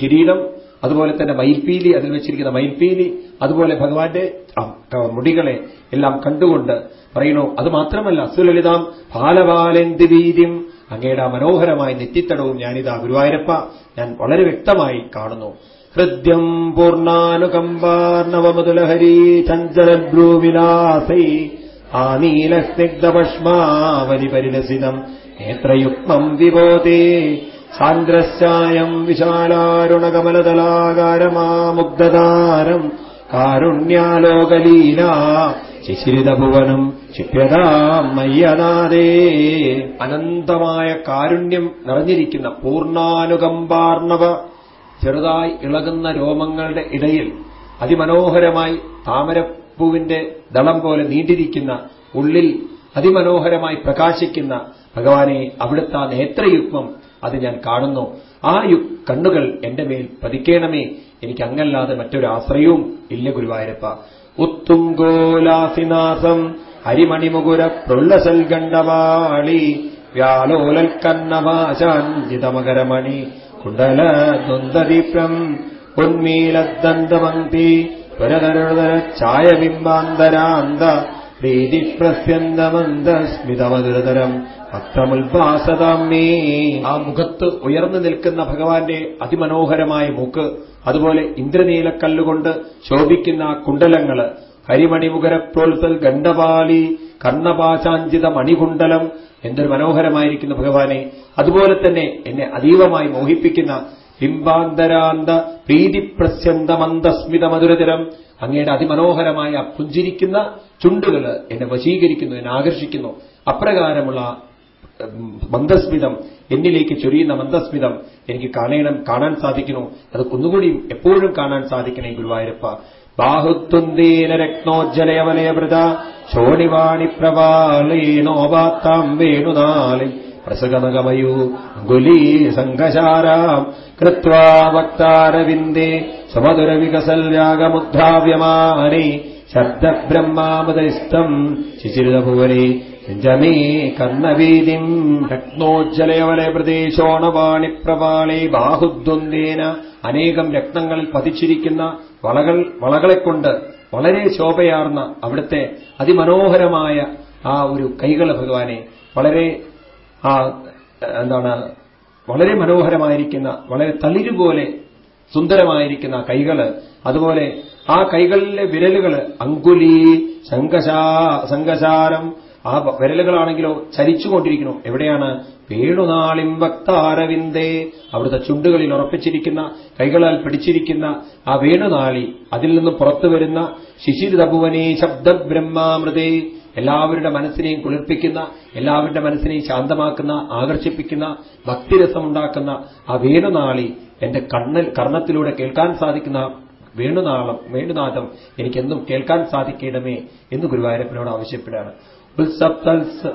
കിരീടം അതുപോലെ തന്നെ മയിൽപ്പീലി അതിൽ വെച്ചിരിക്കുന്ന മയിൽപ്പീലി അതുപോലെ ഭഗവാന്റെ മുടികളെ എല്ലാം കണ്ടുകൊണ്ട് പറയുന്നു അത് മാത്രമല്ല സുലളിതാം ബാലബാലന്തി വീര്യം? അങ്ങയുടെ മനോഹരമായ നെറ്റിത്തടവും ഞാനിതാ ഗുരുവായൂരപ്പ ഞാൻ വളരെ വ്യക്തമായി കാണുന്നു. ഹൃദ്യം പൂർണാനുകമ്പാർണവമുതുലഹരീ ചഞ്ചലഭ്രൂവിലാസൈ ആ നീലസ്നിഗ്ധപഷ്മാവലി പരിലസിതം നേത്രയുക്മം വിബോധേ സാന്ദ്രശായം വിശാലാരുണകമലതലാകാരമാമുഗ്ധതാരം. കാരുണ്യാലോകലീല ശിശിരിതഭുവനം ക്ഷിപ്യതാം മയ്യനാദേ. അനന്തമായ കാരുണ്യം നിറഞ്ഞിരിക്കുന്ന പൂർണാനുകമ്പാർണവ ചെറുതായി ഇളകുന്ന രോമങ്ങളുടെ ഇടയിൽ അതിമനോഹരമായി താമരപ്പൂവിന്റെ ദളം പോലെ നീണ്ടിരിക്കുന്ന ഉള്ളിൽ അതിമനോഹരമായി പ്രകാശിക്കുന്ന ഭഗവാനെ അവിടുത്തെ ആ നേത്രയുഗ്മം അത് ഞാൻ കാണുന്നു. ആ കണ്ണുകൾ എന്റെ മേൽ പതിക്കേണമേ. എനിക്ക് അങ്ങല്ലാതെ മറ്റൊരു ആശ്രയവും ഇല്ല ഗുരുവായൂരപ്പ. ഉത്തുംഗോലാസിനാസം ഹരിമണിമുകുര പ്രൊള്ളസൽ ഗണ്ഡവാളി വ്യാലോലൽ കന്നവാശാഞ്ചിതമകരമണി കുണ്ടല ദ്വന്ദ്വദീപ്രം ഉന്മീലദ്ദന്തമന്തി പുരതരുതര ഛായബിംബാന്തരാന്ത പ്രീതിപ്രസ്യന്തമന്ദസ്മിതമധുരതരം ഭക്തമുൽപാസതാമേ ആ മുഖത്ത് ഉയർന്നു നിൽക്കുന്ന ഭഗവാന്റെ അതിമനോഹരമായ മൂക്ക് അതുപോലെ ഇന്ദ്രനീലക്കല്ലുകൊണ്ട് ശോഭിക്കുന്ന കുണ്ടലങ്ങൾ ഹരിമണിമുഖര പ്രോത്സൽ ഗണ്ഡപാലി കർണപാശാഞ്ചിത മണികുണ്ടലം എന്തൊരു മനോഹരമായിരിക്കുന്ന ഭഗവാനെ. അതുപോലെ തന്നെ എന്നെ അതീവമായി മോഹിപ്പിക്കുന്ന ബിംബാന്തരാന്ത പ്രീതിപ്രസ്യന്ത മന്ദസ്മിത മധുരതരം അങ്ങയുടെ അതിമനോഹരമായ പുഞ്ചിരിക്കുന്ന ചുണ്ടുകൾ എന്നെ വശീകരിക്കുന്നു എന്നെ ആകർഷിക്കുന്നു. അപ്രകാരമുള്ള മന്ദസ്മിതം എന്നിലേക്ക് ചൊരിയുന്ന മന്ദസ്മിതം എനിക്ക് കാണണം കാണാൻ സാധിക്കുന്നു. അത് ഒന്നുകൂടി എപ്പോഴും കാണാൻ സാധിക്കണേ ഗുരുവായൂരപ്പ. ബാഹുത്വന്തേന രത്നോജ്ജലയവലയവൃത ശോണിവാണി പ്രവാളേനോപാത്താം വേണുനാളി പ്രസഗമകമയൂ ഗുലീ സംഘശാരാം കൃത്വാ വക്താരവിന്ദേ സുമധുര വികസൽയാഗമുദ്ധാവ്യമാനേ ശബ്ദബ്രഹ്മാമുദരിസ്തം ജമീ കർണവീതിം പ്രദേശോണവാണി പ്രവാളി ബാഹുദ്വന്ദേന അനേകം രത്നങ്ങളിൽ പതിച്ചിരിക്കുന്ന വളകൾ വളകളെക്കൊണ്ട് വളരെ ശോഭയാർന്ന അവിടുത്തെ അതിമനോഹരമായ ആ ഒരു കൈകൾ ഭഗവാനെ വളരെ ആ എന്താണ് വളരെ മനോഹരമായിരിക്കുന്ന വളരെ തളിരുപോലെ സുന്ദരമായിരിക്കുന്ന കൈകൾ അതുപോലെ ആ കൈകളിലെ വിരലുകൾ അങ്കുലി ശങ്കശാ ശങ്കശാരം ആ വിരലുകളാണെങ്കിലോ ചലിച്ചുകൊണ്ടിരിക്കുന്നു. എവിടെയാണ്? വേണുനാളിം ഭക്താരവിന്ദേ. അവിടുത്തെ ചുണ്ടുകളിൽ ഉറപ്പിച്ചിരിക്കുന്ന കൈകളാൽ പിടിച്ചിരിക്കുന്ന ആ വേണുനാളി അതിൽ നിന്ന് പുറത്തു വരുന്ന ശിശിരിതഭുവനേ ശബ്ദബ്രഹ്മാമൃതേ. എല്ലാവരുടെ മനസ്സിനെയും കുളിർപ്പിക്കുന്ന എല്ലാവരുടെ മനസ്സിനെയും ശാന്തമാക്കുന്ന ആകർഷിപ്പിക്കുന്ന ഭക്തിരസമുണ്ടാക്കുന്ന ആ വേണുനാളി എന്റെ കണ്ണിൽ കർണത്തിലൂടെ കേൾക്കാൻ സാധിക്കുന്ന വേണുനാളം വേണുനാഥം എനിക്കെന്നും കേൾക്കാൻ സാധിക്കണമേ എന്ന് ഗുരുവായൂരപ്പനോട് ആവശ്യപ്പെടുകയാണ്.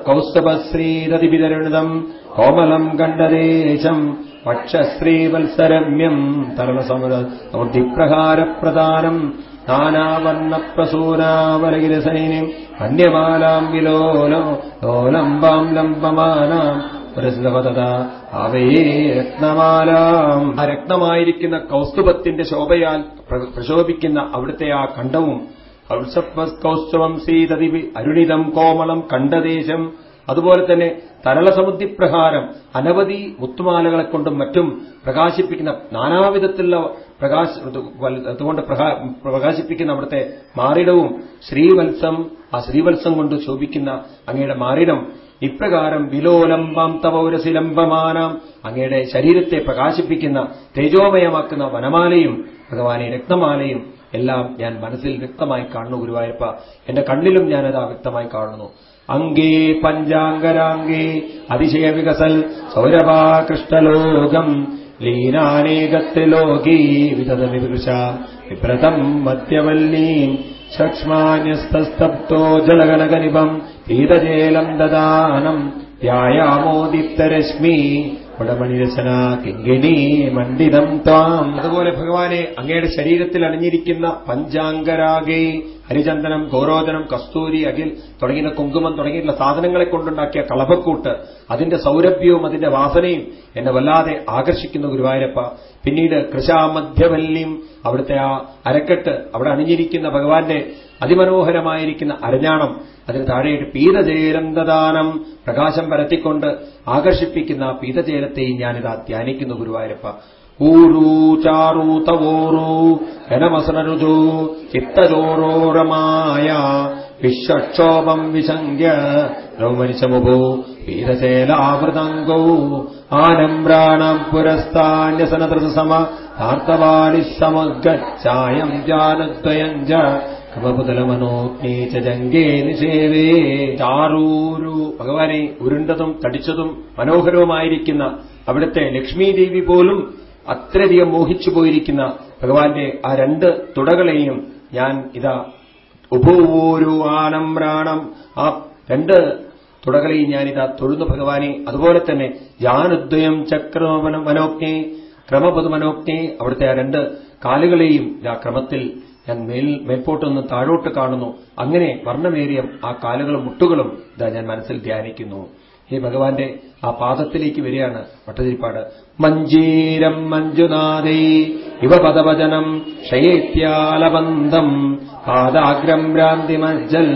കൗസ്തഭശ്രീരതിവിതരണതം കോമലം കണ്ഡദേശം പക്ഷശ്രീവത്സരമ്യം തരണസമൃദ്ധിപ്രഹാരപ്രധാനം നാനാവർണപ്രസൂനാവലകിരസൈന്യം അന്യമാലാം വിലോലോ ലോലംബാം ലംബമാനാം പുരസ്തവത അവയെ രത്നമാലാം. ആ രത്നമായിരിക്കുന്ന കൗസ്തുഭത്തിന്റെ ശോഭയാൽ പ്രശോഭിക്കുന്ന അവിടുത്തെ ആ കണ്ഠവും കൗസ്തവം സീതതി അരുണിതം കോമളം കണ്ടദേശം. അതുപോലെ തന്നെ തരളസമുദ്ധിപ്രകാരം അനവധി മുത്തുമാലകളെ കൊണ്ടും മറ്റും പ്രകാശിപ്പിക്കുന്ന നാനാവിധത്തിലുള്ള പ്രകാശ അതുകൊണ്ട് പ്രകാശിപ്പിക്കുന്ന അവിടുത്തെ മാറിടവും ശ്രീവത്സം ആ ശ്രീവത്സം കൊണ്ട് ശോഭിക്കുന്ന അങ്ങയുടെ മാറിടം. ഇപ്രകാരം വിലോലംബം തവൗരസിലംബമാനാം അങ്ങയുടെ ശരീരത്തെ പ്രകാശിപ്പിക്കുന്ന തേജോമയമാക്കുന്ന വനമാലയും ഭഗവാനെ രക്തമാലയും എല്ലാം ഞാൻ മനസ്സിൽ വ്യക്തമായി കാണുന്നു ഗുരുവായൂരപ്പ. എന്റെ കണ്ണിലും ഞാനത് വ്യക്തമായി കാണുന്നു. അങ്കേ പഞ്ചാംഗരാംഗേ അതിശയ വികസൽ സൗരഭാകൃഷ്ടലോകം ലീനാനേകത്തിലോകീ വിതതമിവൃഷ വിപ്രതം മധ്യവല്ലീം ശക്ഷ്മാന്യസ്തസ്തപ്തോ ജലഗണകനിപം പീതജേലം ദദാനം ധ്യായാമോദിപ്തരശ്മി ഉടമണിരചന കിങ്കിണി മണ്ഡിതം താം. അതുപോലെ ഭഗവാനെ അങ്ങയുടെ ശരീരത്തിൽ അണിഞ്ഞിരിക്കുന്ന പഞ്ചാംഗരാഗേ ഹരിചന്ദനം ഗൌരോചനം കസ്തൂരി അഖിൽ തുടങ്ങിയ കുങ്കുമം തുടങ്ങിയിട്ടുള്ള സാധനങ്ങളെ കൊണ്ടുണ്ടാക്കിയ കളഭക്കൂട്ട് അതിന്റെ സൗരഭ്യവും അതിന്റെ വാസനയും എന്നെ വല്ലാതെ ആകർഷിക്കുന്നു ഗുരുവായൂരപ്പ. പിന്നീട് കൃഷാമധ്യവല്ലിയും അവിടുത്തെ ആ അരക്കെട്ട് അവിടെ അണിഞ്ഞിരിക്കുന്ന ഭഗവാന്റെ അതിമനോഹരമായിരിക്കുന്ന അരഞ്ഞാണം അതിന് താഴെയിട്ട് പീതജേലന്തദാനം പ്രകാശം പരത്തിക്കൊണ്ട് ആകർഷിപ്പിക്കുന്ന പീതജേലത്തെയും ഞാനിതാ ധ്യാനിക്കുന്നു ഗുരുവായൂരപ്പ. ഊരൂ ചാറൂ തവോറൂ ഘനമസനരുചൂ ചിത്തചോരോരമായ വിശ്വക്ഷോഭം വിശങ്ക്യ രോമനിശമുഭോ പീതശേലാവൃതങ്കൗ ആനമ്രാണം പുരസ്താന്യസനതൃസമ ാർത്തവാലിസമഗായം ജാനദ്വയം ജ കമപുതലമനോജ്ഞേ നിഷേവേ. ചാറൂരു ഭഗവാനെ ഉരുണ്ടതും തടിച്ചതും മനോഹരവുമായിരിക്കുന്ന അവിടുത്തെ ലക്ഷ്മീദേവി പോലും അത്രയധികം മോഹിച്ചു പോയിരിക്കുന്ന ഭഗവാന്റെ ആ രണ്ട് തുടകളെയും ഞാൻ ഇതാ ഉഭൂരു ആനമ്രാണം ആ രണ്ട് തുടകളെയും ഞാനിതാ തൊഴുന്നു ഭഗവാനെ. അതുപോലെ തന്നെ ജാനുദ്വയം ചക്ര മനോജ്ഞേ മനോജ്ഞേ അവിടുത്തെ ആ രണ്ട് കാലുകളെയും ആ ക്രമത്തിൽ ഞാൻ മേൽ മേൽപോട്ടൊന്ന് താഴോട്ട് കാണുന്നു. അങ്ങനെ വർണമേറിയ ആ കാലുകളും മുട്ടുകളും ഇതാ ഞാൻ മനസ്സിൽ ധ്യാനിക്കുന്നു. ഹേ ഭഗവാന്റെ ആ പാദത്തിലേക്ക് വരികയാണ് ഭട്ടതിരിപ്പാട് മഞ്ജീരം മഞ്ജുനാദേ ഇവ പദവചനം ക്ഷയേത്യാലബന്ധം പാദാഗ്രം ഭ്രാന്തിമജ്ജൽ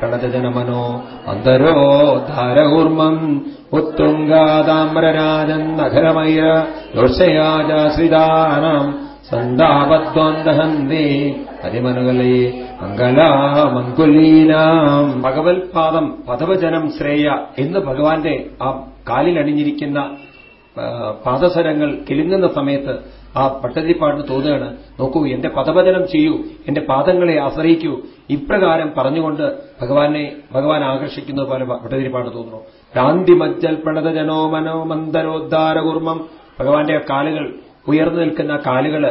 പ്രണതജനമനോ അന്തരോദ്ധാരകൂർമ്മം ഉത്തുംഗാതാംബരരാജൻ നഗരമൈര ദോഷയാജാശ്രിതാനാം സന്താപദ്വന്തഹന്തേ മംഗലാമംഗുലീനാം. ഭഗവത്പാദം പദവചനം ശ്രേയ എന്ന് ഭഗവാന്റെ ആ കാലിലണിഞ്ഞിരിക്കുന്ന പാദസരങ്ങൾ കിലുങ്ങുന്ന സമയത്ത് ആ പട്ടതിരിപ്പാടിന് തോന്നുകയാണ് നോക്കൂ എന്റെ പദവചനം ചെയ്യൂ എന്റെ പാദങ്ങളെ ആശ്രയിക്കൂ. ഇപ്രകാരം പറഞ്ഞുകൊണ്ട് ഭഗവാനെ ഭഗവാൻ ആകർഷിക്കുന്നത് പോലെ പട്ടതിരിപ്പാട് തോന്നുന്നു. ഭ്രാന്തി മജ്ജൽ പ്രണതജനോ മനോ മന്ദരോദ്ധാരകുർമ്മം. ഭഗവാന്റെ കാലുകൾ ഉയർന്നു നിൽക്കുന്ന കാലുകൾ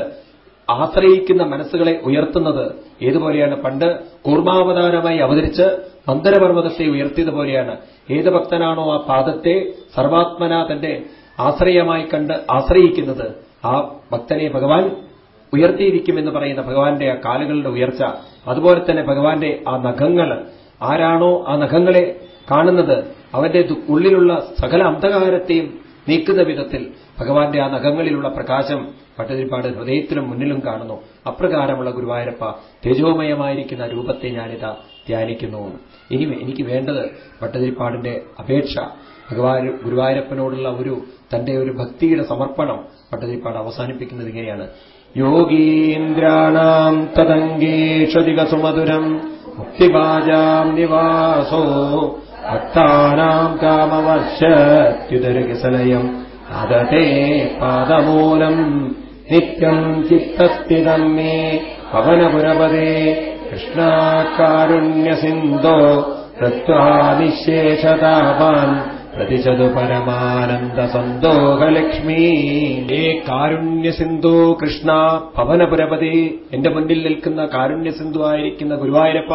ആശ്രയിക്കുന്ന മനസ്സുകളെ ഉയർത്തുന്നത് ഏതുപോലെയാണ്? പണ്ട് കൂർമാവതാരമായി അവതരിച്ച് മന്ദരപർവതത്തെ ഉയർത്തിയതുപോലെയാണ് ഏത് ഭക്തനാണോ ആ പാദത്തെ സർവാത്മന തന്റെ ആശ്രയമായി കണ്ട് ആശ്രയിക്കുന്നത്? ആ ഭക്തനെ ഭഗവാൻ ഉയർത്തിയിരിക്കുമെന്ന് പറയുന്ന ഭഗവാന്റെ ആ കാലുകളുടെ ഉയർച്ച. അതുപോലെ തന്നെ ഭഗവാന്റെ ആ നഖങ്ങൾ ആരാണോ ആ നഖങ്ങളെ കാണുന്നത്? അവന്റെ ഉള്ളിലുള്ള സകല അന്ധകാരത്തെയും നീക്കുന്ന വിധത്തിൽ ഭഗവാന്റെ ആ നഖങ്ങളിലുള്ള പ്രകാശം പട്ടതിരിപ്പാട് ഹൃദയത്തിലും മുന്നിലും കാണുന്നു. അപ്രകാരമുള്ള ഗുരുവായൂരപ്പ തേജോമയമായിരിക്കുന്ന രൂപത്തെ ഞാനിതാ ധ്യാനിക്കുന്നു. ഇനി എനിക്ക് വേണ്ടത് പട്ടതിരിപ്പാടിന്റെ അപേക്ഷ. ഭഗവാൻ ഗുരുവായൂരപ്പനോടുള്ള ഒരു തന്റെ ഒരു ഭക്തിയുടെ സമർപ്പണം പട്ടതിരിപ്പാട് അവസാനിപ്പിക്കുന്നത് ഇങ്ങനെയാണ്. യോഗീന്ദ്രാണാം തദംഗേഷധികസുമധുരം മുക്തിഭാജാം നിവാസോ ഭക്താനാം കാമവർഷത്യുദരകിസലയം അതേ പാദമൂലം നിത്യം ചിത്തസ്ഥിതം മേ പവനപുരപദേ കൃഷ്ണാകാരുണ്യസിന്ധോ ഹൃത്വാനിശേഷതാപാൻ പ്രതിശതു പരമാനന്ദ സന്തോഹലക്ഷ്മീ ഹേ കാരുണ്യസിന്ധു കൃഷ്ണ പവനപുരപതി. എന്റെ മുന്നിൽ നിൽക്കുന്ന കാരുണ്യസിന്ധു ആയിരിക്കുന്ന ഗുരുവായൂരപ്പ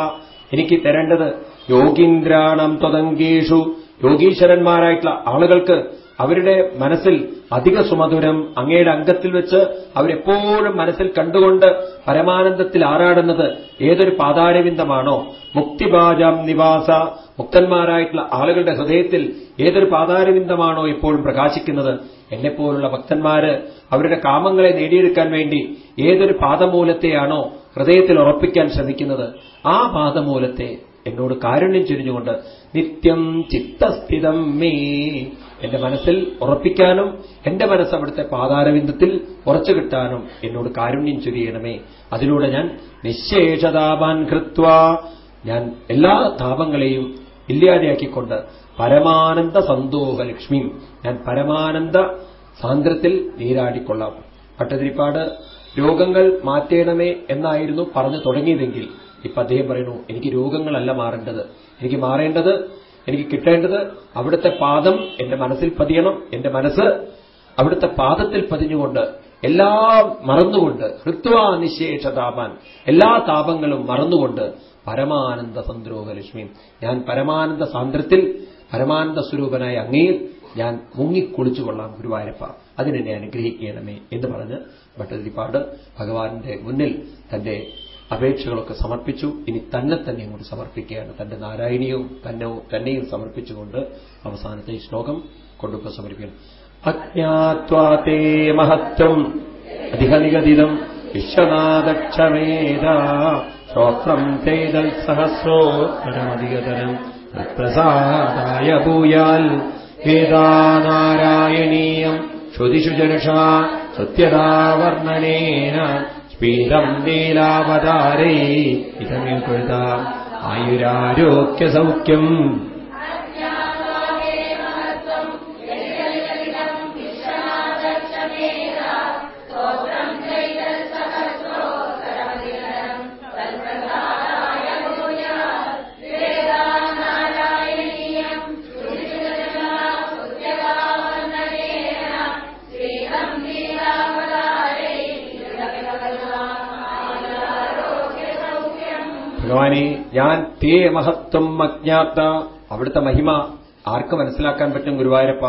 എനിക്ക് തരേണ്ടത് യോഗീന്ദ്രാണം ത്വതങ്കീഷു യോഗീശ്വരന്മാരായിട്ടുള്ള ആളുകൾക്ക് അവരുടെ മനസ്സിൽ അധിക സുമധുരം അങ്ങയുടെ അംഗത്തിൽ വെച്ച് അവരെപ്പോഴും മനസ്സിൽ കണ്ടുകൊണ്ട് പരമാനന്ദത്തിൽ ആറാടുന്നത് ഏതൊരു പാതാരവിന്ദമാണോ? മുക്തിബാജാം നിവാസ. മുക്തന്മാരായിട്ടുള്ള ആളുകളുടെ ഹൃദയത്തിൽ ഏതൊരു പാതാരവിന്ദമാണോ എപ്പോഴും പ്രകാശിക്കുന്നത്? എന്നെപ്പോലുള്ള ഭക്തന്മാര് അവരുടെ കാമങ്ങളെ നേടിയെടുക്കാൻ വേണ്ടി ഏതൊരു പാദമൂലത്തെയാണോ ഹൃദയത്തിൽ ഉറപ്പിക്കാൻ ശ്രമിക്കുന്നത്? ആ പാദമൂലത്തെ എന്നോട് കാരുണ്യം ചൊരിഞ്ഞുകൊണ്ട് നിത്യം ചിത്തസ്ഥിതം മേ എന്റെ മനസ്സിൽ ഉറപ്പിക്കാനും എന്റെ മനസ്സ് അവിടുത്തെ പാതാരവിന്ദത്തിൽ ഉറച്ചു കിട്ടാനും എന്നോട് കാരുണ്യം ചൊരിയണമേ. അതിലൂടെ ഞാൻ നിശേഷതാപാൻ കൃത്വ. ഞാൻ എല്ലാ താപങ്ങളെയും ഇല്ലാതെയാക്കിക്കൊണ്ട് പരമാനന്ദ സന്തോഹ ലക്ഷ്മിയും ഞാൻ പരമാനന്ദ സാന്ദ്രത്തിൽ നീരാടിക്കൊള്ളാം. പട്ടതിരിപ്പാട് രോഗങ്ങൾ മാറ്റേണമേ എന്നായിരുന്നു പറഞ്ഞു തുടങ്ങിയതെങ്കിൽ ഇപ്പൊ അദ്ദേഹം പറയുന്നു എനിക്ക് രോഗങ്ങളല്ല മാറേണ്ടത്. എനിക്ക് മാറേണ്ടത് എനിക്ക് കിട്ടേണ്ടത് അവിടുത്തെ പാദം എന്റെ മനസ്സിൽ പതിയണം എന്റെ മനസ്സ് അവിടുത്തെ പാദത്തിൽ പതിഞ്ഞുകൊണ്ട് എല്ലാം മറന്നുകൊണ്ട് ഹൃത്വാ നിശേഷതാപാൻ എല്ലാ താപങ്ങളും മറന്നുകൊണ്ട് പരമാനന്ദ സന്ദ്രോഹ ലക്ഷ്മി ഞാൻ പരമാനന്ദ സാന്ദ്രത്തിൽ പരമാനന്ദ സ്വരൂപനായ അങ്ങയിൽ ഞാൻ മുങ്ങിക്കുളിച്ചുകൊള്ളാം ഗുരുവായൂരപ്പ. അതിനെന്നെ അനുഗ്രഹിക്കണമേ എന്ന് പറഞ്ഞ് ഭട്ടതിരിപ്പാട് ഭഗവാന്റെ മുന്നിൽ തന്റെ അപേക്ഷകളൊക്കെ സമർപ്പിച്ചു. ഇനി തന്നെ തന്നെ അങ്ങോട്ട് സമർപ്പിക്കുകയാണ്. തന്റെ നാരായണീയവും തന്നെ തന്നെയും സമർപ്പിച്ചുകൊണ്ട് അവസാനത്തെ ശ്ലോകം കൊണ്ടുപോ സമർപ്പിക്കണം അജ്ഞാത്വാതേ മഹത്വം അധികനിഗതിതം വിശ്വനാദക്ഷമേത ശ്രോത്രം ചെയ്തൽ സഹസ്രോത്തരമധികതരം പ്രസാദായ ഭൂയാൽ വേദാനാരായണീയം ശ്രുതിഷു ജനുഷ സത്യതാവർണനേന സ്പീതം നീലാവതാരേ കൊഴുതാം ആയുരാരോഗ്യ ആയുരാരോഗ്യസൗഖ്യം ഭഗവാനെ ഞാൻ തേ മഹത്വം അജ്ഞാത്ത അവിടുത്തെ മഹിമ ആർക്ക് മനസ്സിലാക്കാൻ പറ്റും ഗുരുവായൂരപ്പ?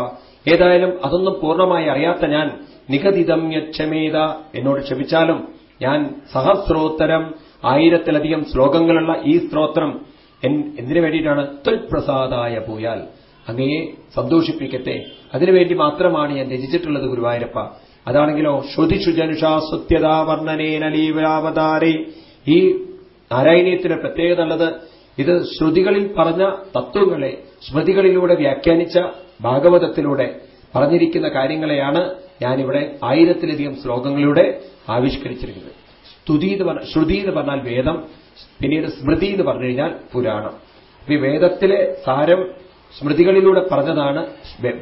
ഏതായാലും അതൊന്നും പൂർണമായി അറിയാത്ത ഞാൻ നിഗതിതം യക്ഷമേത എന്നോട് ക്ഷമിച്ചാലും ഞാൻ സഹസ്രോത്തരം ആയിരത്തിലധികം ശ്ലോകങ്ങളുള്ള ഈ സ്ത്രോത്രം എന്തിനു വേണ്ടിയിട്ടാണ്? ത്വൽപ്രസാദായ പോയാൽ. അങ്ങയെ സന്തോഷിപ്പിക്കട്ടെ. അതിനുവേണ്ടി മാത്രമാണ് ഞാൻ രചിച്ചിട്ടുള്ളത് ഗുരുവായൂരപ്പ. അതാണെങ്കിലോ ശ്രുതിഷു വർണനേനലീവാവതാരേ ഈ നാരായണീയത്തിന് പ്രത്യേകത ഉള്ളത്? ഇത് ശ്രുതികളിൽ പറഞ്ഞ തത്വങ്ങളെ സ്മൃതികളിലൂടെ വ്യാഖ്യാനിച്ച ഭാഗവതത്തിലൂടെ പറഞ്ഞിരിക്കുന്ന കാര്യങ്ങളെയാണ് ഞാനിവിടെ ആയിരത്തിലധികം ശ്ലോകങ്ങളിലൂടെ ആവിഷ്കരിച്ചിരിക്കുന്നത്. സ്തുതി എന്ന് പറഞ്ഞ ശ്രുതി എന്ന് പറഞ്ഞാൽ വേദം പിന്നീട് സ്മൃതി എന്ന് പറഞ്ഞു കഴിഞ്ഞാൽ പുരാണം. ഈ വേദത്തിലെ സാരം സ്മൃതികളിലൂടെ പറഞ്ഞതാണ്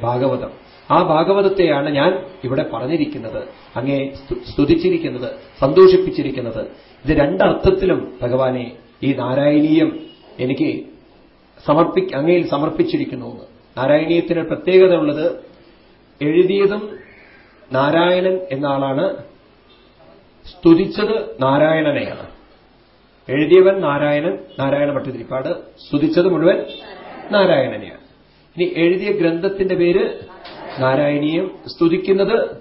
ഭാഗവതം. ആ ഭാഗവതത്തെയാണ് ഞാൻ ഇവിടെ പറഞ്ഞിരിക്കുന്നത് അങ്ങേ സ്തുതിച്ചിരിക്കുന്നത് സന്തോഷിപ്പിച്ചിരിക്കുന്നത്. ഇത് രണ്ടർത്ഥത്തിലും ഭഗവാനെ ഈ നാരായണീയം എനിക്ക് സമർപ്പി അങ്ങയിൽ സമർപ്പിച്ചിരിക്കുന്നു നാരായണീയത്തിന് പ്രത്യേകത ഉള്ളത് എഴുതിയതും നാരായണൻ എന്ന ആളാണ് സ്തുതിച്ചത് നാരായണനെയാണ്. എഴുതിയവൻ നാരായണൻ നാരായണ ഭട്ടതിരിപ്പാട് സ്തുതിച്ചത് മുഴുവൻ നാരായണനെയാണ്. ഇനി എഴുതിയ ഗ്രന്ഥത്തിന്റെ പേര് നാരായണീയം സ്തുതിക്കുന്നത്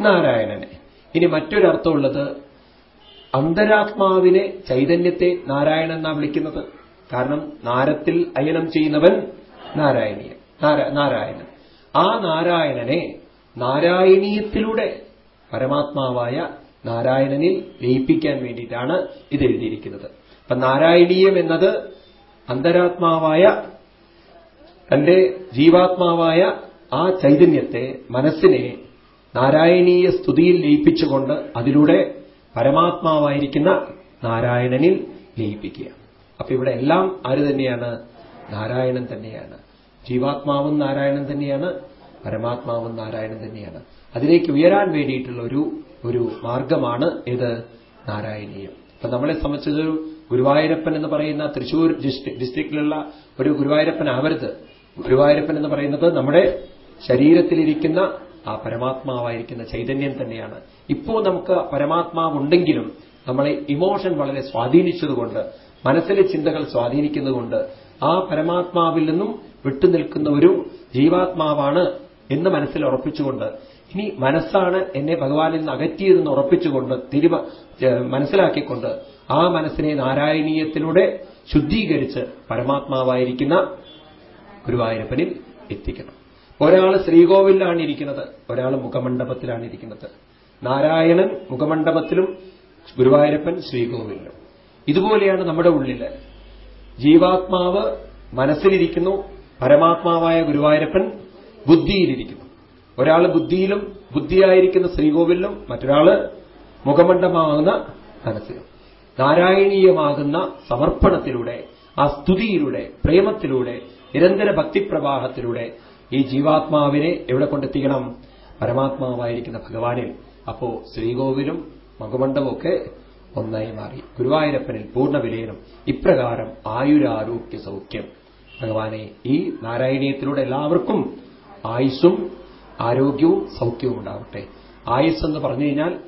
നാരായണനെ. ഇനി മറ്റൊരർത്ഥമുള്ളത് അന്തരാത്മാവിനെ ചൈതന്യത്തെ നാരായണൻ എന്നാ വിളിക്കുന്നത്. കാരണം നാരത്തിൽ അയനം ചെയ്യുന്നവൻ നാരായണീയൻ നാരായണൻ. ആ നാരായണനെ നാരായണീയത്തിലൂടെ പരമാത്മാവായ നാരായണനിൽ ലയിപ്പിക്കാൻ വേണ്ടിയിട്ടാണ് ഇത് എഴുതിയിരിക്കുന്നത് അപ്പൊ നാരായണീയം എന്നത് അന്തരാത്മാവായ തന്റെ ജീവാത്മാവായ ആ ചൈതന്യത്തെ മനസ്സിനെ നാരായണീയ സ്തുതിയിൽ ലയിപ്പിച്ചുകൊണ്ട് അതിലൂടെ പരമാത്മാവായിരിക്കുന്ന നാരായണനിൽ ലയിപ്പിക്കുക. അപ്പൊ ഇവിടെ എല്ലാം ആര് തന്നെയാണ്? നാരായണൻ തന്നെയാണ്. ജീവാത്മാവും നാരായണൻ തന്നെയാണ്. പരമാത്മാവും നാരായണൻ തന്നെയാണ്. അതിലേക്ക് ഉയരാൻ വേണ്ടിയിട്ടുള്ള ഒരു ഒരു മാർഗമാണ് ഇത് നാരായണീയം. അപ്പൊ നമ്മളെ സംബന്ധിച്ചത് ഗുരുവായൂരപ്പൻ എന്ന് പറയുന്ന തൃശൂർ ഡിസ്ട്രിക്റ്റിലുള്ള ഒരു ഗുരുവായൂരപ്പൻ ആവരുത്. ഗുരുവായൂരപ്പൻ എന്ന് പറയുന്നത് നമ്മുടെ ശരീരത്തിലിരിക്കുന്ന ആ പരമാത്മാവായിരിക്കുന്ന ചൈതന്യം തന്നെയാണ്. ഇപ്പോ നമുക്ക് പരമാത്മാവുണ്ടെങ്കിലും നമ്മളെ ഇമോഷൻ വളരെ സ്വാധീനിച്ചതുകൊണ്ട് മനസ്സിലെ ചിന്തകൾ സ്വാധീനിക്കുന്നതുകൊണ്ട് ആ പരമാത്മാവിൽ നിന്നും വിട്ടുനിൽക്കുന്ന ഒരു ജീവാത്മാവാണ് എന്ന് മനസ്സിൽ ഉറപ്പിച്ചുകൊണ്ട് ഇനി മനസ്സാണ് എന്നെ ഭഗവാനിൽ നിന്ന് അകറ്റിയതെന്ന് ഉറപ്പിച്ചുകൊണ്ട് തിരുവ മനസ്സിലാക്കിക്കൊണ്ട് ആ മനസ്സിനെ നാരായണീയത്തിലൂടെ ശുദ്ധീകരിച്ച് പരമാത്മാവായിരിക്കുന്ന ഗുരുവായൂരപ്പനിൽ എത്തിക്കണം. ഒരാൾ ശ്രീകോവിലാണ് ഇരിക്കുന്നത് ഒരാൾ മുഖമണ്ഡപത്തിലാണ് ഇരിക്കുന്നത്. നാരായണൻ മുഖമണ്ഡപത്തിലും ഗുരുവായൂരപ്പൻ ശ്രീകോവിലും ഇതുപോലെയാണ് നമ്മുടെ ഉള്ളിൽ ജീവാത്മാവ് മനസ്സിലിരിക്കുന്നു പരമാത്മാവായ ഗുരുവായൂരപ്പൻ ബുദ്ധിയിലിരിക്കുന്നു. ഒരാൾ ബുദ്ധിയിലും ബുദ്ധിയായിരിക്കുന്ന ശ്രീകോവിലും മറ്റൊരാൾ മുഖമണ്ഡമാകുന്ന മനസ്സിലും. നാരായണീയമാകുന്ന സമർപ്പണത്തിലൂടെ ആ സ്തുതിയിലൂടെ പ്രേമത്തിലൂടെ നിരന്തര ഭക്തിപ്രവാഹത്തിലൂടെ ഈ ജീവാത്മാവിനെ എവിടെ കൊണ്ടെത്തിക്കണം? പരമാത്മാവായിരിക്കുന്ന ഭഗവാനിൽ. അപ്പോ ശ്രീകോവിലും മകുമണ്ഡവുമൊക്കെ ഒന്നായി മാറി. ഗുരുവായൂരപ്പനിൽ പൂർണ വിലയനം ഇപ്രകാരം ആയുരാരോഗ്യ സൗഖ്യം. ഭഗവാനെ ഈ നാരായണീയത്തിലൂടെ എല്ലാവർക്കും ആയുസ്സും ആരോഗ്യവും സൗഖ്യവും ഉണ്ടാവട്ടെ. ആയുസ് എന്ന് പറഞ്ഞു കഴിഞ്ഞാൽ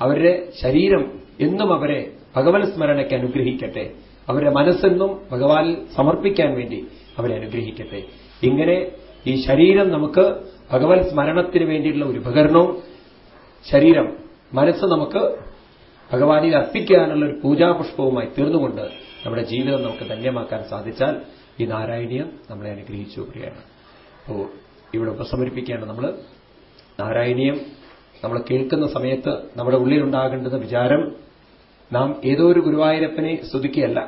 അവരുടെ ശരീരം എന്നും അവരെ ഭഗവത് സ്മരണയ്ക്ക് അനുഗ്രഹിക്കട്ടെ. അവരുടെ മനസ്സെന്നും ഭഗവാനിൽ സമർപ്പിക്കാൻ വേണ്ടി അവരെ അനുഗ്രഹിക്കട്ടെ. ഇങ്ങനെ ഈ ശരീരം നമുക്ക് ഭഗവത് സ്മരണത്തിന് വേണ്ടിയിട്ടുള്ള ഒരു ഉപകരണവും ശരീരം മനസ്സ് നമുക്ക് ഭഗവാനിൽ അർപ്പിക്കാനുള്ള ഒരു പൂജാപുഷ്പവുമായി തീർന്നുകൊണ്ട് നമ്മുടെ ജീവിതം നമുക്ക് ധന്യമാക്കാൻ സാധിച്ചാൽ ഈ നാരായണീയം നമ്മളെ അനുഗ്രഹിച്ചു പ്രിയാണ് അപ്പോ ഇവിടെ ഉപസമരിപ്പിക്കുകയാണ് നമ്മൾ നാരായണീയം നമ്മൾ കേൾക്കുന്ന സമയത്ത് നമ്മുടെ ഉള്ളിലുണ്ടാകേണ്ടുന്ന വിചാരം നാം ഏതോ ഒരു ഗുരുവായൂരപ്പനെ സ്തുതിക്കുകയല്ല.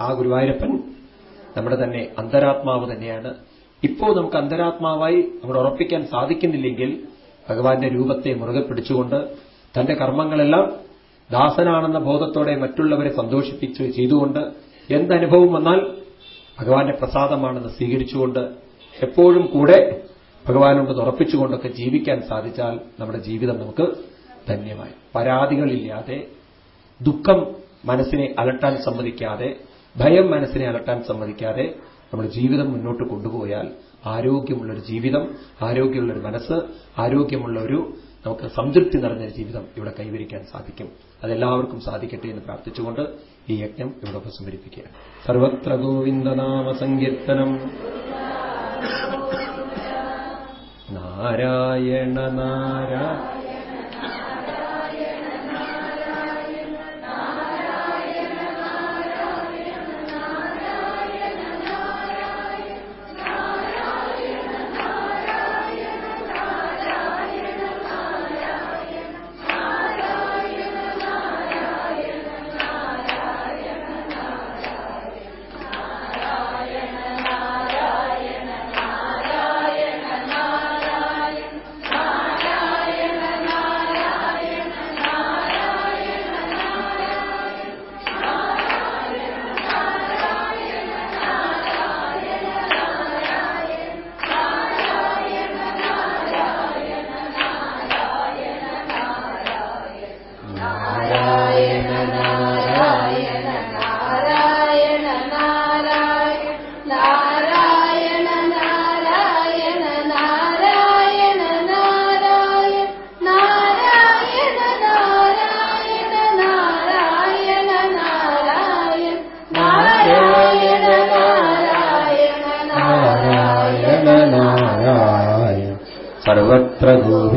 ആ ഗുരുവായൂരപ്പൻ നമ്മുടെ തന്നെ അന്തരാത്മാവ് തന്നെയാണ്. ഇപ്പോ നമുക്ക് അന്തരാത്മാവായി അവിടെ ഉറപ്പിക്കാൻ സാധിക്കുന്നില്ലെങ്കിൽ ഭഗവാന്റെ രൂപത്തെ മുറുകെ പിടിച്ചുകൊണ്ട് തന്റെ കർമ്മങ്ങളെല്ലാം ദാസനാണെന്ന ബോധത്തോടെ മറ്റുള്ളവരെ സന്തോഷിപ്പിച്ച് ചെയ്തുകൊണ്ട് എന്തനുഭവം വന്നാൽ ഭഗവാന്റെ പ്രസാദമാണെന്ന് സ്വീകരിച്ചുകൊണ്ട് എപ്പോഴും കൂടെ ഭഗവാനോട് ഉറപ്പിച്ചുകൊണ്ടൊക്കെ ജീവിക്കാൻ സാധിച്ചാൽ നമ്മുടെ ജീവിതം നമുക്ക് ധന്യമായി. പരാതികളില്ലാതെ ദുഃഖം മനസ്സിനെ അലട്ടാൻ സമ്മതിക്കാതെ ഭയം മനസ്സിനെ അലട്ടാൻ സമ്മതിക്കാതെ നമ്മുടെ ജീവിതം മുന്നോട്ട് കൊണ്ടുപോയാൽ ആരോഗ്യമുള്ളൊരു ജീവിതം ആരോഗ്യമുള്ളൊരു മനസ്സ് ആരോഗ്യമുള്ള ഒരു നമുക്ക് സംതൃപ്തി നിറഞ്ഞ ജീവിതം ഇവിടെ കൈവരിക്കാൻ സാധിക്കും. അതെല്ലാവർക്കും സാധിക്കട്ടെ എന്ന് പ്രാർത്ഥിച്ചുകൊണ്ട് ഈ യജ്ഞം ഇവിടെ ഉപസംഹരിപ്പിക്കുക സർവത്ര ഗോവിന്ദനാമ സങ്കീർത്തനം നാരായണ നാരായണ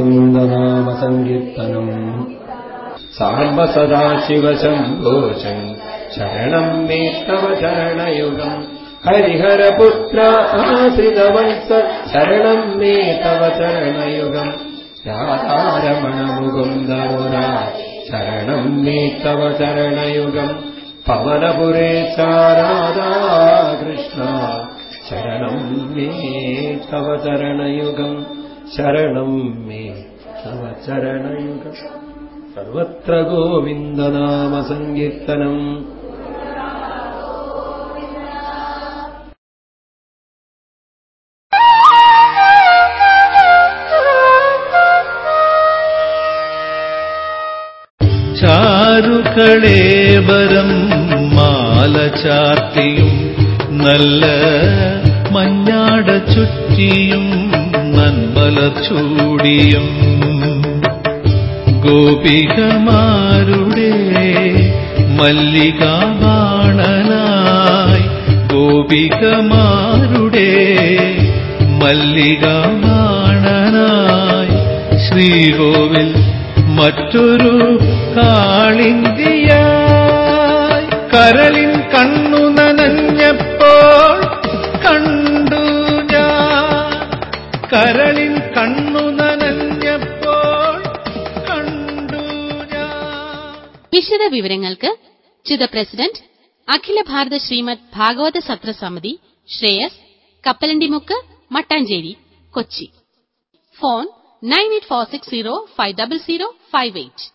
ഗോവിന്ദനാമ സങ്കീർത്തനം സാംബ സദാശിവശംഭോഷം ശരണം മേ തവ ചരണയുഗം ഹരിഹരപുത്ര ആശ്രിതവത്സ ശരണം മേ തവ ചരണയുഗം രാധാരമണ മുകുന്ദമുര ശരണം മേ തവ ചരണയുഗം പവനപുരേ രാധാകൃഷ്ണ ശരണം മേ തവ ചരണയുഗം ശരണം മേ തവ ചരണയുഗം സർവത്ര ഗോവിന്ദനാമ സങ്കീർത്തനം ചാരു മക്കളേവരം മാല ചാർത്തിയും നല്ല മഞ്ഞാട ചുറ്റിയും നന്മല ചൂടിയും ഗോപികമാരുടെ മല്ലികാബാണനായി ഗോപികമാരുടെ ശ്രീ ശ്രീകോവിൽ മറ്റൊരു കാളിന്തിയായി വിശദ വിവരങ്ങൾക്ക് ചിത പ്രസിഡന്റ് അഖില ഭാരത ശ്രീമദ് ഭാഗവത സത്ര സമിതി ശ്രേയസ് കപ്പലണ്ടിമുക്ക് മട്ടാഞ്ചേരി കൊച്ചി. ഫോൺ 9846050058